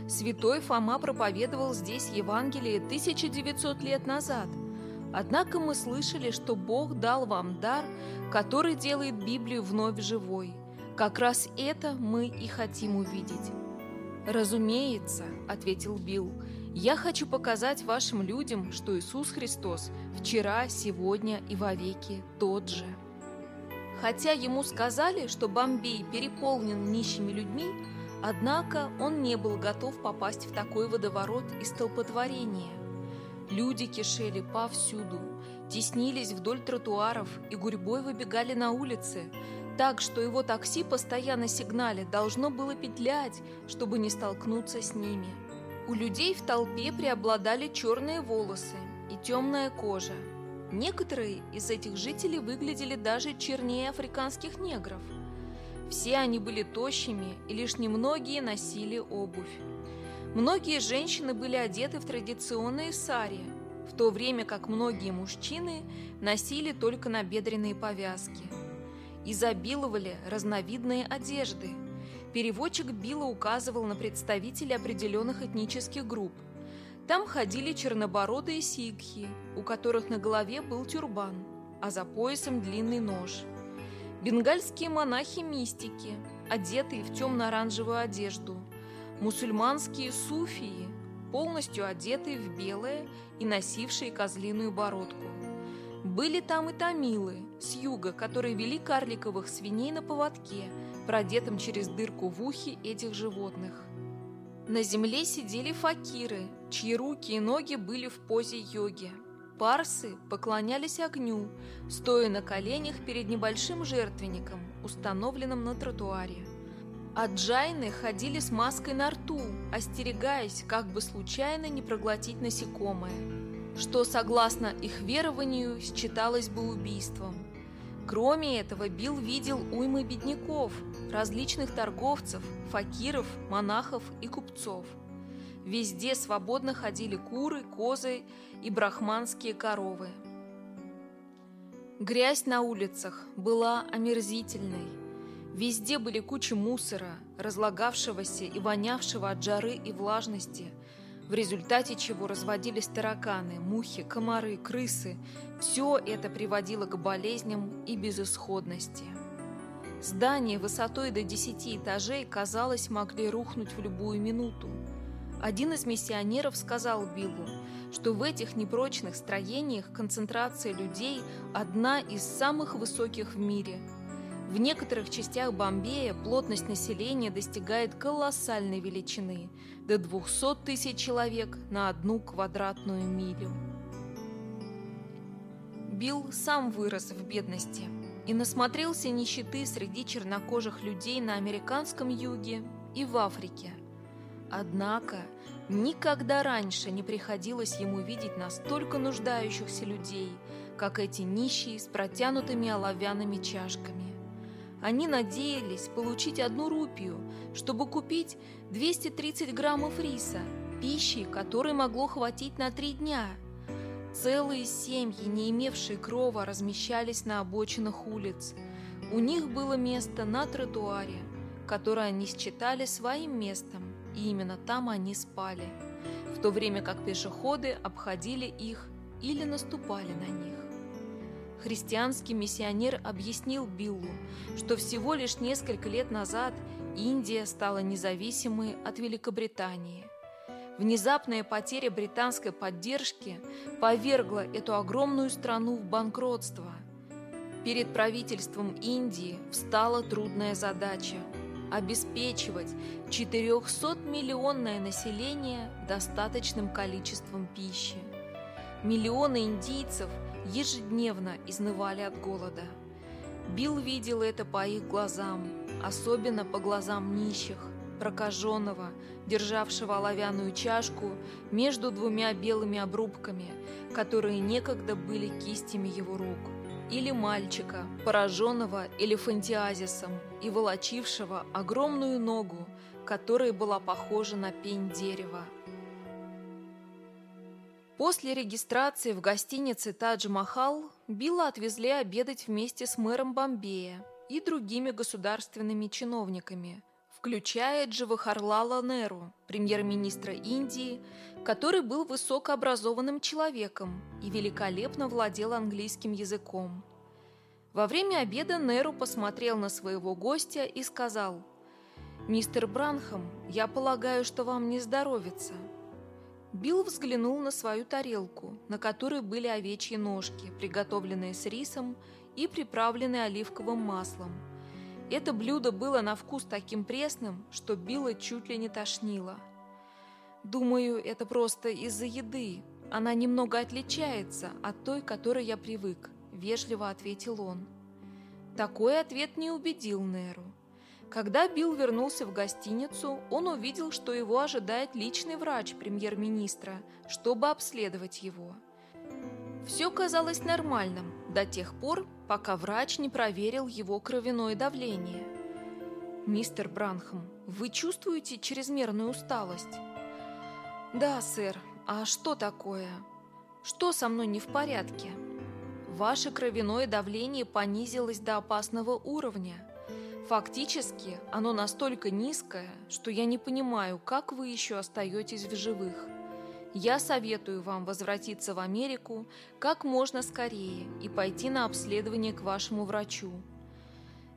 Святой Фома проповедовал здесь Евангелие 1900 лет назад. Однако мы слышали, что Бог дал вам дар, который делает Библию вновь живой. Как раз это мы и хотим увидеть. «Разумеется», — ответил Билл, — «я хочу показать вашим людям, что Иисус Христос вчера, сегодня и вовеки тот же». Хотя ему сказали, что Бомбей переполнен нищими людьми, однако он не был готов попасть в такой водоворот и столпотворение. Люди кишели повсюду, теснились вдоль тротуаров и гурьбой выбегали на улицы, так что его такси постоянно сигнале должно было петлять, чтобы не столкнуться с ними. У людей в толпе преобладали черные волосы и темная кожа – Некоторые из этих жителей выглядели даже чернее африканских негров. Все они были тощими, и лишь немногие носили обувь. Многие женщины были одеты в традиционные сари, в то время как многие мужчины носили только набедренные повязки. Изобиловали разновидные одежды. Переводчик Билла указывал на представителей определенных этнических групп – там ходили чернобородые сикхи, у которых на голове был тюрбан, а за поясом длинный нож. Бенгальские монахи-мистики, одетые в темно-оранжевую одежду. Мусульманские суфии, полностью одетые в белое и носившие козлиную бородку. Были там и тамилы с юга, которые вели карликовых свиней на поводке, продетым через дырку в ухе этих животных. На земле сидели факиры, чьи руки и ноги были в позе йоги. Парсы поклонялись огню, стоя на коленях перед небольшим жертвенником, установленным на тротуаре. А джайны ходили с маской на рту, остерегаясь, как бы случайно не проглотить насекомое, что, согласно их верованию, считалось бы убийством. Кроме этого, Билл видел уймы бедняков, различных торговцев, факиров, монахов и купцов. Везде свободно ходили куры, козы и брахманские коровы. Грязь на улицах была омерзительной. Везде были кучи мусора, разлагавшегося и вонявшего от жары и влажности – в результате чего разводились тараканы, мухи, комары, крысы. Все это приводило к болезням и безысходности. Здания высотой до 10 этажей, казалось, могли рухнуть в любую минуту. Один из миссионеров сказал Биллу, что в этих непрочных строениях концентрация людей одна из самых высоких в мире – в некоторых частях Бомбея плотность населения достигает колоссальной величины – до 200 тысяч человек на одну квадратную милю. Билл сам вырос в бедности и насмотрелся нищеты среди чернокожих людей на американском юге и в Африке. Однако никогда раньше не приходилось ему видеть настолько нуждающихся людей, как эти нищие с протянутыми оловянными чашками. Они надеялись получить одну рупию, чтобы купить 230 граммов риса, пищи, которой могло хватить на три дня. Целые семьи, не имевшие крова, размещались на обочинах улиц. У них было место на тротуаре, которое они считали своим местом, и именно там они спали, в то время как пешеходы обходили их или наступали на них. Христианский миссионер объяснил Биллу, что всего лишь несколько лет назад Индия стала независимой от Великобритании. Внезапная потеря британской поддержки повергла эту огромную страну в банкротство. Перед правительством Индии встала трудная задача – обеспечивать 400-миллионное население достаточным количеством пищи. Миллионы индийцев – ежедневно изнывали от голода. Билл видел это по их глазам, особенно по глазам нищих, прокаженного, державшего оловянную чашку между двумя белыми обрубками, которые некогда были кистями его рук, или мальчика, пораженного элефантиазисом и волочившего огромную ногу, которая была похожа на пень дерева. После регистрации в гостинице «Тадж-Махал» Билла отвезли обедать вместе с мэром Бомбея и другими государственными чиновниками, включая Джавахарлала Неру, премьер-министра Индии, который был высокообразованным человеком и великолепно владел английским языком. Во время обеда Неру посмотрел на своего гостя и сказал, «Мистер Бранхам, я полагаю, что вам не здоровится». Билл взглянул на свою тарелку, на которой были овечьи ножки, приготовленные с рисом и приправленные оливковым маслом. Это блюдо было на вкус таким пресным, что Билла чуть ли не тошнило. «Думаю, это просто из-за еды. Она немного отличается от той, которой я привык», – вежливо ответил он. Такой ответ не убедил Неру. Когда Билл вернулся в гостиницу, он увидел, что его ожидает личный врач премьер-министра, чтобы обследовать его. Все казалось нормальным до тех пор, пока врач не проверил его кровяное давление. «Мистер Бранхам, вы чувствуете чрезмерную усталость?» «Да, сэр. А что такое? Что со мной не в порядке?» «Ваше кровяное давление понизилось до опасного уровня», Фактически, оно настолько низкое, что я не понимаю, как вы еще остаетесь в живых. Я советую вам возвратиться в Америку как можно скорее и пойти на обследование к вашему врачу.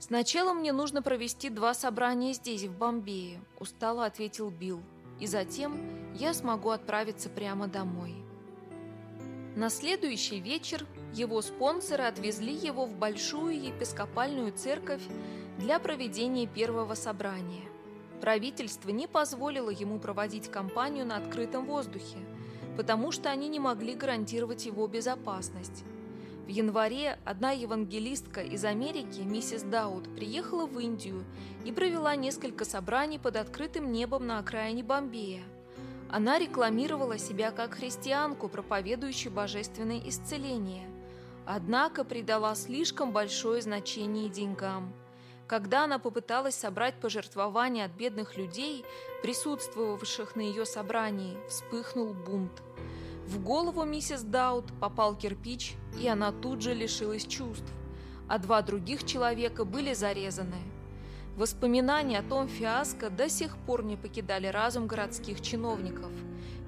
Сначала мне нужно провести два собрания здесь, в Бомбее, устало ответил Билл, и затем я смогу отправиться прямо домой. На следующий вечер его спонсоры отвезли его в большую епископальную церковь для проведения первого собрания. Правительство не позволило ему проводить кампанию на открытом воздухе, потому что они не могли гарантировать его безопасность. В январе одна евангелистка из Америки, миссис Дауд, приехала в Индию и провела несколько собраний под открытым небом на окраине Бомбея. Она рекламировала себя как христианку, проповедующую божественное исцеление, однако придала слишком большое значение деньгам – когда она попыталась собрать пожертвования от бедных людей, присутствовавших на ее собрании, вспыхнул бунт. В голову миссис Даут попал кирпич, и она тут же лишилась чувств, а два других человека были зарезаны. Воспоминания о том фиаско до сих пор не покидали разум городских чиновников.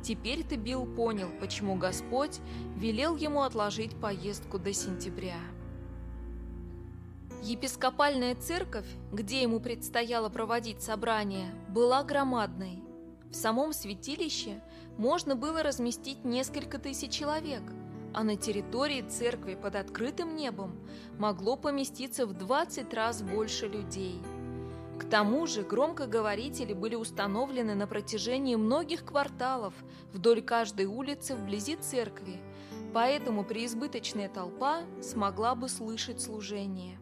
Теперь-то Билл понял, почему Господь велел ему отложить поездку до сентября. Епископальная церковь, где ему предстояло проводить собрание, была громадной. В самом святилище можно было разместить несколько тысяч человек, а на территории церкви под открытым небом могло поместиться в 20 раз больше людей. К тому же громкоговорители были установлены на протяжении многих кварталов вдоль каждой улицы вблизи церкви, поэтому преизбыточная толпа смогла бы слышать служение.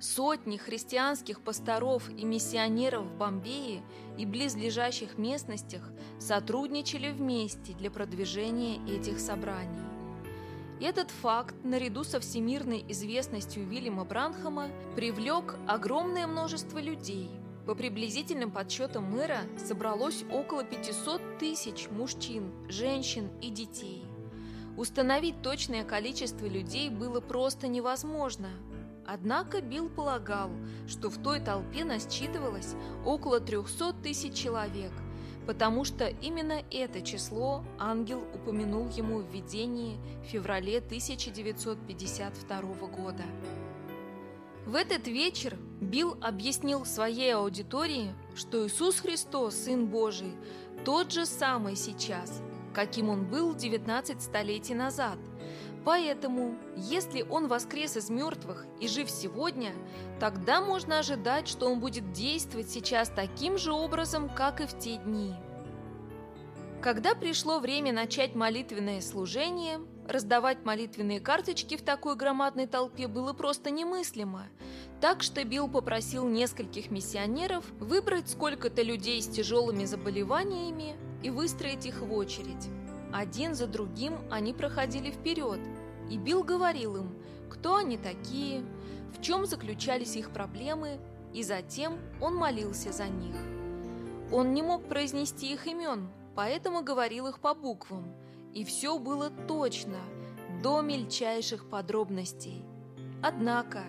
Сотни христианских пасторов и миссионеров в Бомбее и близлежащих местностях сотрудничали вместе для продвижения этих собраний. Этот факт, наряду со всемирной известностью Вильяма Бранхама, привлек огромное множество людей. По приблизительным подсчетам мэра собралось около 500 тысяч мужчин, женщин и детей. Установить точное количество людей было просто невозможно. Однако Билл полагал, что в той толпе насчитывалось около 300 тысяч человек, потому что именно это число ангел упомянул ему в видении в феврале 1952 года. В этот вечер Билл объяснил своей аудитории, что Иисус Христос, Сын Божий, тот же самый сейчас, каким он был 19 столетий назад – Поэтому, если он воскрес из мертвых и жив сегодня, тогда можно ожидать, что он будет действовать сейчас таким же образом, как и в те дни. Когда пришло время начать молитвенное служение, раздавать молитвенные карточки в такой громадной толпе было просто немыслимо. Так что Билл попросил нескольких миссионеров выбрать сколько-то людей с тяжелыми заболеваниями и выстроить их в очередь. Один за другим они проходили вперед, и Билл говорил им, кто они такие, в чем заключались их проблемы, и затем он молился за них. Он не мог произнести их имен, поэтому говорил их по буквам, и все было точно, до мельчайших подробностей. Однако,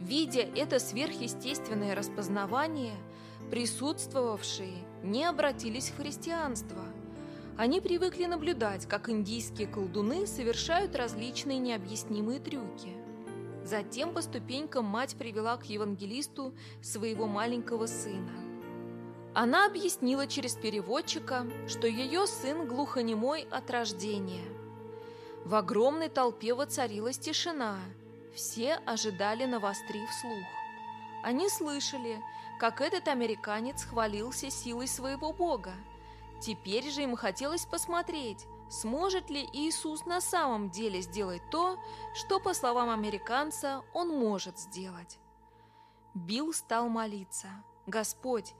видя это сверхъестественное распознавание, присутствовавшие не обратились в христианство – они привыкли наблюдать, как индийские колдуны совершают различные необъяснимые трюки. Затем по ступенькам мать привела к евангелисту своего маленького сына. Она объяснила через переводчика, что ее сын глухонемой от рождения. В огромной толпе воцарилась тишина. Все ожидали навострив слух. Они слышали, как этот американец хвалился силой своего бога, Теперь же им хотелось посмотреть, сможет ли Иисус на самом деле сделать то, что, по словам американца, он может сделать. Билл стал молиться. «Господь,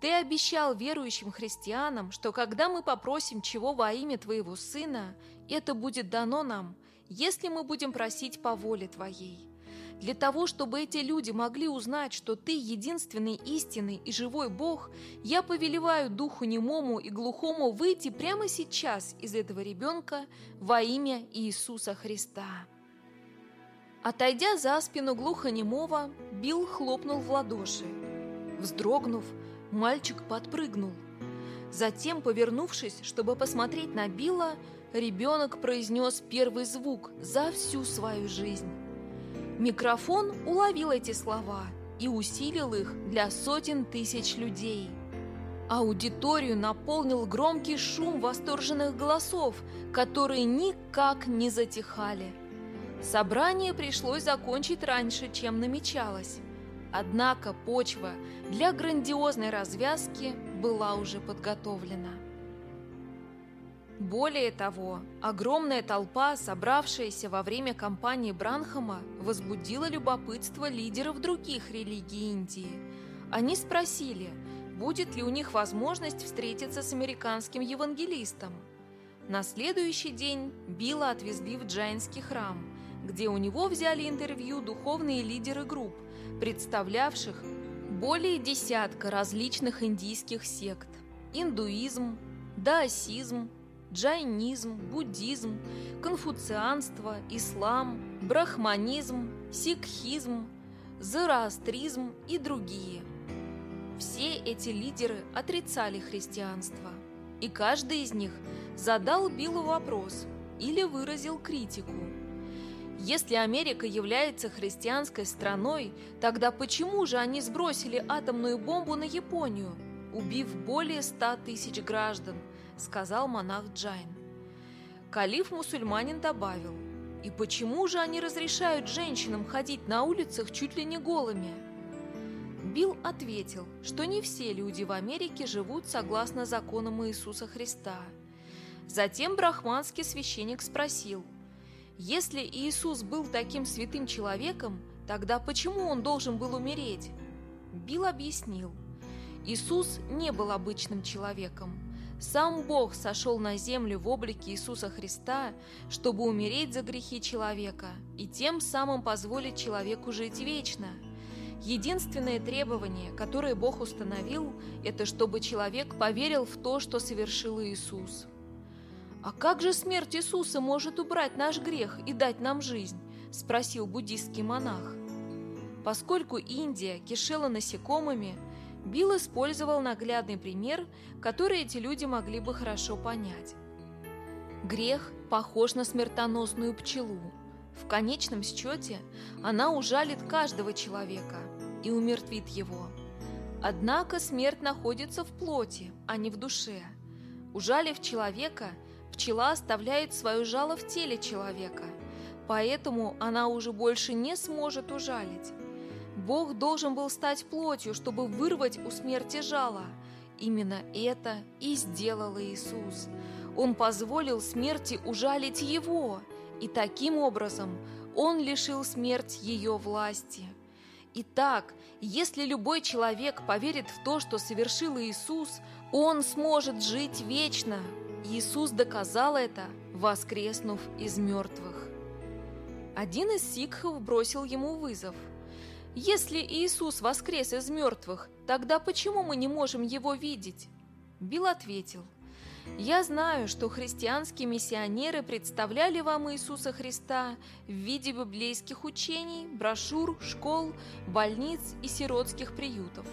Ты обещал верующим христианам, что когда мы попросим чего во имя Твоего Сына, это будет дано нам, если мы будем просить по воле Твоей. Для того, чтобы эти люди могли узнать, что Ты единственный истинный и живой Бог, я повелеваю духу немому и глухому выйти прямо сейчас из этого ребенка во имя Иисуса Христа». Отойдя за спину глухонемого, Билл хлопнул в ладоши. Вздрогнув, мальчик подпрыгнул. Затем, повернувшись, чтобы посмотреть на Билла, ребенок произнес первый звук за всю свою жизнь. Микрофон уловил эти слова и усилил их для сотен тысяч людей. Аудиторию наполнил громкий шум восторженных голосов, которые никак не затихали. Собрание пришлось закончить раньше, чем намечалось. Однако почва для грандиозной развязки была уже подготовлена. Более того, огромная толпа, собравшаяся во время кампании Бранхама, возбудила любопытство лидеров других религий Индии. Они спросили, будет ли у них возможность встретиться с американским евангелистом. На следующий день Билла отвезли в Джайнский храм, где у него взяли интервью духовные лидеры групп, представлявших более десятка различных индийских сект – индуизм, даосизм, джайнизм, буддизм, конфуцианство, ислам, брахманизм, сикхизм, зороастризм и другие. Все эти лидеры отрицали христианство, и каждый из них задал Биллу вопрос или выразил критику. Если Америка является христианской страной, тогда почему же они сбросили атомную бомбу на Японию, убив более ста тысяч граждан – сказал монах Джайн. Калиф-мусульманин добавил, «И почему же они разрешают женщинам ходить на улицах чуть ли не голыми?» Билл ответил, что не все люди в Америке живут согласно законам Иисуса Христа. Затем брахманский священник спросил, «Если Иисус был таким святым человеком, тогда почему он должен был умереть?» Билл объяснил, «Иисус не был обычным человеком. Сам Бог сошел на землю в облике Иисуса Христа, чтобы умереть за грехи человека и тем самым позволить человеку жить вечно. Единственное требование, которое Бог установил, это чтобы человек поверил в то, что совершил Иисус. «А как же смерть Иисуса может убрать наш грех и дать нам жизнь?» – спросил буддийский монах. Поскольку Индия кишела насекомыми, Билл использовал наглядный пример, который эти люди могли бы хорошо понять. Грех похож на смертоносную пчелу. В конечном счете она ужалит каждого человека и умертвит его. Однако смерть находится в плоти, а не в душе. Ужалив человека, пчела оставляет свое жало в теле человека, поэтому она уже больше не сможет ужалить. Бог должен был стать плотью, чтобы вырвать у смерти жало. Именно это и сделал Иисус. Он позволил смерти ужалить Его, и таким образом Он лишил смерть ее власти. Итак, если любой человек поверит в то, что совершил Иисус, он сможет жить вечно. Иисус доказал это, воскреснув из мертвых. Один из сикхов бросил ему вызов – если Иисус воскрес из мертвых, тогда почему мы не можем его видеть? Билл ответил, «Я знаю, что христианские миссионеры представляли вам Иисуса Христа в виде библейских учений, брошюр, школ, больниц и сиротских приютов.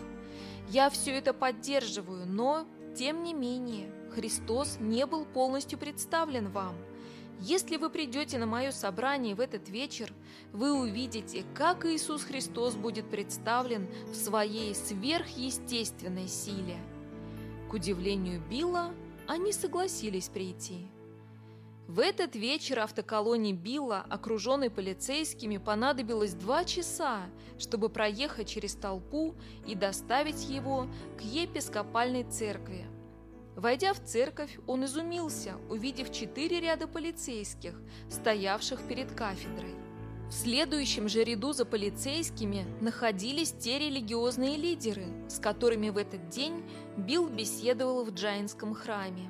Я все это поддерживаю, но, тем не менее, Христос не был полностью представлен вам – если вы придете на мое собрание в этот вечер, вы увидите, как Иисус Христос будет представлен в своей сверхъестественной силе. К удивлению Билла, они согласились прийти. В этот вечер автоколонии Билла, окруженной полицейскими, понадобилось два часа, чтобы проехать через толпу и доставить его к епископальной церкви, Войдя в церковь, он изумился, увидев четыре ряда полицейских, стоявших перед кафедрой. В следующем же ряду за полицейскими находились те религиозные лидеры, с которыми в этот день Билл беседовал в Джайнском храме.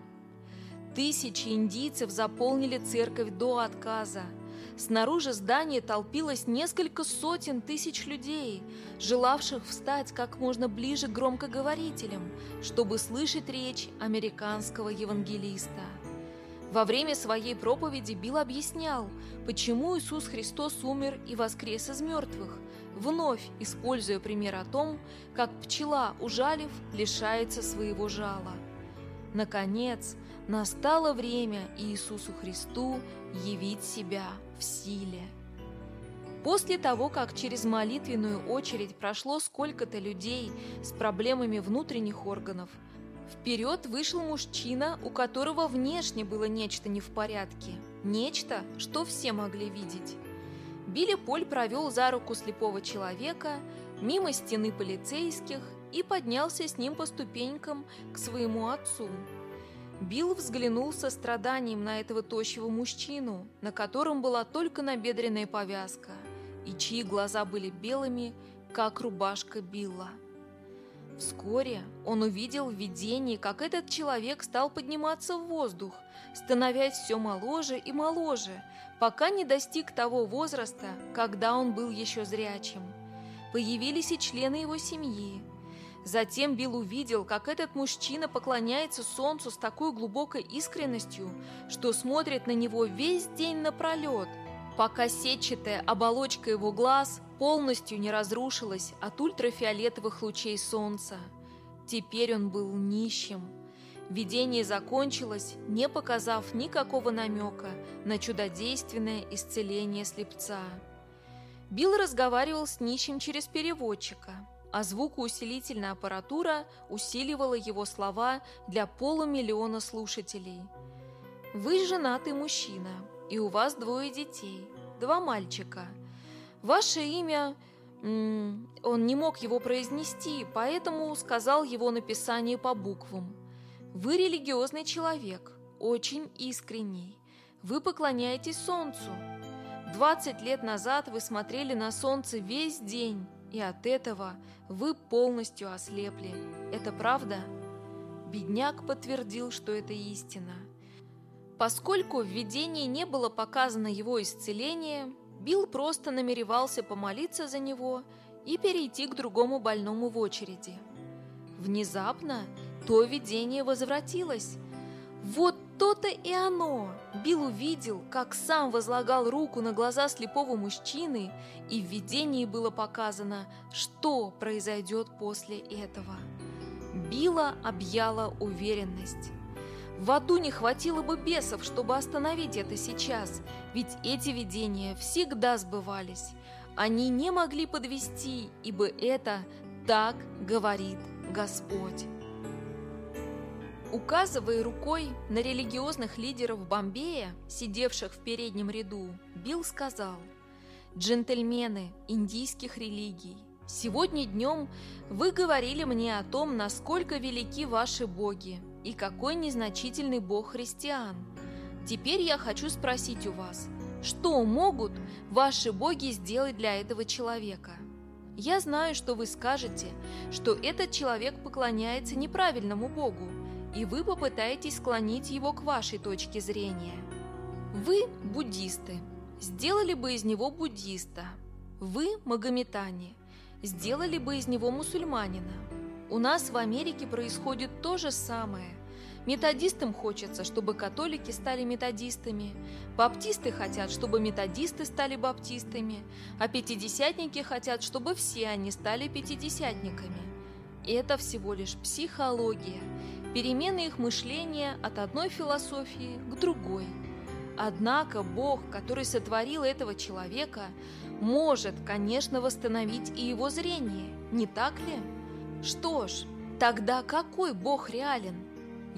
Тысячи индийцев заполнили церковь до отказа – Снаружи здания толпилось несколько сотен тысяч людей, желавших встать как можно ближе к громкоговорителям, чтобы слышать речь американского евангелиста. Во время своей проповеди Билл объяснял, почему Иисус Христос умер и воскрес из мертвых, вновь используя пример о том, как пчела, ужалив, лишается своего жала. Наконец, настало время Иисусу Христу явить себя в силе. После того, как через молитвенную очередь прошло сколько-то людей с проблемами внутренних органов, вперед вышел мужчина, у которого внешне было нечто не в порядке. Нечто, что все могли видеть. Билли Поль провел за руку слепого человека мимо стены полицейских и поднялся с ним по ступенькам к своему отцу. Билл взглянул со страданием на этого тощего мужчину, на котором была только набедренная повязка, и чьи глаза были белыми, как рубашка Билла. Вскоре он увидел в видении, как этот человек стал подниматься в воздух, становясь все моложе и моложе, пока не достиг того возраста, когда он был еще зрячим. Появились и члены его семьи, Затем Билл увидел, как этот мужчина поклоняется солнцу с такой глубокой искренностью, что смотрит на него весь день напролет, пока сетчатая оболочка его глаз полностью не разрушилась от ультрафиолетовых лучей солнца. Теперь он был нищим. Видение закончилось, не показав никакого намека на чудодейственное исцеление слепца. Билл разговаривал с нищим через переводчика – а звукоусилительная аппаратура усиливала его слова для полумиллиона слушателей. Вы женатый мужчина, и у вас двое детей, два мальчика. Ваше имя... Он не мог его произнести, поэтому сказал его написание по буквам. Вы религиозный человек, очень искренний. Вы поклоняетесь солнцу. 20 лет назад вы смотрели на солнце весь день, и от этого вы полностью ослепли. Это правда?» Бедняк подтвердил, что это истина. Поскольку в видении не было показано его исцеление, Билл просто намеревался помолиться за него и перейти к другому больному в очереди. Внезапно то видение возвратилось. Вот то-то и оно. Билл увидел, как сам возлагал руку на глаза слепого мужчины, и в видении было показано, что произойдет после этого. Билла объяла уверенность. В аду не хватило бы бесов, чтобы остановить это сейчас, ведь эти видения всегда сбывались. Они не могли подвести, ибо это так говорит Господь. Указывая рукой на религиозных лидеров Бомбея, сидевших в переднем ряду, Билл сказал «Джентльмены индийских религий, сегодня днем вы говорили мне о том, насколько велики ваши боги и какой незначительный бог христиан. Теперь я хочу спросить у вас, что могут ваши боги сделать для этого человека?» Я знаю, что вы скажете, что этот человек поклоняется неправильному Богу, и вы попытаетесь склонить его к вашей точке зрения. Вы буддисты, сделали бы из него буддиста. Вы магометане, сделали бы из него мусульманина. У нас в Америке происходит то же самое. Методистам хочется, чтобы католики стали методистами, баптисты хотят, чтобы методисты стали баптистами, а пятидесятники хотят, чтобы все они стали пятидесятниками. Это всего лишь психология, перемены их мышления от одной философии к другой. Однако Бог, который сотворил этого человека, может, конечно, восстановить и его зрение, не так ли? Что ж, тогда какой Бог реален?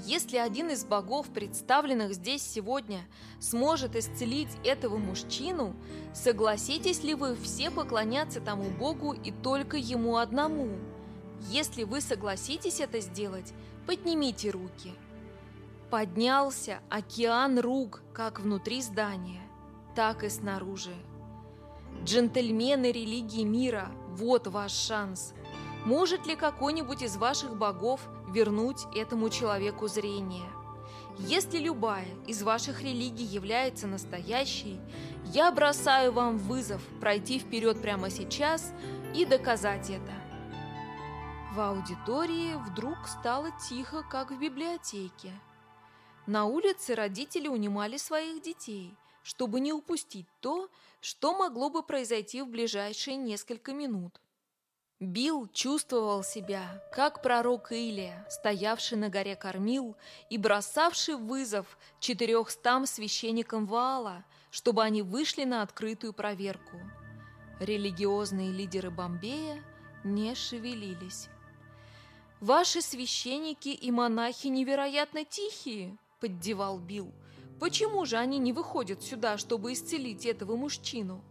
Если один из богов, представленных здесь сегодня, сможет исцелить этого мужчину, согласитесь ли вы все поклоняться тому Богу и только ему одному? Если вы согласитесь это сделать, Поднимите руки. Поднялся океан рук, как внутри здания, так и снаружи. Джентльмены религии мира, вот ваш шанс. Может ли какой-нибудь из ваших богов вернуть этому человеку зрение? Если любая из ваших религий является настоящей, я бросаю вам вызов пройти вперед прямо сейчас и доказать это. В аудитории вдруг стало тихо, как в библиотеке. На улице родители унимали своих детей, чтобы не упустить то, что могло бы произойти в ближайшие несколько минут. Билл чувствовал себя, как пророк Илия, стоявший на горе Кормил и бросавший вызов четырехстам священникам Ваала, чтобы они вышли на открытую проверку. Религиозные лидеры Бомбея не шевелились. «Ваши священники и монахи невероятно тихие», — поддевал Билл. «Почему же они не выходят сюда, чтобы исцелить этого мужчину?»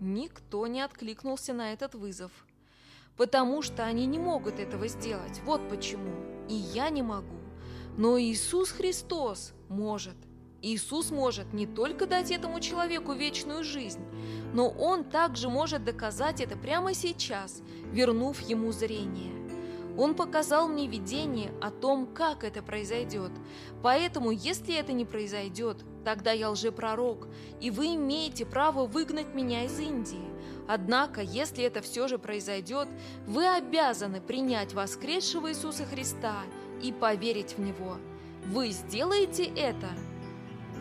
Никто не откликнулся на этот вызов. «Потому что они не могут этого сделать, вот почему. И я не могу. Но Иисус Христос может. Иисус может не только дать этому человеку вечную жизнь, но Он также может доказать это прямо сейчас, вернув ему зрение. Он показал мне видение о том, как это произойдет. Поэтому, если это не произойдет, тогда я лжепророк, и вы имеете право выгнать меня из Индии. Однако, если это все же произойдет, вы обязаны принять воскресшего Иисуса Христа и поверить в Него. Вы сделаете это?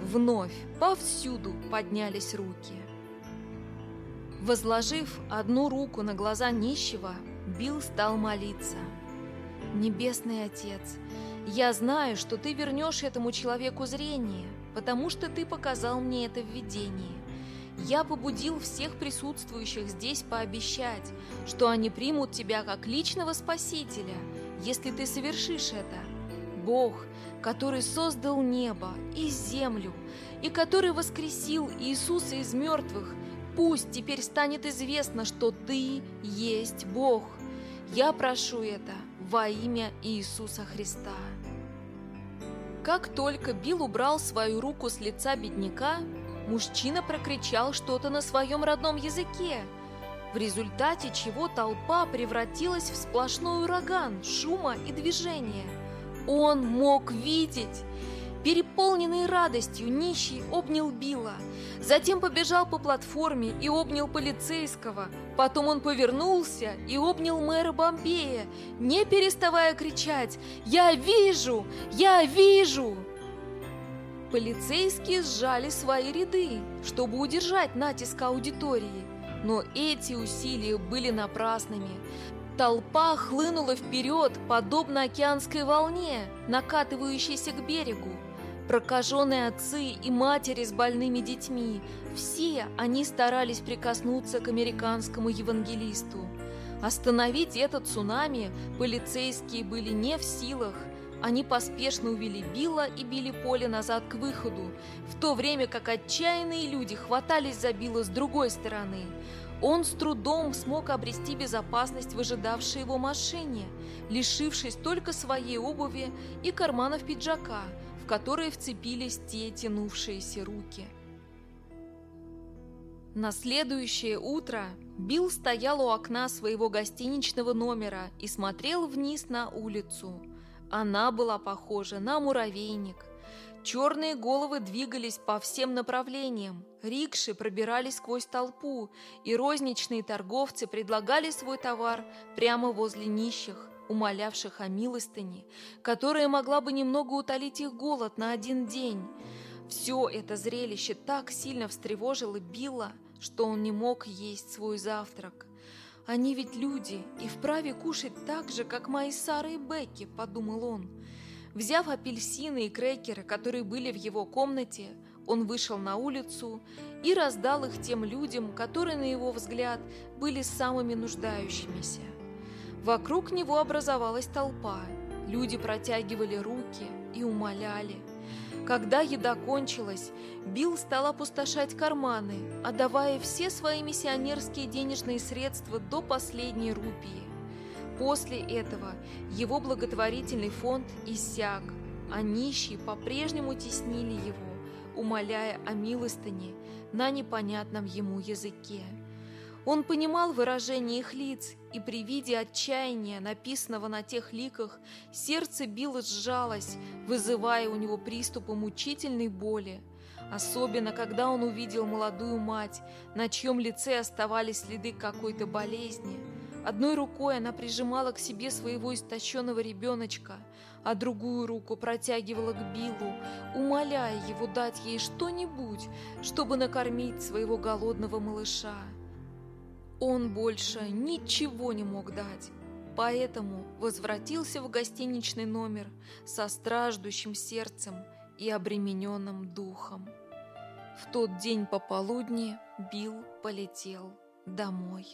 Вновь повсюду поднялись руки. Возложив одну руку на глаза нищего, Билл стал молиться – Небесный Отец, я знаю, что Ты вернешь этому человеку зрение, потому что Ты показал мне это в видении. Я побудил всех присутствующих здесь пообещать, что они примут Тебя как личного Спасителя, если Ты совершишь это. Бог, который создал небо и землю, и который воскресил Иисуса из мертвых, пусть теперь станет известно, что Ты есть Бог. Я прошу это – во имя Иисуса Христа. Как только Билл убрал свою руку с лица бедняка, мужчина прокричал что-то на своем родном языке, в результате чего толпа превратилась в сплошной ураган шума и движения. Он мог видеть. Переполненный радостью, нищий обнял Билла. Затем побежал по платформе и обнял полицейского. Потом он повернулся и обнял мэра Бомбея, не переставая кричать «Я вижу! Я вижу!» Полицейские сжали свои ряды, чтобы удержать натиск аудитории. Но эти усилия были напрасными. Толпа хлынула вперед, подобно океанской волне, накатывающейся к берегу. Прокаженные отцы и матери с больными детьми, все они старались прикоснуться к американскому евангелисту. Остановить этот цунами полицейские были не в силах, они поспешно увели Билла и били поле назад к выходу, в то время как отчаянные люди хватались за Билла с другой стороны. Он с трудом смог обрести безопасность в ожидавшей его машине, лишившись только своей обуви и карманов пиджака, которые вцепились те тянувшиеся руки. На следующее утро Билл стоял у окна своего гостиничного номера и смотрел вниз на улицу. Она была похожа на муравейник. Черные головы двигались по всем направлениям. Рикши пробирались сквозь толпу, и розничные торговцы предлагали свой товар прямо возле нищих, умолявших о милостыне, которая могла бы немного утолить их голод на один день. Все это зрелище так сильно встревожило Билла, что он не мог есть свой завтрак. Они ведь люди и вправе кушать так же, как мои Сара и Бекки, подумал он. Взяв апельсины и крекеры, которые были в его комнате, он вышел на улицу и раздал их тем людям, которые, на его взгляд, были самыми нуждающимися. Вокруг него образовалась толпа. Люди протягивали руки и умоляли – когда еда кончилась, Билл стал опустошать карманы, отдавая все свои миссионерские денежные средства до последней рупии. После этого его благотворительный фонд иссяк, а нищие по-прежнему теснили его, умоляя о милостыне на непонятном ему языке. Он понимал выражение их лиц, и при виде отчаяния, написанного на тех ликах, сердце било сжалось, вызывая у него приступы мучительной боли. Особенно, когда он увидел молодую мать, на чьем лице оставались следы какой-то болезни. Одной рукой она прижимала к себе своего истощенного ребеночка, а другую руку протягивала к Биллу, умоляя его дать ей что-нибудь, чтобы накормить своего голодного малыша. Он больше ничего не мог дать, поэтому возвратился в гостиничный номер со страждущим сердцем и обремененным духом. В тот день пополудни Билл полетел домой.